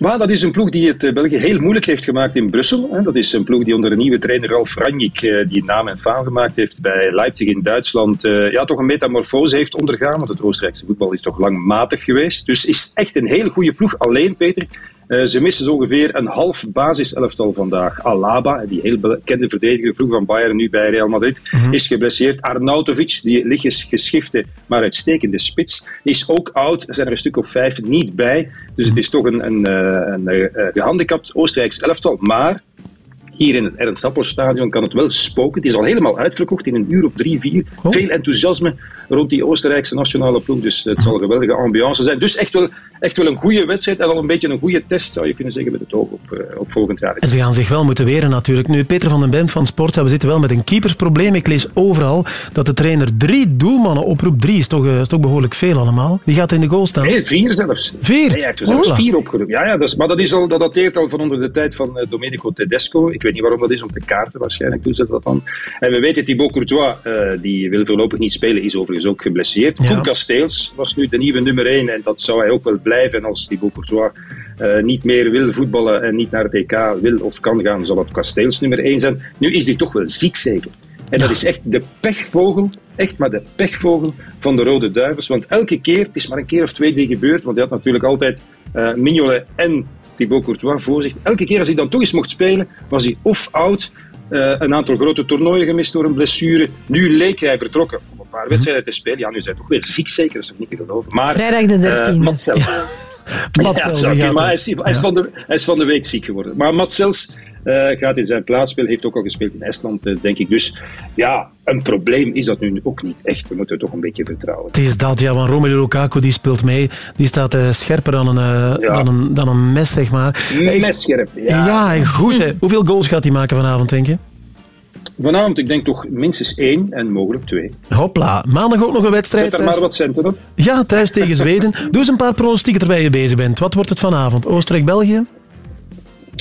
Maar dat is een ploeg die het eh, België heel moeilijk heeft gemaakt in Brussel. Dat is een ploeg die onder de nieuwe trainer Ralf Ranjik, eh, die naam en faam gemaakt heeft bij Leipzig in Duitsland, eh, ja, toch een metamorfose heeft ondergaan. Want het Oostenrijkse voetbal is toch lang matig geweest. Dus is echt een heel goede ploeg. Alleen, Peter, eh, ze missen zo ongeveer een half basiselftal vandaag. Alaba, die heel bekende verdediger, vroeg van Bayern, nu bij Real Madrid, is geblesseerd. Arnautovic, die lichtjes geschifte, maar uitstekende spits, is ook oud. Er zijn er een stuk of vijf niet bij. Dus het is toch een, een, eh, een, eh, gehandicapt Oostenrijks elftal. Maar hier in het Ernst Happel Stadion kan het wel spoken. Het is al helemaal uitverkocht in een uur of drie, vier. Veel enthousiasme rond die Oostenrijkse nationale ploeg. Dus het zal een geweldige ambiance zijn. Dus echt wel, echt wel een goede wedstrijd en al een beetje een goede test, zou je kunnen zeggen, met het oog op, eh, op volgend jaar. En ze gaan zich wel moeten weren natuurlijk. Nu, Peter van den Bent van Sportza, we zitten wel met een keepersprobleem. Ik lees overal dat de trainer drie doelmannen oproept. Drie is toch, eh, is toch behoorlijk veel allemaal. Wie gaat er in de goal staan? Nee, vier zelfs. Vier? Nee, hij heeft zelfs vier opgeroepen. Ja, ja, dat is, maar dat, is al, dat dateert al van onder de tijd van eh, Domenico Tedesco. Ik weet niet waarom dat is, om te kaarten waarschijnlijk doen ze dat dan. En we weten, Thibaut Courtois, eh, die wil voorlopig niet spelen, is overigens ook geblesseerd. Ja. Koen Kasteels was nu de nieuwe nummer 1 en dat zou hij ook wel blijven. En als Thibaut Courtois eh, niet meer wil voetballen en niet naar het EK wil of kan gaan, zal het Kasteels nummer 1 zijn. Nu is hij toch wel ziek zeker. En dat is echt de pechvogel, echt maar de pechvogel van de Rode Duivels. Want elke keer, het is maar een keer of twee die gebeurt, want hij had natuurlijk altijd eh Mignolet en Thibaut Courtois voor zich. Elke keer als hij dan toch eens mocht spelen, was hij of oud, eh, een aantal grote toernooien gemist door een blessure. Nu leek hij vertrokken paar wedstrijden te spelen. Ja, nu hij toch weer ziek zeker, dat is toch niet te geloven. Maar, Vrijdag de eh, 13e. Mats Sels. Mats Ja, Sels, sorry, die gaat maar hij is, hij, is Ja. van de, hij is van de week ziek geworden. Maar Mats Sels eh, gaat in zijn plaats spelen. Heeft ook al gespeeld in Estland, eh, denk ik. Dus ja, een probleem is dat nu ook niet echt. We moeten toch een beetje vertrouwen. Het is dat, ja, want Romelu Lukaku die speelt mee. Die staat eh, scherper dan een, eh, Ja. dan, een, dan een mes, zeg maar. Messcherp. Ja. Ja, goed. Hè. Hoeveel goals gaat hij maken vanavond, denk je? Vanavond, ik denk toch minstens één en mogelijk twee. Hopla. Maandag ook nog een wedstrijd. Zet er thuis- maar wat centen op. Ja, thuis tegen Zweden. Doe eens een paar pronostieken terwijl je bezig bent. Wat wordt het vanavond? Oostenrijk-België?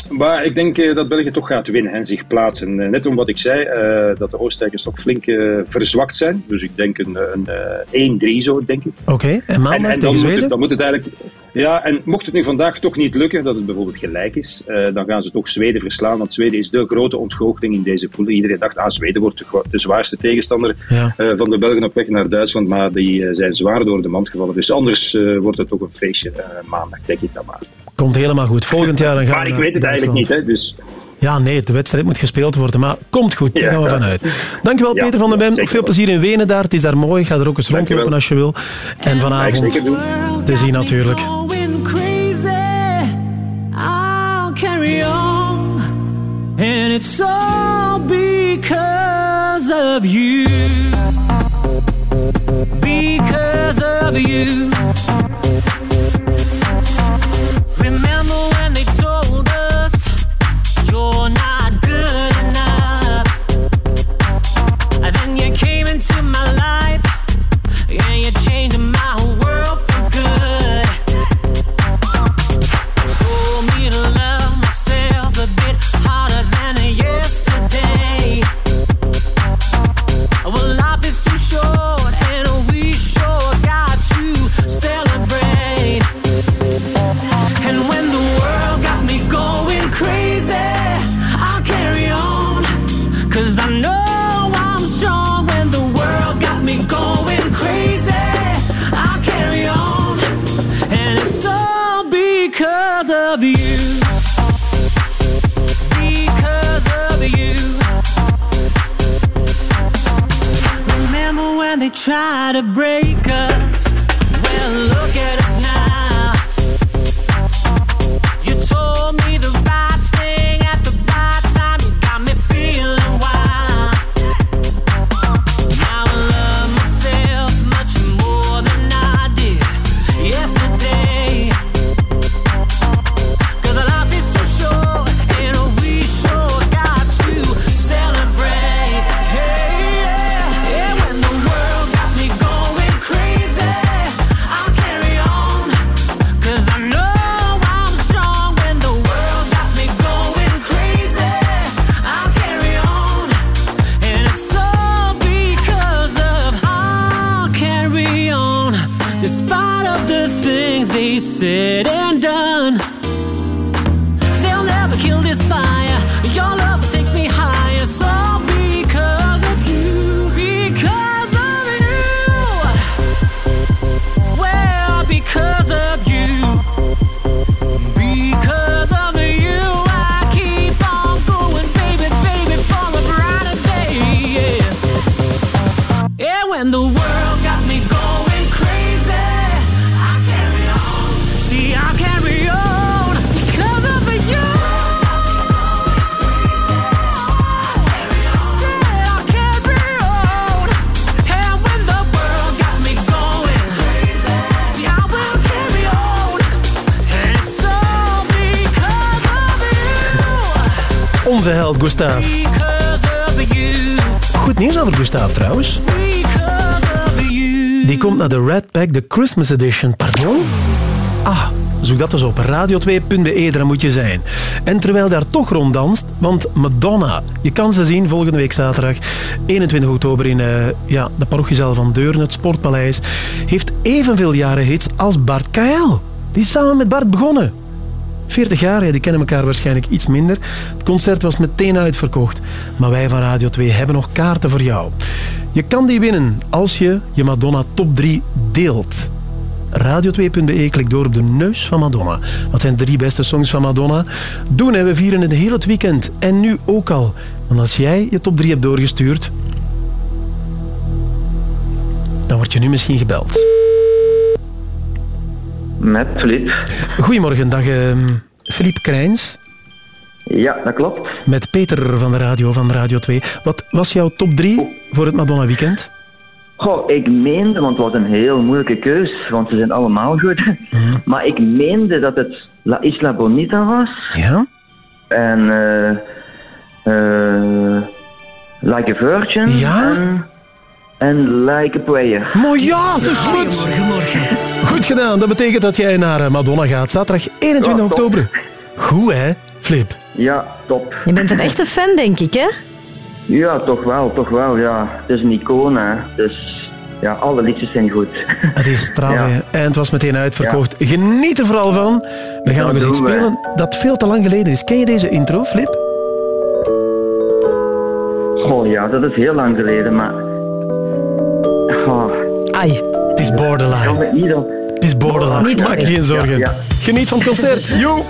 Maar ik denk eh, dat België toch gaat winnen en zich plaatsen. Eh, net om wat ik zei, eh, dat de Oostenrijkers toch flink verzwakt zijn. Dus ik denk een, een eh, 1-3 zo, denk ik. Oké. En maandag en, en dan, moet Zweden? het, dan moet het eigenlijk... Ja, en mocht het nu vandaag toch niet lukken, dat het bijvoorbeeld gelijk is, dan gaan ze toch Zweden verslaan. Want Zweden is de grote ontgoocheling in deze pool. Iedereen dacht, ah, Zweden wordt de, zwaarste tegenstander Ja. van de Belgen op weg naar Duitsland. Maar die zijn zwaar door de mand gevallen. Dus anders wordt het toch een feestje maandag, denk ik dan maar. Komt helemaal goed. Volgend jaar dan gaan Maar we ik weet het eigenlijk niet, hè, dus... Ja, nee, de wedstrijd moet gespeeld worden, maar komt goed, daar Ja, gaan we vanuit. Dankjewel Ja, Peter van den ja, Bem, veel plezier in Wenen daar, het is daar mooi, ga er ook eens Dankjewel. rondlopen als je wil. En vanavond te zien natuurlijk. And it's all because of you. Be because of you. Into my life, and you changed my when they tried to break Gustav. Goed nieuws over Gustav trouwens. Die komt naar de Red Pack, de Christmas Edition. Pardon? Ah, zoek dat eens op. radio2.be, daar moet je zijn. En terwijl daar toch ronddanst, want Madonna, je kan ze zien volgende week zaterdag, 21 oktober in eh, ja, de parochiezaal van Deurne, het Sportpaleis, heeft evenveel jaren hits als Bart Kael. Die is samen met Bart begonnen. 40 jaar, ja, die kennen elkaar waarschijnlijk iets minder. Het concert was meteen uitverkocht. Maar wij van Radio 2 hebben nog kaarten voor jou. Je kan die winnen als je je Madonna top 3 deelt. Radio2.be, klik door op de neus van Madonna. Wat zijn de drie beste songs van Madonna? Doen en we vieren het hele het weekend. En nu ook al. Want als jij je top 3 hebt doorgestuurd, dan word je nu misschien gebeld. Met Filip. Goedemorgen, dag ehm, Philippe Krijns. Ja, dat klopt. Met Peter van de radio van Radio 2. Wat was jouw top 3 voor het Madonna Weekend? Goh, ik meende, want het was een heel moeilijke keus, want ze zijn allemaal goed. Maar ik meende dat het La Isla Bonita was. Ja? En eh eh Like a Virgin. Ja? En, en Like a Prayer. Mooi ja, is goed. Goed gedaan. Dat betekent dat jij naar eh, Madonna gaat. Zaterdag 21 Ja, top. oktober. Goed, hè, Flip? Ja, top. Je bent een echte fan, denk ik, hè? Ja, toch wel, toch wel, ja. Het is een icoon, hè. Dus ja, alle liedjes zijn goed. Het is straf, Ja. En het was meteen uitverkocht. Geniet er vooral van. We gaan Dat nog eens iets spelen dat veel te lang geleden is. Ken je deze intro, Flip? Goh, ja, dat is heel lang geleden, maar... Ai. Het is borderline. Het niet al... Het is borderline. Niet Maak geen zorgen. Geniet van het concert. Joe!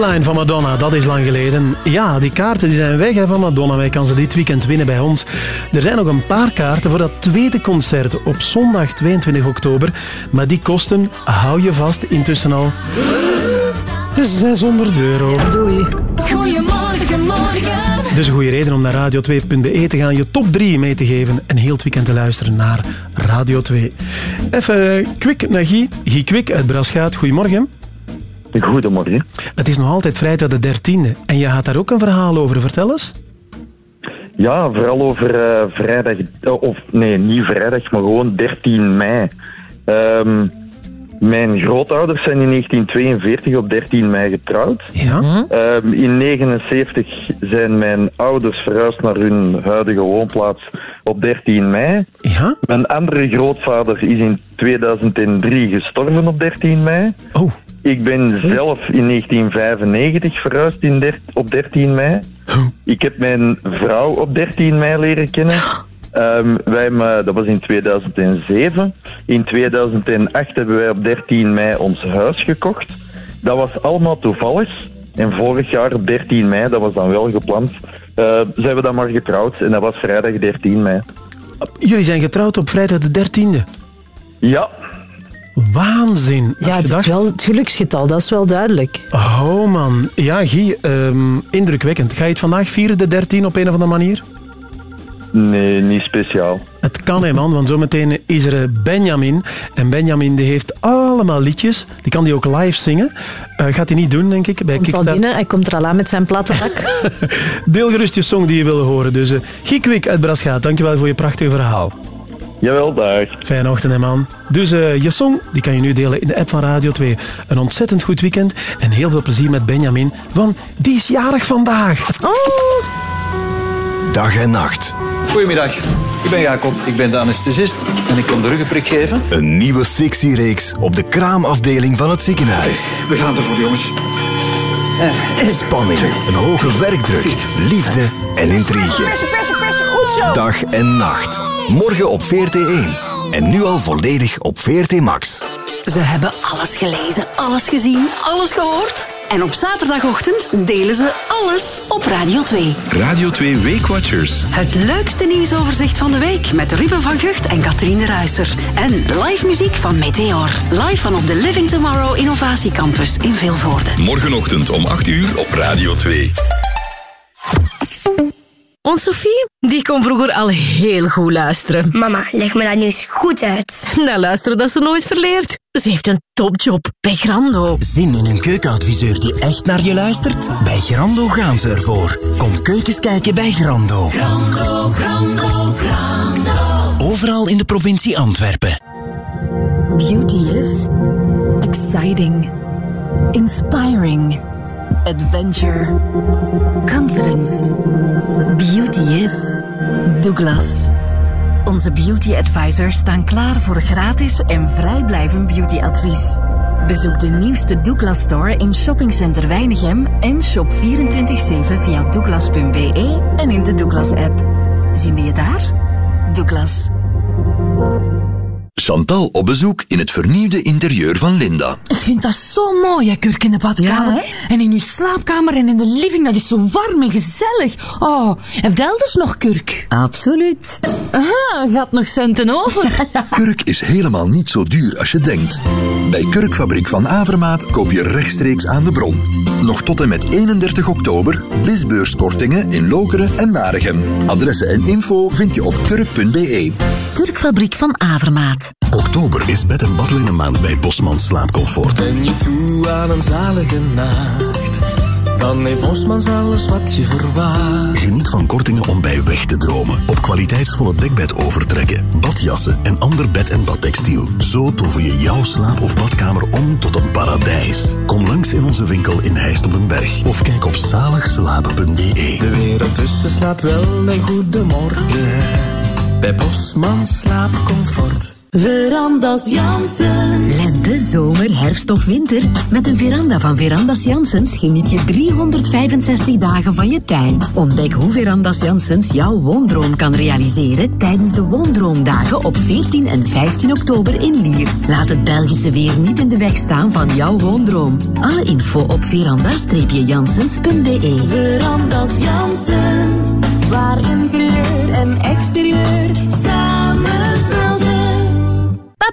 Caroline van Madonna, dat is lang geleden. Ja, die kaarten die zijn weg hè, van Madonna. Wij kan ze dit weekend winnen bij ons. Er zijn nog een paar kaarten voor dat tweede concert op zondag 22 oktober. Maar die kosten, hou je vast, intussen al 600 euro. Doei. Goedemorgen, morgen. Dus een goede reden om naar radio2.be te gaan, je top 3 mee te geven en heel het weekend te luisteren naar Radio 2. Even kwik naar Guy. Guy Kwik uit Braschaat. Goedemorgen. Goedemorgen. Het is nog altijd vrijdag de 13e en je had daar ook een verhaal over. Vertel eens. Ja, vooral over eh, vrijdag, eh, of nee, niet vrijdag, maar gewoon 13 mei. Ehm, mijn grootouders zijn in 1942 op 13 mei getrouwd. Ja. Ehm, in 79 zijn mijn ouders verhuisd naar hun huidige woonplaats op 13 mei. Ja. Mijn andere grootvader is in 2003 gestorven op 13 mei. Oh. Ik ben zelf in 1995 verhuisd in op 13 mei. Ik heb mijn vrouw op 13 mei leren kennen. Ehm, wij dat was in 2007. In 2008 hebben wij op 13 mei ons huis gekocht. Dat was allemaal toevallig. En vorig jaar op 13 mei, dat was dan wel gepland, eh, zijn we dan maar getrouwd. En dat was vrijdag 13 mei. Jullie zijn getrouwd op vrijdag de 13e. Ja. Waanzin. Ja, het is wel het geluksgetal, dat is wel duidelijk. Oh man. Ja, Guy, ehm, indrukwekkend. Ga je het vandaag vieren, de 13 op een of andere manier? Nee, niet speciaal. Het kan hè man, want zometeen is er eh, Benjamin. En Benjamin die heeft allemaal liedjes. Die kan die ook live zingen. Eh, gaat hij niet doen, denk ik, bij Komt Kickstart. binnen, hij komt er al aan met zijn platte dak. Deel gerust je song die je wil horen. Dus uh, Guy Kwik uit Braschaat, dankjewel voor je prachtige verhaal. Jawel, dag. Fijne ochtend, hè, man. Dus eh, je song die kan je nu delen in de app van Radio 2. Een ontzettend goed weekend en heel veel plezier met Benjamin, want die is jarig vandaag. Dag en nacht. Goedemiddag, ik ben Jacob, ik ben de anesthesist en ik kom de ruggenprik geven. Een nieuwe fictiereeks op de kraamafdeling van het ziekenhuis. We gaan ervoor, jongens. Spanning, een hoge werkdruk, liefde en intrigue. Persen, persen, persen. Goed zo. Dag en nacht. Morgen op VRT1. En nu al volledig op VRT Max. Ze hebben alles gelezen, alles gezien, alles gehoord. En op zaterdagochtend delen ze alles op Radio 2. Radio 2 Weekwatchers. Het leukste nieuwsoverzicht van de week met Ruben van Gucht en Katrien Ruiser. En live muziek van Meteor. Live vanop de Living Tomorrow Innovatiecampus in Vilvoorde. Morgenochtend om 8 uur op Radio 2. Ons Sophie, die kon vroeger al heel goed luisteren. Mama, leg me dat nu eens goed uit. Nou, luisteren dat ze nooit verleert. Ze heeft een topjob bij Grando. Zin in een keukenadviseur die echt naar je luistert? Bij Grando gaan ze ervoor. Kom keukens kijken bij Grando. Grando, Grando, Grando. Overal in de provincie Antwerpen. Beauty is exciting, inspiring, adventure, confidence. Beauty is Douglas. Onze beauty advisors staan klaar voor gratis en vrijblijvend beautyadvies. Bezoek de nieuwste Douglas Store in Shoppingcenter Weinigem en shop 24-7 via douglas.be en in de Douglas app. Zien we je daar? Douglas. Chantal op bezoek in het vernieuwde interieur van Linda. Ik vind dat zo mooi, hè, Kurk in de badkamer. en in uw slaapkamer en in de living, dat is zo warm en gezellig. Oh, heb je elders nog kurk? Absoluut. Aha, gaat nog centen over. Kurk is helemaal niet zo duur als je denkt. Bij Kurkfabriek van Avermaat koop je rechtstreeks aan de bron. Nog tot en met 31 oktober bisbeurskortingen in Lokeren en Waregem. Adressen en info vind je op kurk.be. Kurkfabriek van Avermaat. Oktober is bed- en badlinnenmaand bij Bosman Slaapcomfort. Ben je toe aan een zalige nacht? Dan heeft Bosmans alles wat je verwacht. Geniet van kortingen om bij weg te dromen. Op kwaliteitsvolle dekbed overtrekken, badjassen en ander bed- en badtextiel. Zo tover je jouw slaap- of badkamer om tot een paradijs. Kom langs in onze winkel in Heist op den Berg. Of kijk op zaligslapen.be. De wereld tussen slaapt wel een goede morgen. Bij Bosman Slaapcomfort. Verandas Jansen. Lente, zomer, herfst of winter. Met een veranda van Verandas Janssens geniet je 365 dagen van je tuin. Ontdek hoe Verandas Janssens jouw woondroom kan realiseren tijdens de Woondroomdagen op 14 en 15 oktober in Lier. Laat het Belgische weer niet in de weg staan van jouw woondroom. Alle info op veranda-janssens.be Verandas Janssens, waar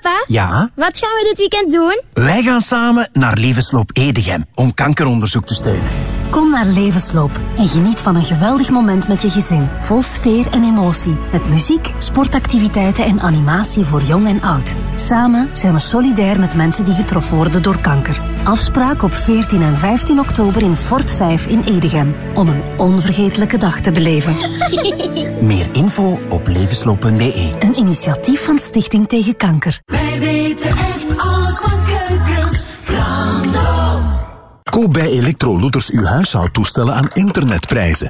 Papa, Ja? wat gaan we dit weekend doen? Wij gaan samen naar Levensloop Edegem om kankeronderzoek te steunen. Kom naar Levensloop en geniet van een geweldig moment met je gezin. Vol sfeer en emotie. Met muziek, sportactiviteiten en animatie voor jong en oud. Samen zijn we solidair met mensen die getroffen worden door kanker. Afspraak op 14 en 15 oktober in Fort 5 in Edegem. Om een onvergetelijke dag te beleven. Meer info op levensloop.be. Een initiatief van Stichting Tegen Kanker. Wij weten echt alles van keukens. Grando. Koop bij Electro Looters uw huishoudtoestellen aan internetprijzen.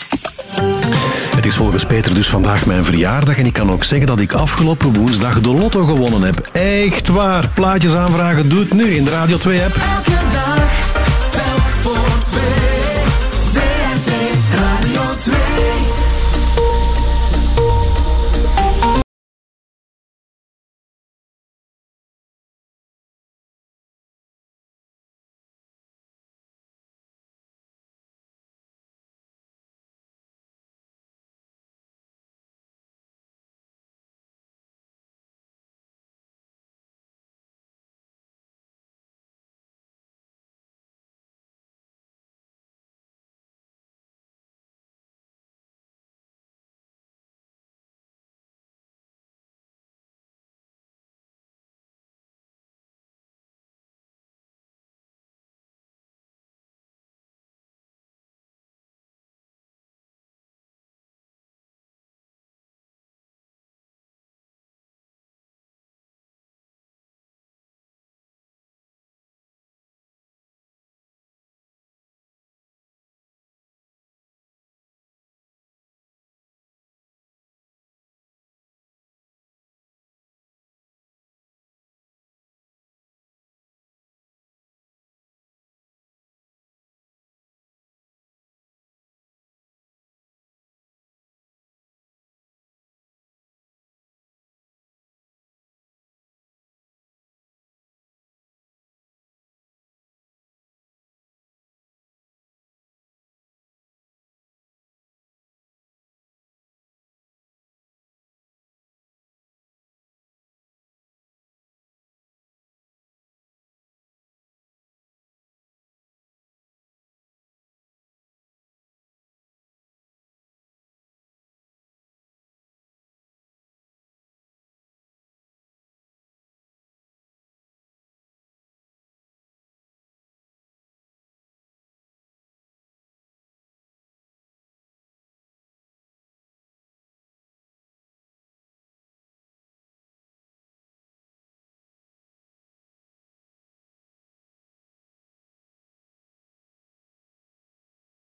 Het is volgens Peter dus vandaag mijn verjaardag en ik kan ook zeggen dat ik afgelopen woensdag de lotto gewonnen heb. Echt waar. Plaatjes aanvragen doet nu in de Radio 2-app. Elke dag, telk voor twee.